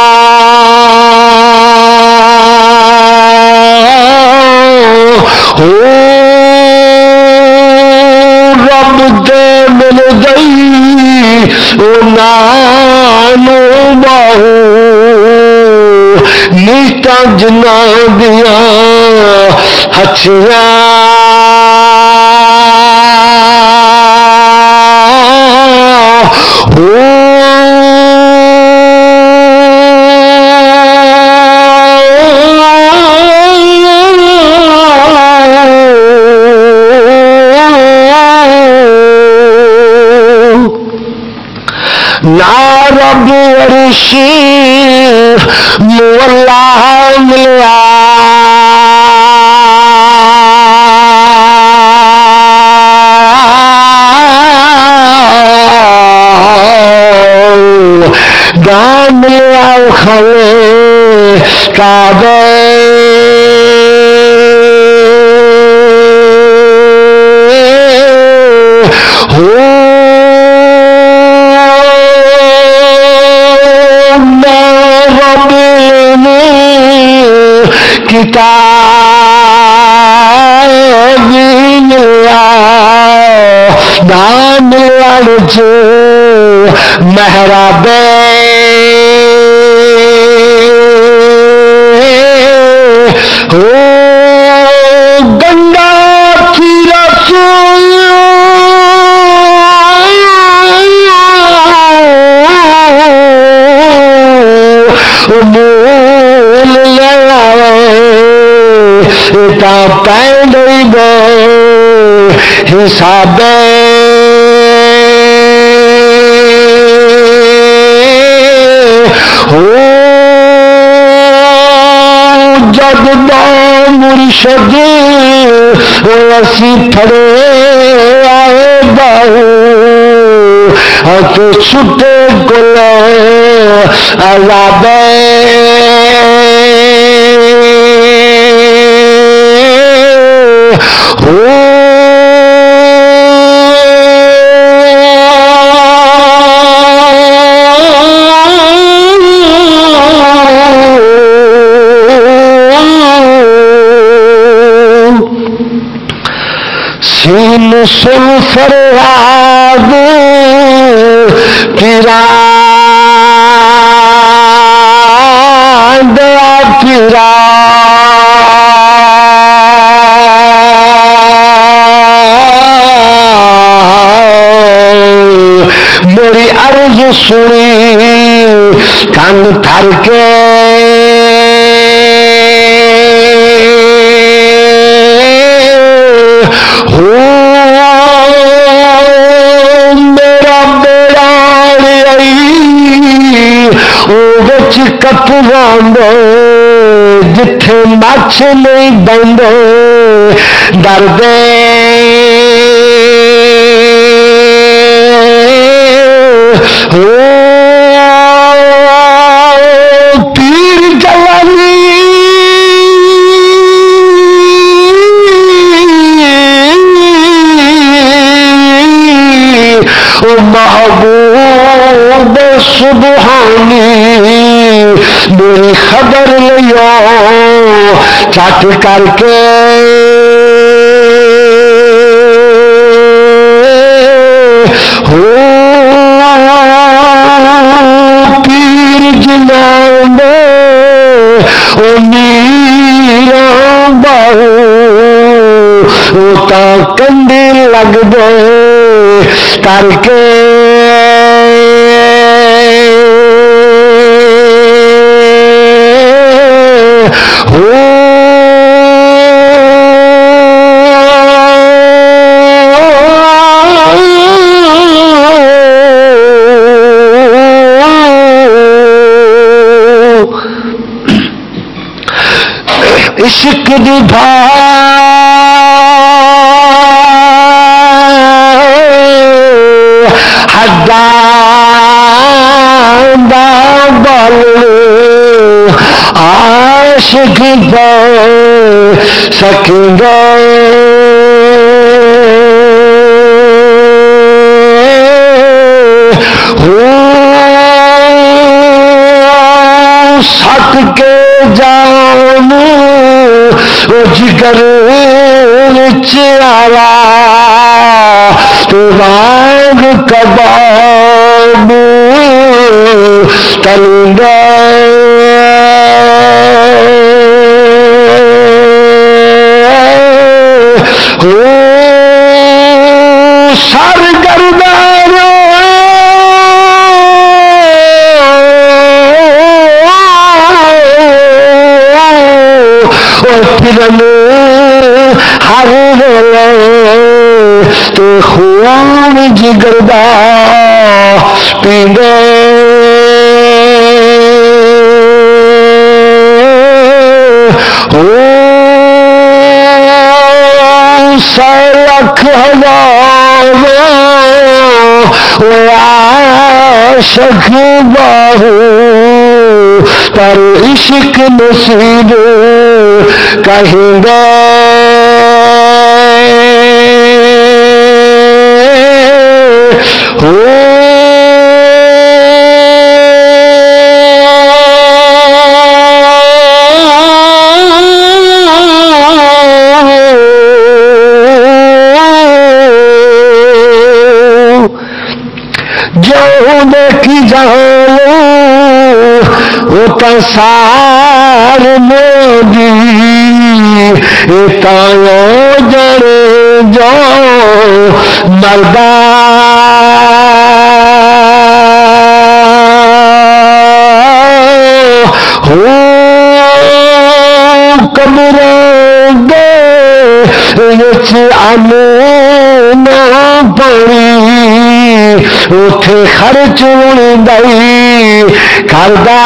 رب دے مل گئی او نانو نیٹا جنا دیا ہچھیاں خلے کعبے کتاب دان لڑ محرابے حساب جد مرشد اسی تھڑے آئے بہو چھٹے گل آزاد سین سن فریاد پیرا دیا پیرا میری عرض سنی کن تھر کے بچ جتھے مچھ نہیں بند ڈر ہو خبر لیا چٹ کر کے۔ پیر جناب او میرا بہو وہ تا کنڈی لگ دے کر کے عشق دی حدا بل عاشق دے سکیں ہو سک کے وہ جگر چارا تو رانگ کباب تل تو خون جگردا جی پیندے۔ او ہزار عاشق باہو۔ پر عشق نصیب کہیں گے۔ سار موجی تایا جڑ جو مردا ہو کمرے دے امون پڑی۔ اتے خرچ دئی کردا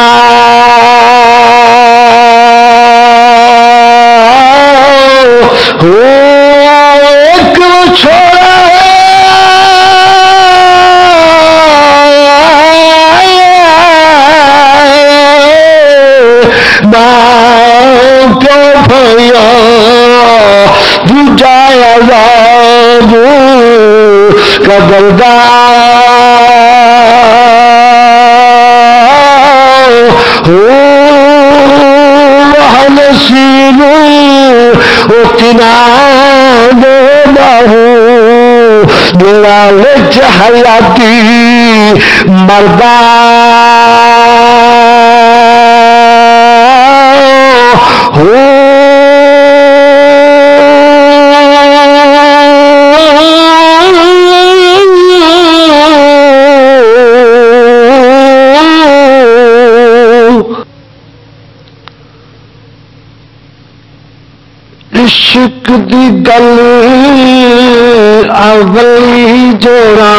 قبردار نصیب اتنا دے بہو میرا عشق دی گل اگلی جوڑا۔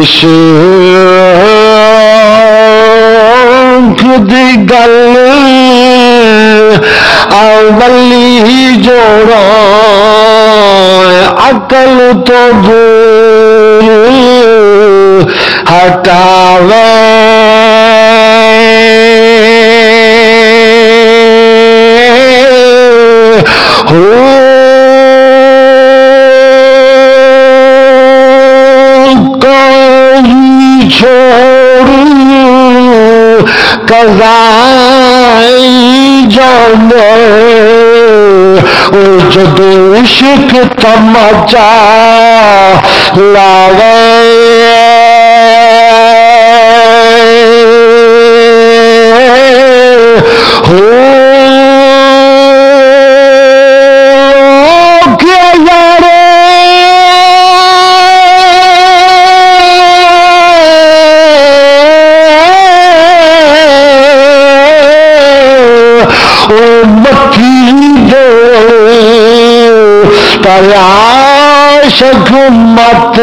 عشق دی گل اولی جوڑا۔ تو دور ہٹاوے۔ کوئی چھوڑ۔ کزائی جانے۔ جد عشق تمچا لاوے عاشق مت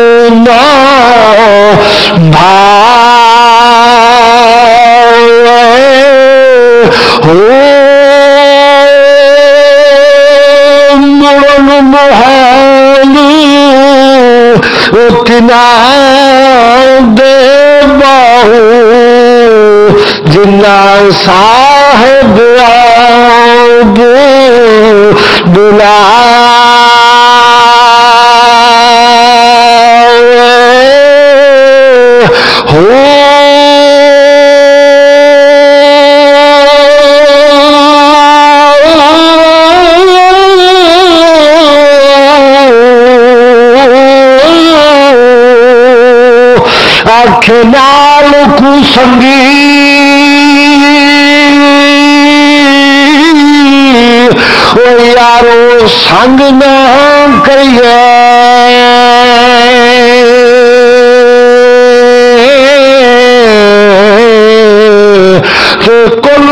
سنگ نہ کریے۔ کل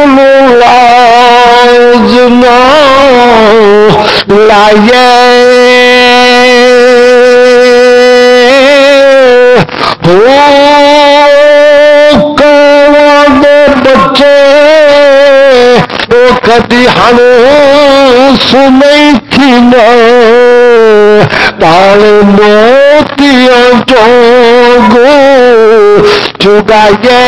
لاج نہ لائے۔ بچے وہ کدی ہن سنئی تھی پال موتیاں چوگو چگائیے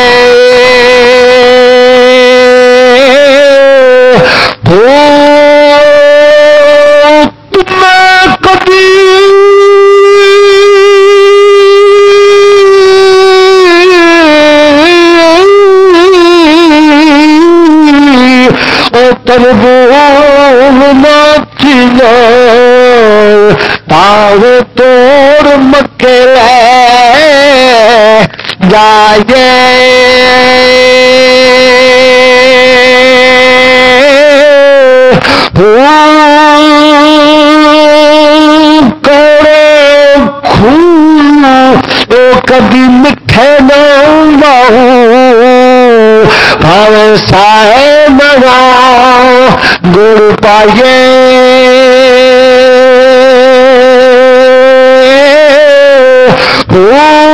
تمہیں کبھی کبھی مٹھے نہ بھاوے سائے نوا گڑ پائیے ایک